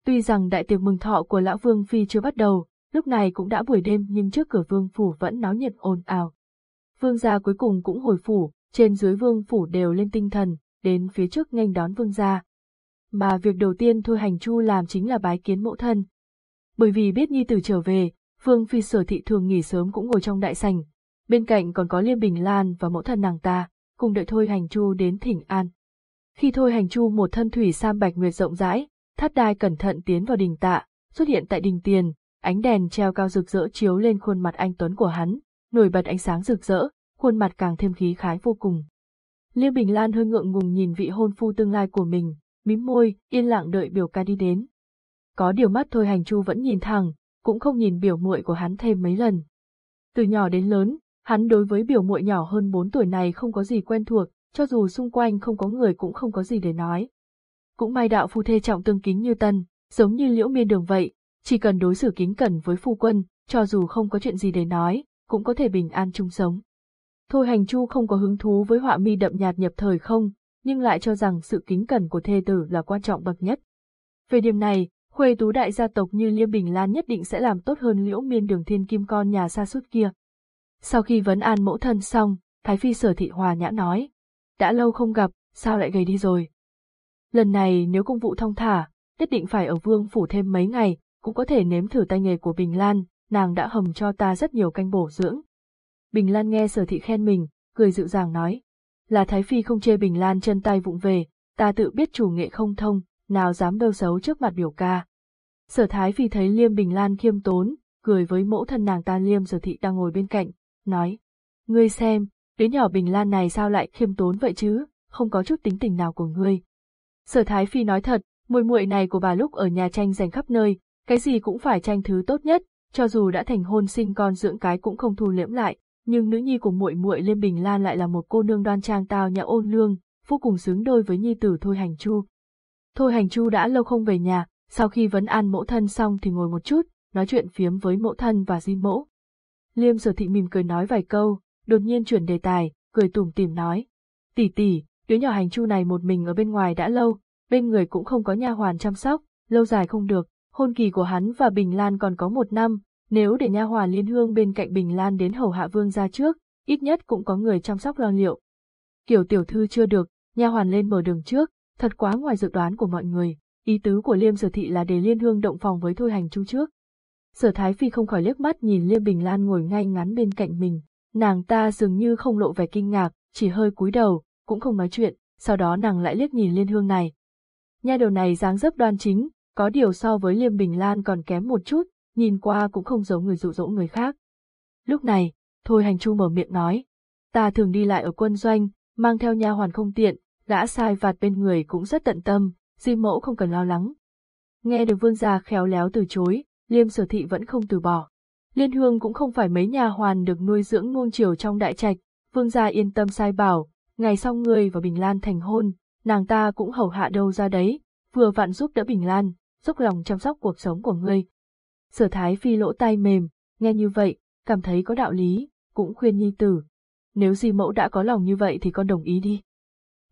Tuy rằng đại tiệc mừng thọ của lão vương phi chưa bắt đầu, lúc này cũng đã buổi đêm nhưng trước cửa vương phủ vẫn náo nhiệt ồn ào. Vương gia cuối cùng cũng hồi phủ, trên dưới vương phủ đều lên tinh thần, đến phía trước nghênh đón vương gia. Mà việc đầu tiên Thôi Hành Chu làm chính là bái kiến mẫu thân. Bởi vì biết nhi tử trở về, Vương Phi sở thị thường nghỉ sớm cũng ngồi trong đại sảnh. Bên cạnh còn có Liêm Bình Lan và mẫu thân nàng ta, cùng đợi Thôi Hành Chu đến thỉnh an. Khi Thôi Hành Chu một thân thủy sam bạch nguyệt rộng rãi, thắt đai cẩn thận tiến vào đình tạ, xuất hiện tại đình tiền, ánh đèn treo cao rực rỡ chiếu lên khuôn mặt anh Tuấn của hắn, nổi bật ánh sáng rực rỡ, khuôn mặt càng thêm khí khái vô cùng. Liêu Bình Lan hơi ngượng ngùng nhìn vị hôn phu tương lai của mình, mím môi, yên lặng đợi biểu ca đi đến. Có điều mắt thôi hành chu vẫn nhìn thẳng, cũng không nhìn biểu muội của hắn thêm mấy lần. Từ nhỏ đến lớn, hắn đối với biểu muội nhỏ hơn 4 tuổi này không có gì quen thuộc, cho dù xung quanh không có người cũng không có gì để nói. Cũng may đạo phu thê trọng tương kính như tân, giống như liễu miên đường vậy, chỉ cần đối xử kính cẩn với phu quân, cho dù không có chuyện gì để nói, cũng có thể bình an chung sống. Thôi hành chu không có hứng thú với họa mi đậm nhạt nhập thời không, nhưng lại cho rằng sự kính cẩn của thê tử là quan trọng bậc nhất. Về điểm này, Khuê tú đại gia tộc như Liêm Bình Lan nhất định sẽ làm tốt hơn liễu miên đường thiên kim con nhà xa suốt kia. Sau khi vấn an mẫu thân xong, Thái Phi sở thị hòa nhã nói. Đã lâu không gặp, sao lại gầy đi rồi? Lần này nếu công vụ thông thả, nhất định phải ở vương phủ thêm mấy ngày, cũng có thể nếm thử tay nghề của Bình Lan, nàng đã hầm cho ta rất nhiều canh bổ dưỡng. Bình Lan nghe sở thị khen mình, cười dịu dàng nói. Là Thái Phi không chê Bình Lan chân tay vụng về, ta tự biết chủ nghệ không thông, nào dám đâu xấu trước mặt biểu ca. Sở Thái Phi thấy Liêm Bình Lan khiêm tốn, cười với mẫu thân nàng ta Liêm Sở Thị đang ngồi bên cạnh, nói. Ngươi xem, đứa nhỏ Bình Lan này sao lại khiêm tốn vậy chứ, không có chút tính tình nào của ngươi. Sở Thái Phi nói thật, muội muội này của bà lúc ở nhà tranh giành khắp nơi, cái gì cũng phải tranh thứ tốt nhất, cho dù đã thành hôn sinh con dưỡng cái cũng không thu liễm lại, nhưng nữ nhi của muội muội Liêm Bình Lan lại là một cô nương đoan trang tao nhã ôn lương, vô cùng xứng đôi với nhi tử Thôi Hành Chu. Thôi Hành Chu đã lâu không về nhà, sau khi vấn an mẫu thân xong thì ngồi một chút, nói chuyện phiếm với mẫu thân và di mẫu. Liêm sở thị mỉm cười nói vài câu, đột nhiên chuyển đề tài, cười tủm tỉm nói. Tỷ tỷ, đứa nhỏ hành chu này một mình ở bên ngoài đã lâu, bên người cũng không có nha hoàn chăm sóc, lâu dài không được, hôn kỳ của hắn và Bình Lan còn có một năm, nếu để nha hoàn liên hương bên cạnh Bình Lan đến hầu hạ vương ra trước, ít nhất cũng có người chăm sóc lo liệu. Kiểu tiểu thư chưa được, nha hoàn lên mở đường trước, thật quá ngoài dự đoán của mọi người. Ý tứ của Liêm Sở Thị là để Liên Hương động phòng với Thôi Hành Chu trước. Sở Thái Phi không khỏi liếc mắt nhìn Liêm Bình Lan ngồi ngay ngắn bên cạnh mình, nàng ta dường như không lộ vẻ kinh ngạc, chỉ hơi cúi đầu, cũng không nói chuyện, sau đó nàng lại liếc nhìn Liên Hương này. Nha đầu này dáng dấp đoan chính, có điều so với Liêm Bình Lan còn kém một chút, nhìn qua cũng không giống người dụ dỗ người khác. Lúc này, Thôi Hành Chu mở miệng nói, ta thường đi lại ở quân doanh, mang theo nha hoàn không tiện, gã sai vặt bên người cũng rất tận tâm, di mẫu không cần lo lắng. Nghe được vương gia khéo léo từ chối, liêm sở thị vẫn không từ bỏ. Liên hương cũng không phải mấy nhà hoàn được nuôi dưỡng nuông chiều trong đại trạch, vương gia yên tâm sai bảo, ngày sau ngươi và Bình Lan thành hôn, nàng ta cũng hầu hạ đâu ra đấy, vừa vặn giúp đỡ Bình Lan, giúp lòng chăm sóc cuộc sống của ngươi. Sở thái phi lỗ tai mềm, nghe như vậy, cảm thấy có đạo lý, cũng khuyên nhi tử. Nếu di mẫu đã có lòng như vậy thì con đồng ý đi.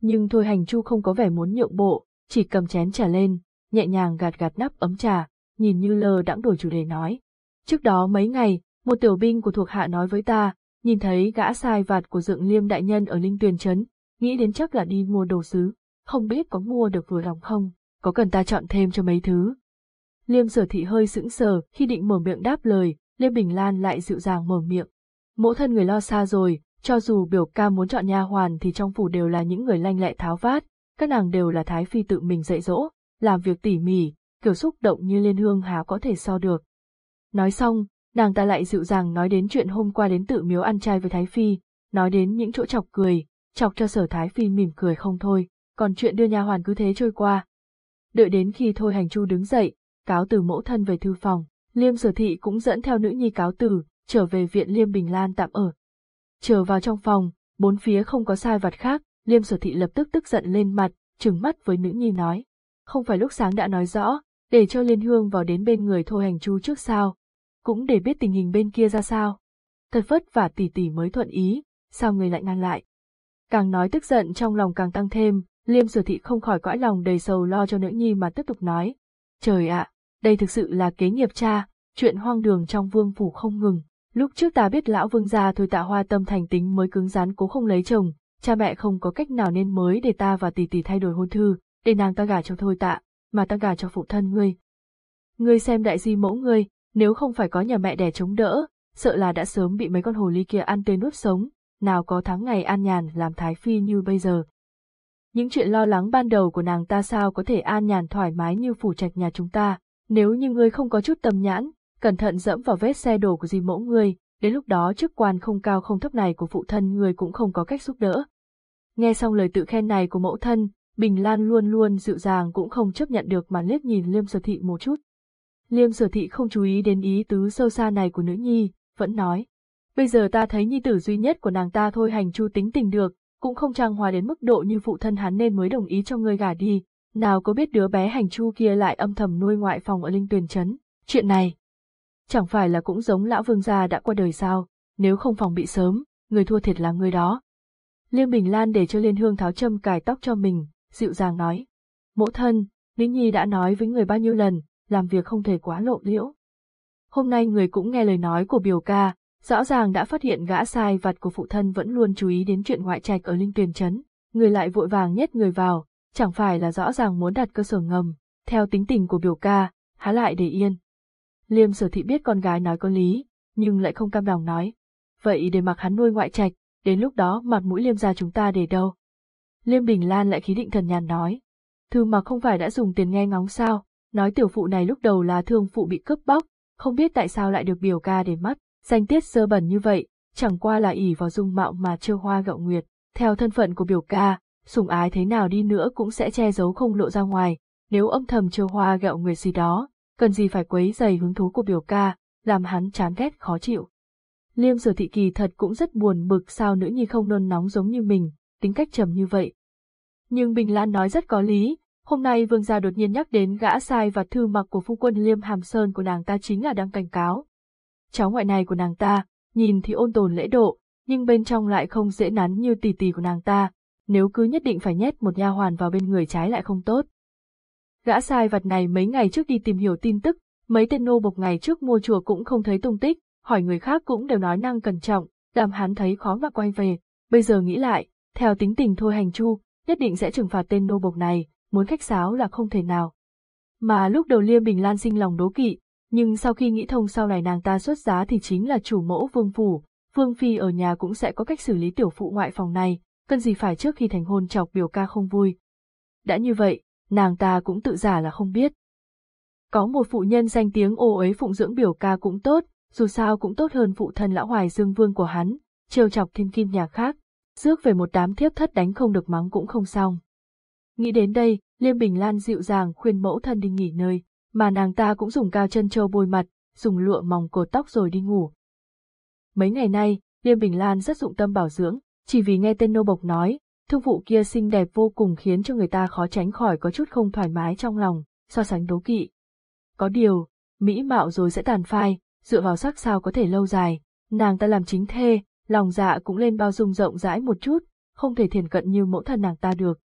Nhưng Thôi Hành Chu không có vẻ muốn nhượng bộ, chỉ cầm chén trà lên, nhẹ nhàng gạt gạt nắp ấm trà, nhìn như lờ đãng đổi chủ đề nói. Trước đó mấy ngày, một tiểu binh của thuộc hạ nói với ta, nhìn thấy gã sai vặt của dựng liêm đại nhân ở Linh Tuyền Trấn, nghĩ đến chắc là đi mua đồ sứ, không biết có mua được vừa lòng không, có cần ta chọn thêm cho mấy thứ. Liêm sở thị hơi sững sờ khi định mở miệng đáp lời, Liêm Bình Lan lại dịu dàng mở miệng. Mẫu thân người lo xa rồi, cho dù biểu ca muốn chọn nha hoàn thì trong phủ đều là những người lanh lẹ tháo vát, các nàng đều là thái phi tự mình dạy dỗ, làm việc tỉ mỉ, kiểu xúc động như liên hương há có thể so được. Nói xong, nàng ta lại dịu dàng nói đến chuyện hôm qua đến tự miếu ăn chay với thái phi, nói đến những chỗ chọc cười, chọc cho sở thái phi mỉm cười không thôi, còn chuyện đưa nha hoàn cứ thế trôi qua. Đợi đến khi thôi hành chu đứng dậy, cáo từ mẫu thân về thư phòng, liêm sở thị cũng dẫn theo nữ nhi cáo từ, trở về viện liêm bình lan tạm ở. Trở vào trong phòng, bốn phía không có sai vặt khác, liêm sở thị lập tức tức giận lên mặt, trừng mắt với nữ nhi nói. Không phải lúc sáng đã nói rõ, để cho liên hương vào đến bên người thôi hành chu trước sao, cũng để biết tình hình bên kia ra sao. Thật vất vả tỷ tỷ mới thuận ý, sao người lại ngăn lại. Càng nói tức giận trong lòng càng tăng thêm, liêm sở thị không khỏi cõi lòng đầy sầu lo cho nữ nhi mà tiếp tục nói. Trời ạ, đây thực sự là kế nghiệp cha, chuyện hoang đường trong vương phủ không ngừng. Lúc trước ta biết lão vương gia thôi tạ hoa tâm thành tính mới cứng rắn cố không lấy chồng, cha mẹ không có cách nào nên mới để ta và tỷ tỷ thay đổi hôn thư, để nàng ta gả cho thôi tạ, mà ta gả cho phụ thân ngươi. Ngươi xem đại di mẫu ngươi, nếu không phải có nhà mẹ đẻ chống đỡ, sợ là đã sớm bị mấy con hồ ly kia ăn tươi nuốt sống, nào có tháng ngày an nhàn làm thái phi như bây giờ. Những chuyện lo lắng ban đầu của nàng ta sao có thể an nhàn thoải mái như phủ trạch nhà chúng ta, nếu như ngươi không có chút tâm nhãn, cẩn thận dẫm vào vết xe đổ của di mẫu ngươi, đến lúc đó chức quan không cao không thấp này của phụ thân ngươi cũng không có cách giúp đỡ. Nghe xong lời tự khen này của mẫu thân, Bình Lan luôn luôn dịu dàng cũng không chấp nhận được mà liếc nhìn Liêm Sở Thị một chút. Liêm Sở Thị không chú ý đến ý tứ sâu xa này của nữ nhi, vẫn nói. Bây giờ ta thấy nhi tử duy nhất của nàng ta thôi hành chu tính tình được, cũng không trang hòa đến mức độ như phụ thân hắn nên mới đồng ý cho ngươi gả đi, nào có biết đứa bé hành chu kia lại âm thầm nuôi ngoại phòng ở Linh Tuyền Trấn. Chuyện này, chẳng phải là cũng giống lão vương gia đã qua đời sao, nếu không phòng bị sớm, người thua thiệt là người đó. Liêm Bình Lan để cho Liên Hương tháo châm cài tóc cho mình, dịu dàng nói. Mẫu thân, Lý Nhi đã nói với người bao nhiêu lần, làm việc không thể quá lộ liễu. Hôm nay người cũng nghe lời nói của biểu ca, rõ ràng đã phát hiện gã sai vặt của phụ thân vẫn luôn chú ý đến chuyện ngoại trạch ở Linh Tuyền Trấn, người lại vội vàng nhét người vào, chẳng phải là rõ ràng muốn đặt cơ sở ngầm, theo tính tình của biểu ca, há lại để yên. Liêm sở thị biết con gái nói có lý, nhưng lại không cam lòng nói. Vậy để mặc hắn nuôi ngoại trạch, đến lúc đó mặt mũi liêm gia chúng ta để đâu? Liêm Bình Lan lại khí định thần nhàn nói. Thư mặc không phải đã dùng tiền nghe ngóng sao, nói tiểu phụ này lúc đầu là thương phụ bị cướp bóc, không biết tại sao lại được biểu ca để mắt, danh tiết sơ bẩn như vậy, chẳng qua là ỉ vào dung mạo mà trêu hoa gạo nguyệt. Theo thân phận của biểu ca, sủng ái thế nào đi nữa cũng sẽ che giấu không lộ ra ngoài, nếu âm thầm trêu hoa gạo người gì đó, cần gì phải quấy dày hứng thú của biểu ca, làm hắn chán ghét khó chịu. Liêm sở thị kỳ thật cũng rất buồn bực sao nữ nhi không nôn nóng giống như mình, tính cách trầm như vậy. Nhưng Bình Lan nói rất có lý, hôm nay vương gia đột nhiên nhắc đến gã sai và thư mặc của phu quân Liêm Hàm Sơn của nàng ta chính là đang cảnh cáo. Cháu ngoại này của nàng ta, nhìn thì ôn tồn lễ độ, nhưng bên trong lại không dễ nắn như tỷ tỷ của nàng ta, nếu cứ nhất định phải nhét một nha hoàn vào bên người trái lại không tốt. Gã sai vặt này mấy ngày trước đi tìm hiểu tin tức, mấy tên nô bộc ngày trước mua chùa cũng không thấy tung tích, hỏi người khác cũng đều nói năng cẩn trọng, làm hắn thấy khó mà quay về. Bây giờ nghĩ lại, theo tính tình thôi hành chu, nhất định sẽ trừng phạt tên nô bộc này, muốn khách sáo là không thể nào. Mà lúc đầu Liêm Bình Lan sinh lòng đố kỵ, nhưng sau khi nghĩ thông sau này nàng ta xuất giá thì chính là chủ mẫu vương phủ, vương phi ở nhà cũng sẽ có cách xử lý tiểu phụ ngoại phòng này, cần gì phải trước khi thành hôn chọc biểu ca không vui. Đã như vậy, nàng ta cũng tự giả là không biết. Có một phụ nhân danh tiếng ô ấy phụng dưỡng biểu ca cũng tốt, dù sao cũng tốt hơn phụ thân lão hoài dương vương của hắn, trêu chọc thiên kim nhà khác, rước về một đám thiếp thất đánh không được mắng cũng không xong. Nghĩ đến đây, Liêm Bình Lan dịu dàng khuyên mẫu thân đi nghỉ nơi mà nàng ta cũng dùng cao chân châu bôi mặt, dùng lụa mỏng cột tóc rồi đi ngủ. Mấy ngày nay, Liêm Bình Lan rất dụng tâm bảo dưỡng, chỉ vì nghe tên nô bộc nói, thương vụ kia xinh đẹp vô cùng khiến cho người ta khó tránh khỏi có chút không thoải mái trong lòng, so sánh đố kỵ. Có điều, mỹ mạo rồi sẽ tàn phai, dựa vào sắc sao có thể lâu dài, nàng ta làm chính thê, lòng dạ cũng lên bao dung rộng rãi một chút, không thể thiền cận như mẫu thân nàng ta được.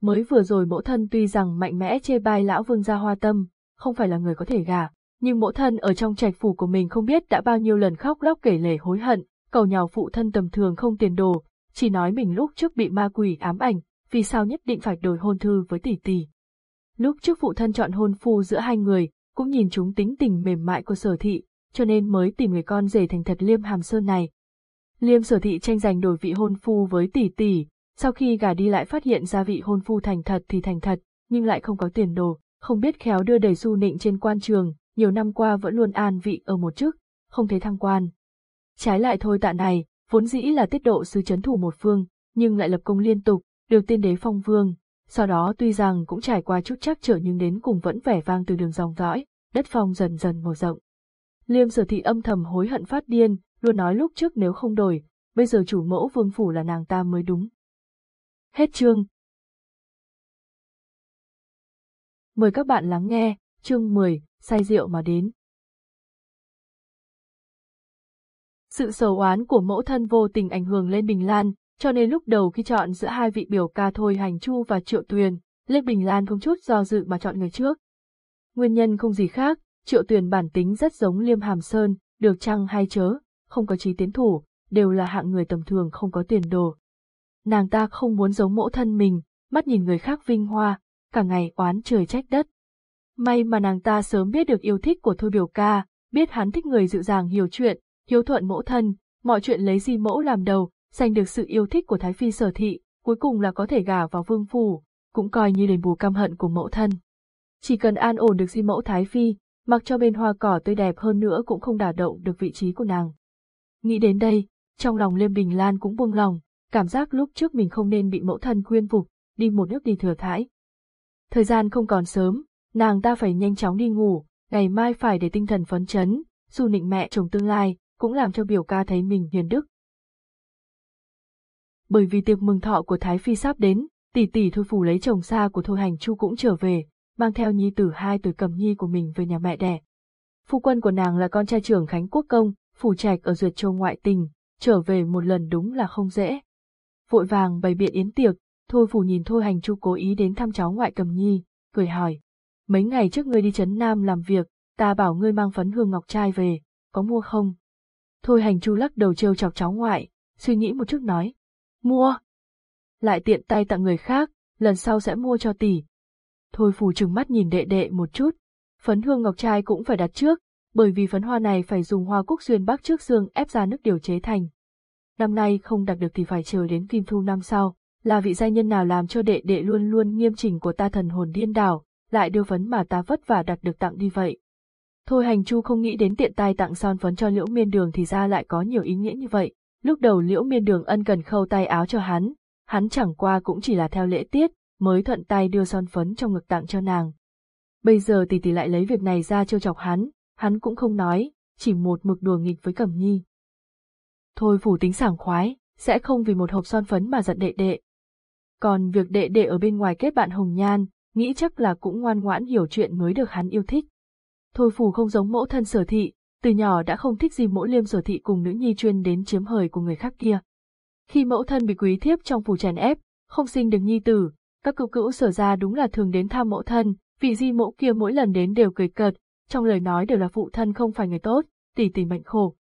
Mới vừa rồi mẫu thân tuy rằng mạnh mẽ chê bai lão vương gia hoa tâm, không phải là người có thể gả, nhưng mẫu thân ở trong trạch phủ của mình không biết đã bao nhiêu lần khóc lóc kể lể hối hận, cầu nhào phụ thân tầm thường không tiền đồ, chỉ nói mình lúc trước bị ma quỷ ám ảnh, vì sao nhất định phải đổi hôn thư với tỷ tỷ. Lúc trước phụ thân chọn hôn phu giữa hai người, cũng nhìn chúng tính tình mềm mại của sở thị, cho nên mới tìm người con rể thành thật liêm hàm sơn này. Liêm sở thị tranh giành đổi vị hôn phu với tỷ tỷ, sau khi gả đi lại phát hiện ra vị hôn phu thành thật thì thành thật, nhưng lại không có tiền đồ, không biết khéo đưa đầy du nịnh trên quan trường, nhiều năm qua vẫn luôn an vị ở một chức, không thấy thăng quan. Trái lại thôi tạ này, vốn dĩ là tiết độ sứ chấn thủ một phương, nhưng lại lập công liên tục, được tiên đế phong vương, sau đó tuy rằng cũng trải qua chút chắc trở nhưng đến cùng vẫn vẻ vang từ đường dòng dõi, đất phong dần dần mở rộng. Liêm sở thị âm thầm hối hận phát điên, luôn nói lúc trước nếu không đổi, bây giờ chủ mẫu vương phủ là nàng ta mới đúng. Hết chương. Mời các bạn lắng nghe, chương 10, say rượu mà đến. Sự sầu oán của mẫu thân vô tình ảnh hưởng lên Bình Lan, cho nên lúc đầu khi chọn giữa hai vị biểu ca Thôi Hành Chu và Triệu Tuyền, Lê Bình Lan không chút do dự mà chọn người trước. Nguyên nhân không gì khác, Triệu Tuyền bản tính rất giống Liêm Hàm Sơn, được chăng hay chớ, không có trí tiến thủ, đều là hạng người tầm thường không có tiền đồ. Nàng ta không muốn giống mẫu thân mình, mắt nhìn người khác vinh hoa, cả ngày oán trời trách đất. May mà nàng ta sớm biết được yêu thích của Thôi Biểu Ca, biết hắn thích người dịu dàng hiểu chuyện, hiếu thuận mẫu thân, mọi chuyện lấy di mẫu làm đầu, giành được sự yêu thích của Thái Phi sở thị, cuối cùng là có thể gả vào vương phủ, cũng coi như đền bù căm hận của mẫu thân. Chỉ cần an ổn được di mẫu Thái Phi, mặc cho bên hoa cỏ tươi đẹp hơn nữa cũng không đả động được vị trí của nàng. Nghĩ đến đây, trong lòng Liêm Bình Lan cũng buông lòng, cảm giác lúc trước mình không nên bị mẫu thân khuyên phục, đi một nước đi thừa thãi. Thời gian không còn sớm, nàng ta phải nhanh chóng đi ngủ, ngày mai phải để tinh thần phấn chấn, dù nịnh mẹ chồng tương lai, cũng làm cho biểu ca thấy mình hiền đức. Bởi vì tiệc mừng thọ của Thái Phi sắp đến, tỷ tỷ thôi phủ lấy chồng xa của Thôi Hành Chu cũng trở về, mang theo nhi tử hai tuổi cầm nhi của mình về nhà mẹ đẻ. Phu quân của nàng là con trai trưởng Khánh Quốc Công, phủ trạch ở Duyệt Châu ngoại tình, trở về một lần đúng là không dễ. Vội vàng bày biện yến tiệc, Thôi phủ nhìn Thôi Hành Chu cố ý đến thăm cháu ngoại cầm nhi, cười hỏi. Mấy ngày trước ngươi đi Trấn Nam làm việc, ta bảo ngươi mang phấn hương ngọc trai về, có mua không? Thôi Hành Chu lắc đầu trêu chọc cháu ngoại, suy nghĩ một chút nói. Mua! Lại tiện tay tặng người khác, lần sau sẽ mua cho tỷ. Thôi phủ trừng mắt nhìn đệ đệ một chút. Phấn hương ngọc trai cũng phải đặt trước, bởi vì phấn hoa này phải dùng hoa cúc xuyên bắc trước xương ép ra nước điều chế thành. Năm nay không đặt được thì phải chờ đến kim thu năm sau, là vị gia nhân nào làm cho đệ đệ luôn luôn nghiêm chỉnh của ta thần hồn điên đảo, lại đưa phấn mà ta vất vả đặt được tặng đi vậy. Thôi hành chu không nghĩ đến tiện tay tặng son phấn cho liễu miên đường thì ra lại có nhiều ý nghĩa như vậy. Lúc đầu liễu miên đường ân cần khâu tay áo cho hắn, hắn chẳng qua cũng chỉ là theo lễ tiết, mới thuận tay đưa son phấn trong ngực tặng cho nàng. Bây giờ tỷ tỷ lại lấy việc này ra trêu chọc hắn, hắn cũng không nói, chỉ một mực đùa nghịch với Cẩm Nhi. Thôi phủ tính sảng khoái, sẽ không vì một hộp son phấn mà giận đệ đệ. Còn việc đệ đệ ở bên ngoài kết bạn hồng nhan, nghĩ chắc là cũng ngoan ngoãn hiểu chuyện mới được hắn yêu thích. Thôi phủ không giống mẫu thân sở thị, từ nhỏ đã không thích gì mỗi liêm sở thị cùng nữ nhi chuyên đến chiếm hời của người khác kia. Khi mẫu thân bị quý thiếp trong phủ chèn ép, không sinh được nhi tử, các cựu cữu sở ra đúng là thường đến thăm mẫu thân, vị di mẫu kia mỗi lần đến đều cười cợt, trong lời nói đều là phụ thân không phải người tốt, tỷ tỷ mệnh khổ.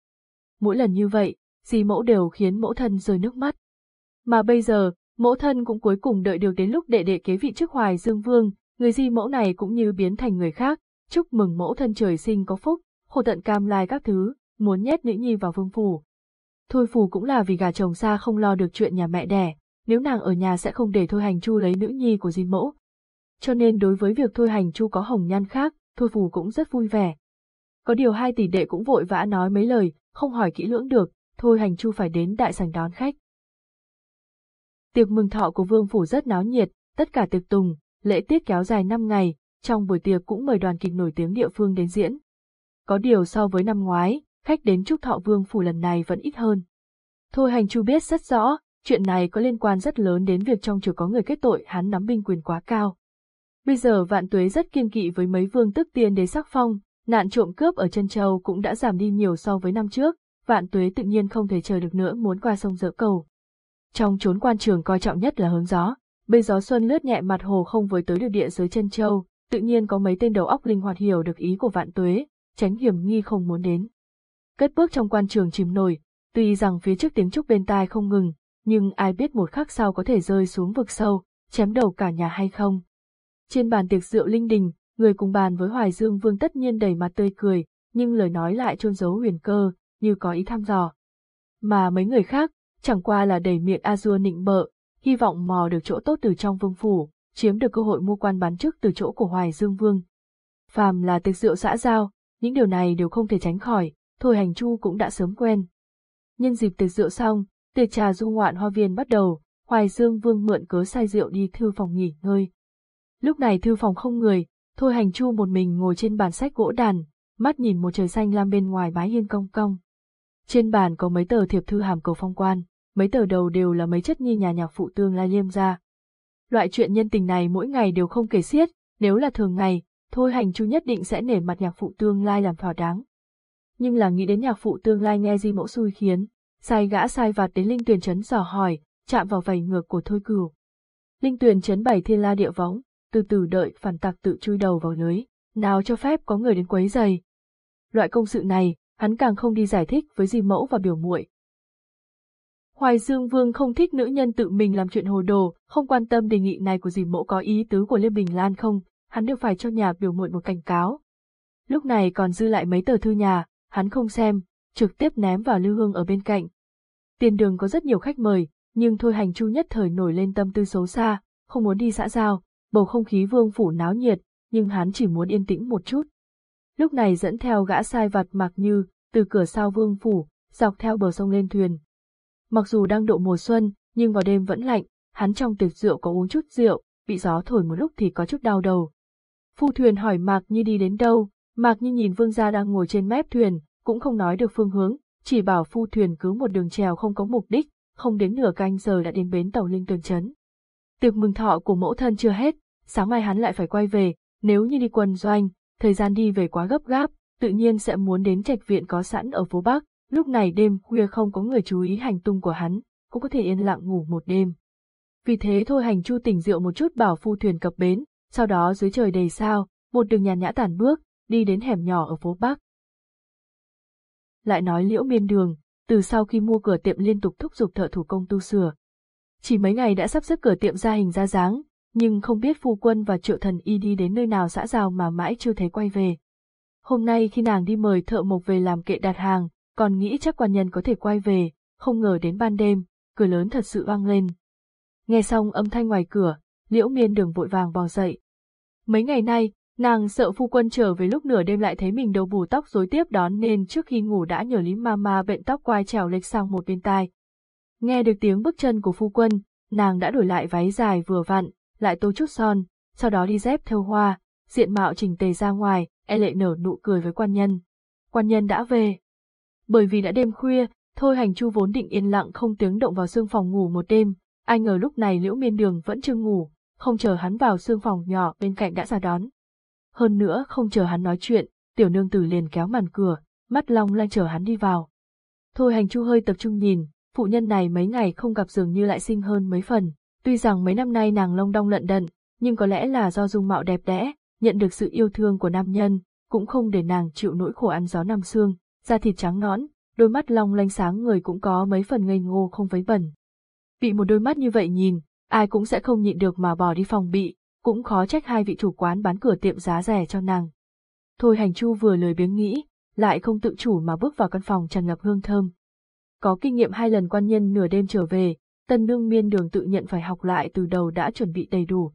Mỗi lần như vậy, di mẫu đều khiến mẫu thân rơi nước mắt. Mà bây giờ, mẫu thân cũng cuối cùng đợi được đến lúc đệ đệ kế vị chức hoài dương vương, người di mẫu này cũng như biến thành người khác, chúc mừng mẫu thân trời sinh có phúc, khổ tận cam lai các thứ, muốn nhét nữ nhi vào vương phủ. Thôi phù cũng là vì gà chồng xa không lo được chuyện nhà mẹ đẻ, nếu nàng ở nhà sẽ không để Thôi Hành Chu lấy nữ nhi của di mẫu. Cho nên đối với việc Thôi Hành Chu có hồng nhan khác, Thôi Phù cũng rất vui vẻ. Có điều hai tỷ đệ cũng vội vã nói mấy lời, không hỏi kỹ lưỡng được, Thôi Hành Chu phải đến đại sảnh đón khách. Tiệc mừng thọ của Vương Phủ rất náo nhiệt, tất cả tiệc tùng, lễ tiết kéo dài 5 ngày, trong buổi tiệc cũng mời đoàn kịch nổi tiếng địa phương đến diễn. Có điều so với năm ngoái, khách đến chúc thọ Vương Phủ lần này vẫn ít hơn. Thôi Hành Chu biết rất rõ, chuyện này có liên quan rất lớn đến việc trong triều có người kết tội hắn nắm binh quyền quá cao. Bây giờ vạn tuế rất kiên kỵ với mấy vương tức tiên đế sắc phong, nạn trộm cướp ở chân châu cũng đã giảm đi nhiều so với năm trước, vạn tuế tự nhiên không thể chờ được nữa muốn qua sông dỡ cầu. Trong chốn quan trường coi trọng nhất là hướng gió, bây gió xuân lướt nhẹ mặt hồ không với tới được địa dưới chân châu, tự nhiên có mấy tên đầu óc linh hoạt hiểu được ý của vạn tuế, tránh hiểm nghi không muốn đến. Cất bước trong quan trường chìm nổi, tuy rằng phía trước tiếng trúc bên tai không ngừng, nhưng ai biết một khắc sau có thể rơi xuống vực sâu, chém đầu cả nhà hay không. Trên bàn tiệc rượu linh đình, người cùng bàn với Hoài Dương Vương tất nhiên đầy mặt tươi cười, nhưng lời nói lại trôn giấu huyền cơ, như có ý thăm dò. Mà mấy người khác, chẳng qua là đầy miệng a dua nịnh bợ, hy vọng mò được chỗ tốt từ trong vương phủ, chiếm được cơ hội mua quan bán chức từ chỗ của Hoài Dương Vương. Phàm là tiệc rượu xã giao, những điều này đều không thể tránh khỏi, Thôi Hành Chu cũng đã sớm quen. Nhân dịp tiệc rượu xong, tiệc trà du ngoạn hoa viên bắt đầu, Hoài Dương Vương mượn cớ say rượu đi thư phòng nghỉ ngơi. Lúc này thư phòng không người, Thôi Hành Chu một mình ngồi trên bàn sách gỗ đàn, mắt nhìn một trời xanh lam bên ngoài mái hiên cong cong. Trên bàn có mấy tờ thiệp thư hàm cầu phong quan, mấy tờ đầu đều là mấy chất nhi nhà nhạc phụ tương lai liêm ra. Loại chuyện nhân tình này mỗi ngày đều không kể xiết, nếu là thường ngày, thôi hành chu nhất định sẽ nể mặt nhạc phụ tương lai làm thỏa đáng. Nhưng là nghĩ đến nhạc phụ tương lai nghe di mẫu xui khiến, sai gã sai vặt đến linh tuyển chấn dò hỏi, chạm vào vầy ngược của thôi cửu. Linh tuyển chấn bảy thiên la địa võng, từ từ đợi phản tặc tự chui đầu vào lưới, nào cho phép có người đến quấy giày. Loại công sự này, hắn càng không đi giải thích với di mẫu và biểu muội. Hoài Dương Vương không thích nữ nhân tự mình làm chuyện hồ đồ, không quan tâm đề nghị này của dì mẫu có ý tứ của Liêm Bình Lan không, hắn đều phải cho nhà biểu muội một cảnh cáo. Lúc này còn dư lại mấy tờ thư nhà, hắn không xem, trực tiếp ném vào lưu hương ở bên cạnh. Tiền đường có rất nhiều khách mời, nhưng thôi hành chu nhất thời nổi lên tâm tư xấu xa, không muốn đi xã giao, bầu không khí vương phủ náo nhiệt, nhưng hắn chỉ muốn yên tĩnh một chút. Lúc này dẫn theo gã sai vặt mặc như, từ cửa sau vương phủ, dọc theo bờ sông lên thuyền. Mặc dù đang độ mùa xuân, nhưng vào đêm vẫn lạnh, hắn trong tiệc rượu có uống chút rượu, bị gió thổi một lúc thì có chút đau đầu. Phu thuyền hỏi Mạc Nhi đi đến đâu, Mạc Nhi nhìn vương gia đang ngồi trên mép thuyền, cũng không nói được phương hướng, chỉ bảo phu thuyền cứ một đường trèo không có mục đích, không đến nửa canh giờ đã đến bến tàu Linh Tường Trấn. Tiệc mừng thọ của mẫu thân chưa hết, sáng mai hắn lại phải quay về, nếu như đi quân doanh, thời gian đi về quá gấp gáp, tự nhiên sẽ muốn đến trạch viện có sẵn ở phố Bắc, lúc này đêm khuya không có người chú ý hành tung của hắn, cũng có thể yên lặng ngủ một đêm. Vì thế thôi hành chu tỉnh rượu một chút bảo phu thuyền cập bến, sau đó dưới trời đầy sao, một đường nhàn nhã tản bước, đi đến hẻm nhỏ ở phố Bắc. Lại nói liễu miên đường, từ sau khi mua cửa tiệm liên tục thúc giục thợ thủ công tu sửa. Chỉ mấy ngày đã sắp xếp cửa tiệm ra hình ra dáng, nhưng không biết phu quân và triệu thần y đi đến nơi nào xã giao mà mãi chưa thấy quay về. Hôm nay khi nàng đi mời thợ mộc về làm kệ đặt hàng, còn nghĩ chắc quan nhân có thể quay về, không ngờ đến ban đêm, cửa lớn thật sự vang lên. Nghe xong âm thanh ngoài cửa, liễu miên đường vội vàng bò dậy. Mấy ngày nay, nàng sợ phu quân trở về lúc nửa đêm lại thấy mình đầu bù tóc rối tiếp đón nên trước khi ngủ đã nhờ Lý Mama bện tóc quai trèo lệch sang một bên tai. Nghe được tiếng bước chân của phu quân, nàng đã đổi lại váy dài vừa vặn, lại tô chút son, sau đó đi dép theo hoa, diện mạo chỉnh tề ra ngoài, e lệ nở nụ cười với quan nhân. Quan nhân đã về. Bởi vì đã đêm khuya, thôi hành chu vốn định yên lặng không tiếng động vào xương phòng ngủ một đêm, ai ngờ lúc này liễu miên đường vẫn chưa ngủ, không chờ hắn vào xương phòng nhỏ bên cạnh đã ra đón. Hơn nữa không chờ hắn nói chuyện, tiểu nương tử liền kéo màn cửa, mắt long lanh chờ hắn đi vào. Thôi hành chu hơi tập trung nhìn, phụ nhân này mấy ngày không gặp dường như lại sinh hơn mấy phần, tuy rằng mấy năm nay nàng lông đong lận đận, nhưng có lẽ là do dung mạo đẹp đẽ, nhận được sự yêu thương của nam nhân, cũng không để nàng chịu nỗi khổ ăn gió năm xương, da thịt trắng nõn, đôi mắt long lanh sáng người cũng có mấy phần ngây ngô không vấy bẩn. Bị một đôi mắt như vậy nhìn, ai cũng sẽ không nhịn được mà bỏ đi phòng bị, cũng khó trách hai vị chủ quán bán cửa tiệm giá rẻ cho nàng. Thôi hành chu vừa lời biếng nghĩ, lại không tự chủ mà bước vào căn phòng tràn ngập hương thơm. Có kinh nghiệm hai lần quan nhân nửa đêm trở về, tân nương miên đường tự nhận phải học lại từ đầu đã chuẩn bị đầy đủ.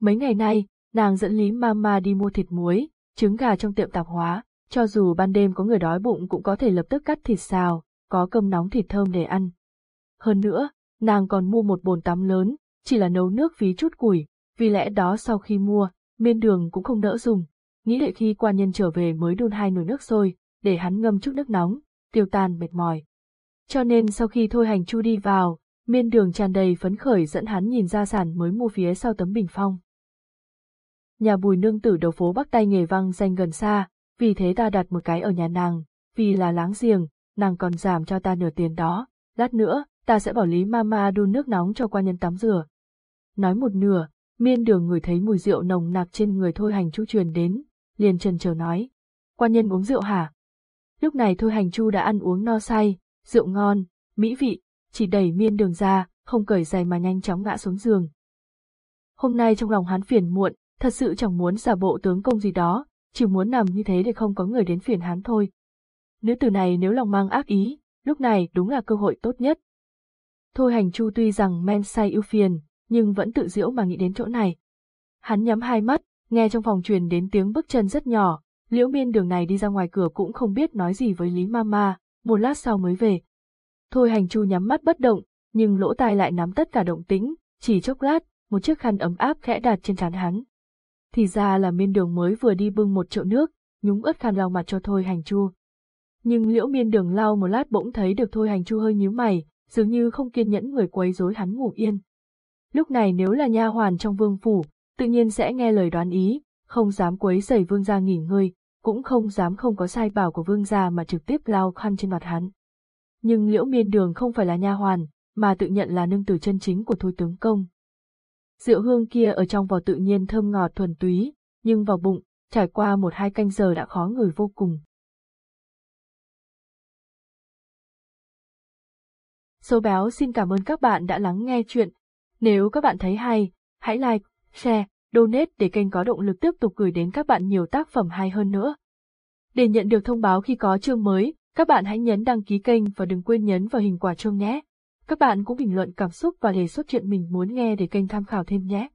Mấy ngày nay, nàng dẫn Lý Mama đi mua thịt muối, trứng gà trong tiệm tạp hóa, cho dù ban đêm có người đói bụng cũng có thể lập tức cắt thịt xào, có cơm nóng thịt thơm để ăn. Hơn nữa, nàng còn mua một bồn tắm lớn, chỉ là nấu nước phí chút củi, vì lẽ đó sau khi mua, miên đường cũng không đỡ dùng, nghĩ đợi khi quan nhân trở về mới đun hai nồi nước sôi, để hắn ngâm chút nước nóng, tiêu tan mệt mỏi. Cho nên sau khi thôi hành chu đi vào, miên đường tràn đầy phấn khởi dẫn hắn nhìn ra sản mới mua phía sau tấm bình phong. Nhà bùi nương tử đầu phố Bắc tay nghề văng danh gần xa, vì thế ta đặt một cái ở nhà nàng, vì là láng giềng, nàng còn giảm cho ta nửa tiền đó, lát nữa, ta sẽ bảo Lý Mama đun nước nóng cho quan nhân tắm rửa. Nói một nửa, miên đường người thấy mùi rượu nồng nặc trên người Thôi Hành Chu truyền đến, liền trần chờ nói. Quan nhân uống rượu hả? Lúc này Thôi Hành Chu đã ăn uống no say, rượu ngon, mỹ vị, chỉ đẩy miên đường ra, không cởi giày mà nhanh chóng ngã xuống giường. Hôm nay trong lòng hắn phiền muộn, thật sự chẳng muốn giả bộ tướng công gì đó, chỉ muốn nằm như thế để không có người đến phiền hắn thôi. Nữ tử này nếu lòng mang ác ý, lúc này đúng là cơ hội tốt nhất. Thôi hành chu tuy rằng men say ưu phiền, nhưng vẫn tự diễu mà nghĩ đến chỗ này. Hắn nhắm hai mắt, nghe trong phòng truyền đến tiếng bước chân rất nhỏ, liễu miên đường này đi ra ngoài cửa cũng không biết nói gì với Lý Mama, một lát sau mới về. Thôi hành chu nhắm mắt bất động, nhưng lỗ tai lại nắm tất cả động tĩnh, chỉ chốc lát, một chiếc khăn ấm áp khẽ đặt trên trán hắn. Thì ra là miên đường mới vừa đi bưng một chậu nước, nhúng ướt khăn lau mặt cho thôi hành chu. Nhưng liễu miên đường lau một lát bỗng thấy được thôi hành chu hơi nhíu mày, dường như không kiên nhẫn người quấy rối hắn ngủ yên. Lúc này nếu là nha hoàn trong vương phủ, tự nhiên sẽ nghe lời đoán ý, không dám quấy rầy vương gia nghỉ ngơi, cũng không dám không có sai bảo của vương gia mà trực tiếp lau khăn trên mặt hắn. Nhưng liễu miên đường không phải là nha hoàn, mà tự nhận là nương tử chân chính của thôi tướng công. Rượu hương kia ở trong vò tự nhiên thơm ngọt thuần túy, nhưng vào bụng, trải qua một hai canh giờ đã khó người vô cùng. Số béo xin cảm ơn các bạn đã lắng nghe chuyện. Nếu các bạn thấy hay, hãy like, share, donate để kênh có động lực tiếp tục gửi đến các bạn nhiều tác phẩm hay hơn nữa. Để nhận được thông báo khi có chương mới, các bạn hãy nhấn đăng ký kênh và đừng quên nhấn vào hình quả chuông nhé. Các bạn cũng bình luận cảm xúc và đề xuất chuyện mình muốn nghe để kênh tham khảo thêm nhé.